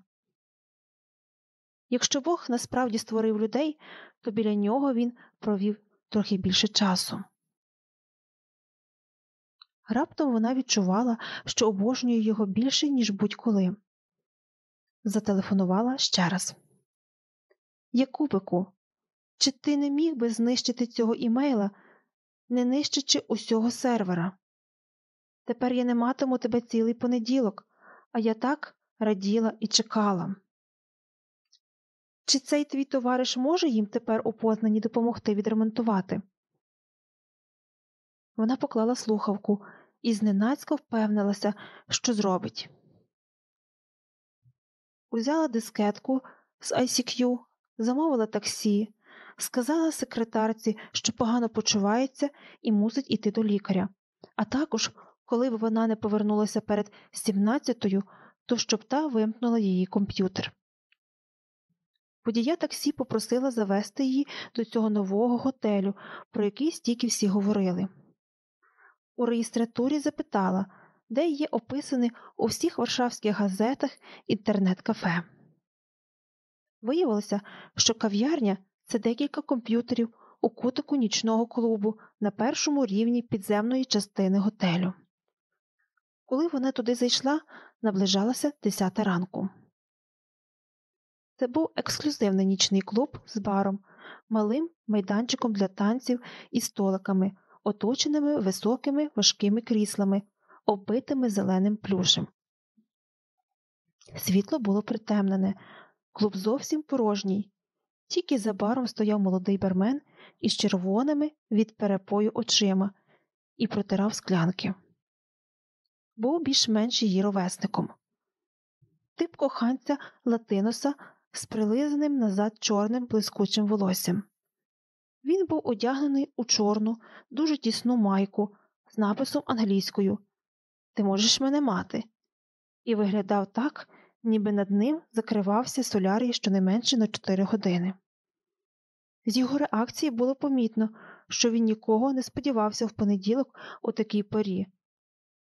Якщо Бог насправді створив людей, то біля нього він провів трохи більше часу. Раптом вона відчувала, що обожнює його більше, ніж будь-коли. Зателефонувала ще раз. Якубику, чи ти не міг би знищити цього імейла, не нищачи усього сервера? Тепер я не матиму тебе цілий понеділок, а я так раділа і чекала. Чи цей твій товариш може їм тепер у Познані допомогти відремонтувати? Вона поклала слухавку і зненацька впевнилася, що зробить. Узяла дискетку з ICQ, замовила таксі, сказала секретарці, що погано почувається і мусить іти до лікаря. А також, коли б вона не повернулася перед 17-ю, то щоб та вимкнула її комп'ютер. Водія таксі попросила завести її до цього нового готелю, про який стільки всі говорили. У реєстратурі запитала, де є описаний у всіх варшавських газетах інтернет-кафе. Виявилося, що кав'ярня це декілька комп'ютерів у кутику нічного клубу на першому рівні підземної частини готелю. Коли вона туди зайшла, наближалася десята ранку. Це був ексклюзивний нічний клуб з баром, малим майданчиком для танців і столиками, оточеними високими важкими кріслами, оббитими зеленим плюшем. Світло було притемнене, клуб зовсім порожній, тільки за баром стояв молодий бармен із червоними від перепою очима і протирав склянки. Був більш-менш її ровесником. Тип коханця Латиноса з прилизаним назад чорним блискучим волоссям. Він був одягнений у чорну, дуже тісну майку з написом англійською Ти можеш мене мати, і виглядав так, ніби над ним закривався солярій щонайменше на 4 години. З його реакції було помітно, що він нікого не сподівався в понеділок у такій порі,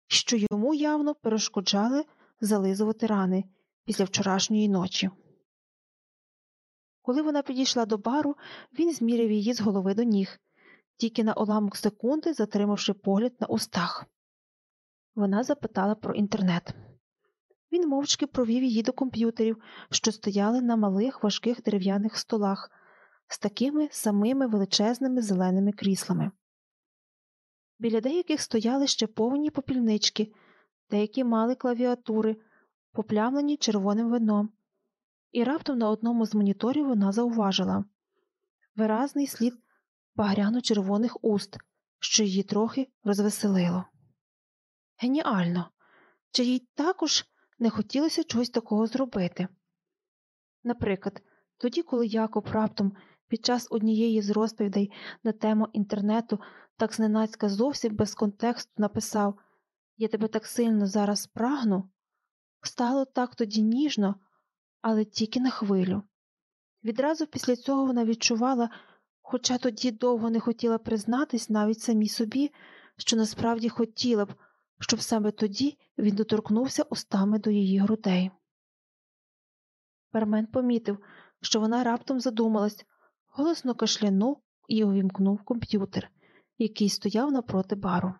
що йому явно перешкоджали зализувати рани після вчорашньої ночі. Коли вона підійшла до бару, він зміряв її з голови до ніг, тільки на уламок секунди затримавши погляд на устах. Вона запитала про інтернет. Він мовчки провів її до комп'ютерів, що стояли на малих важких дерев'яних столах з такими самими величезними зеленими кріслами. Біля деяких стояли ще повні попільнички, деякі мали клавіатури, поплямлені червоним вином, і раптом на одному з моніторів вона зауважила виразний слід багряно-червоних уст, що її трохи розвеселило. Геніально! Чи їй також не хотілося чогось такого зробити? Наприклад, тоді, коли Якоб раптом під час однієї з розповідей на тему інтернету так зненацька зовсім без контексту написав Я тебе так сильно зараз прагну, стало так тоді ніжно, але тільки на хвилю. Відразу після цього вона відчувала, хоча тоді довго не хотіла признатись навіть самій собі, що насправді хотіла б, щоб саме тоді він доторкнувся устами до її грудей. Пермен помітив, що вона раптом задумалась, голосно кашлянув і увімкнув комп'ютер, який стояв напроти бару.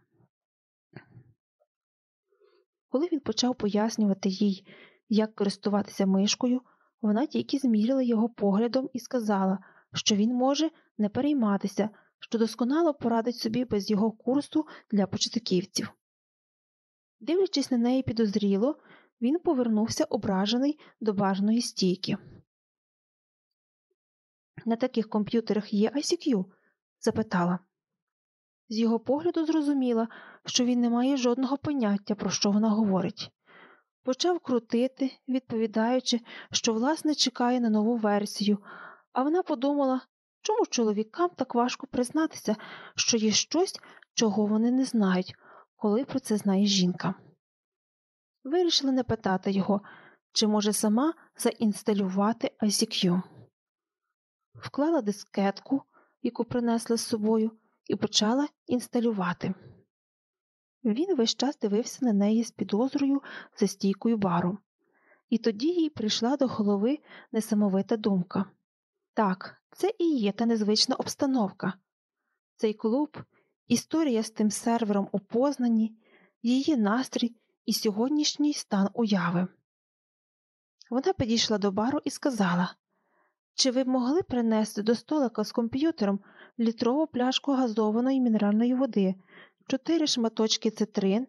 Коли він почав пояснювати їй, як користуватися мишкою, вона тільки змірила його поглядом і сказала, що він може не перейматися, що досконало порадить собі без його курсу для початківців. Дивлячись на неї підозріло, він повернувся ображений до бажаної стійки. На таких комп'ютерах є ICQ? запитала. З його погляду зрозуміла, що він не має жодного поняття, про що вона говорить. Почав крутити, відповідаючи, що власне чекає на нову версію, а вона подумала, чому чоловікам так важко признатися, що є щось, чого вони не знають, коли про це знає жінка. Вирішила не питати його, чи може сама заінсталювати ICQ. Вклала дискетку, яку принесла з собою, і почала інсталювати. Він весь час дивився на неї з підозрою за стійкою бару, і тоді їй прийшла до голови несамовита думка так, це і є та незвична обстановка. Цей клуб, історія з тим сервером у Познані, її настрій і сьогоднішній стан уяви. Вона підійшла до бару і сказала Чи ви б могли принести до столика з комп'ютером літрову пляшку газованої мінеральної води, чотири шматочки цитрин,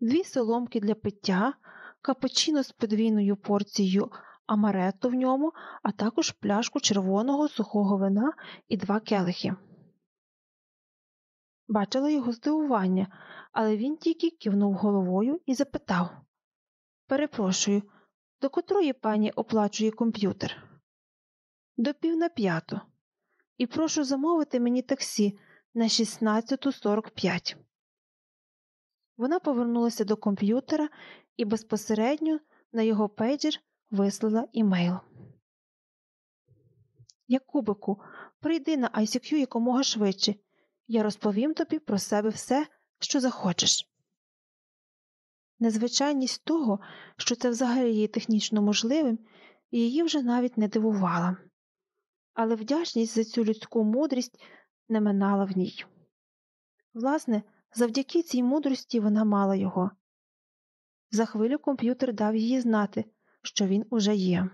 дві соломки для пиття, капучино з подвійною порцією амаретто в ньому, а також пляшку червоного сухого вина і два келихи. Бачила його здивування, але він тільки кивнув головою і запитав Перепрошую, до котрої пані оплачує комп'ютер? До пів на п'яту. І прошу замовити мені таксі на 16.45. Вона повернулася до комп'ютера і безпосередньо на його пейджер вислала імейл. Якубику, прийди на ICQ якомога швидше. Я розповім тобі про себе все, що захочеш. Незвичайність того, що це взагалі є технічно можливим, її вже навіть не дивувала, але вдячність за цю людську мудрість не минала в ній. Власне, завдяки цій мудрості вона мала його. За хвилю комп'ютер дав їй знати, що він уже є.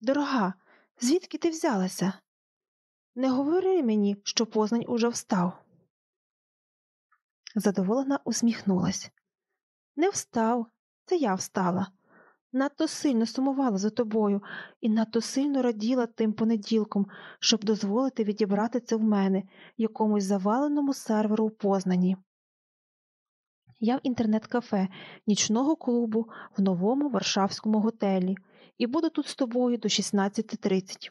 Дорога, звідки ти взялася? Не говори мені, що Познань уже встав. Задоволена усміхнулась. Не встав, це я встала. Надто сильно сумувала за тобою і надто сильно раділа тим понеділком, щоб дозволити відібрати це в мене якомусь заваленому серверу у Познані. Я в інтернет-кафе нічного клубу в новому Варшавському готелі і буду тут з тобою до 16.30.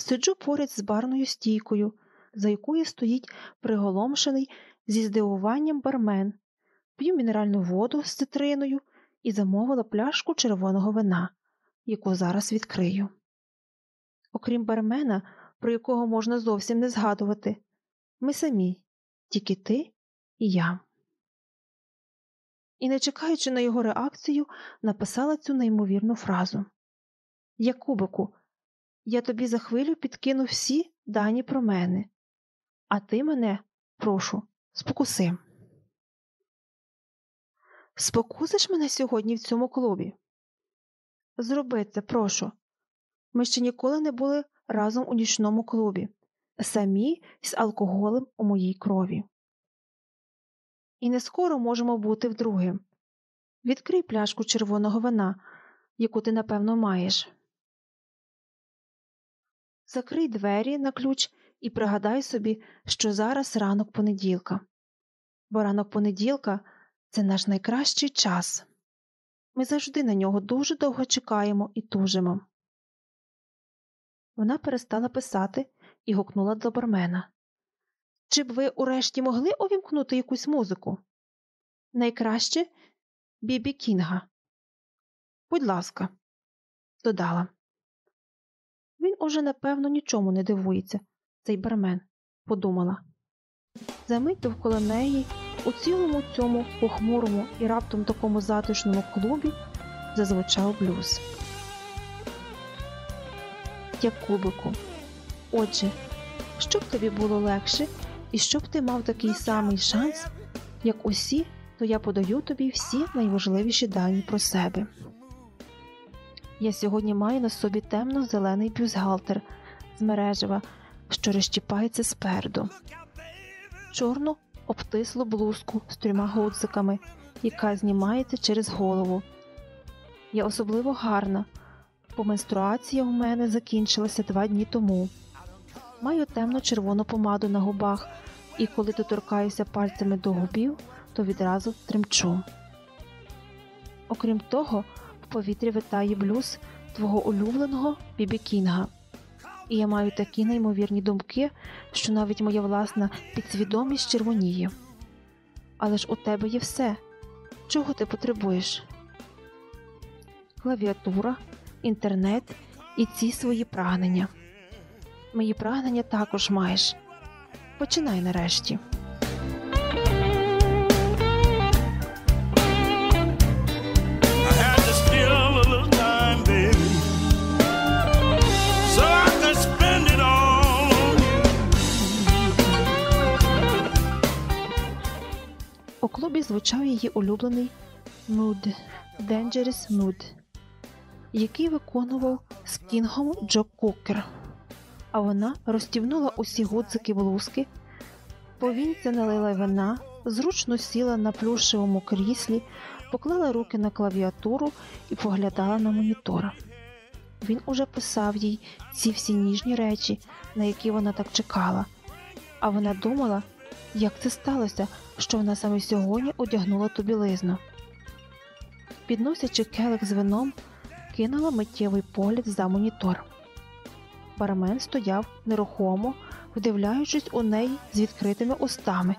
Сиджу поряд з барною стійкою, за якою стоїть приголомшений зі здивуванням бармен, п'ю мінеральну воду з цитриною і замовила пляшку червоного вина, яку зараз відкрию. Окрім бармена, про якого можна зовсім не згадувати, ми самі, тільки ти і я. І, не чекаючи на його реакцію, написала цю неймовірну фразу Якубику, я тобі за хвилю підкину всі дані про мене, а ти мене, прошу, спокуси. Спокусиш мене сьогодні в цьому клубі? Зроби це, прошу. Ми ще ніколи не були разом у нічному клубі, самі з алкоголем у моїй крові. І не скоро можемо бути вдруге. Відкрий пляшку червоного вина, яку ти, напевно, маєш. Закрий двері на ключ і пригадай собі, що зараз ранок понеділка. Бо ранок понеділка це наш найкращий час. Ми завжди на нього дуже довго чекаємо і тужимо. Вона перестала писати і гукнула до бармена. Чи б ви урешті могли увімкнути якусь музику? Найкраще Бібі Кінга. Будь ласка, додала. Уже, напевно, нічому не дивується, цей бармен, подумала. Замить довкола неї, у цілому цьому похмурому і раптом такому затишному клубі зазвучав блюз. Як кубику. Отже, щоб тобі було легше, і щоб ти мав такий самий шанс, як усі, то я подаю тобі всі найважливіші дані про себе. Я сьогодні маю на собі темно-зелений бюзгалтер з мережева, що розчіпається спереду, чорну обтислу блузку з трьома гудзиками, яка знімається через голову. Я особливо гарна, бо менструація у мене закінчилася два дні тому. Маю темно-червону помаду на губах, і коли доторкаюся пальцями до губів, то відразу тремчу. Окрім того, повітрі витає блюз твого улюбленого Бібі Кінга. І я маю такі неймовірні думки, що навіть моя власна підсвідомість червоніє. Але ж у тебе є все. Чого ти потребуєш? Клавіатура, інтернет і ці свої прагнення. Мої прагнення також маєш. Починай нарешті. У клубі звучав її улюблений Mood, Dangerous Mood. який виконував з кінгом Джо Кукер. А вона розтівнула усі гудзики блузки, повінця налила вина, зручно сіла на плюшевому кріслі, поклала руки на клавіатуру і поглядала на монітор. Він уже писав їй ці всі ніжні речі, на які вона так чекала. А вона думала, як це сталося, що вона саме сьогодні одягнула ту білизну. Підносячи келих з вином, кинула миттєвий погляд за монітор. Бармен стояв нерухомо, вдивляючись у неї з відкритими устами.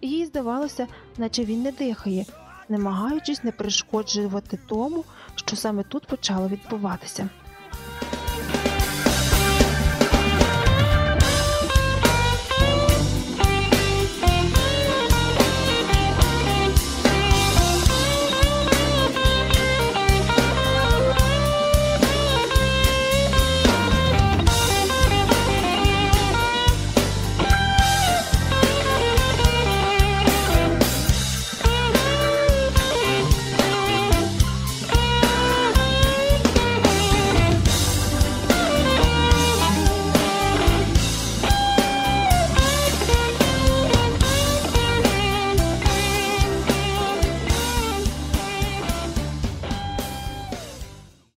Їй здавалося, наче він не дихає, намагаючись не перешкоджувати тому, що саме тут почало відбуватися.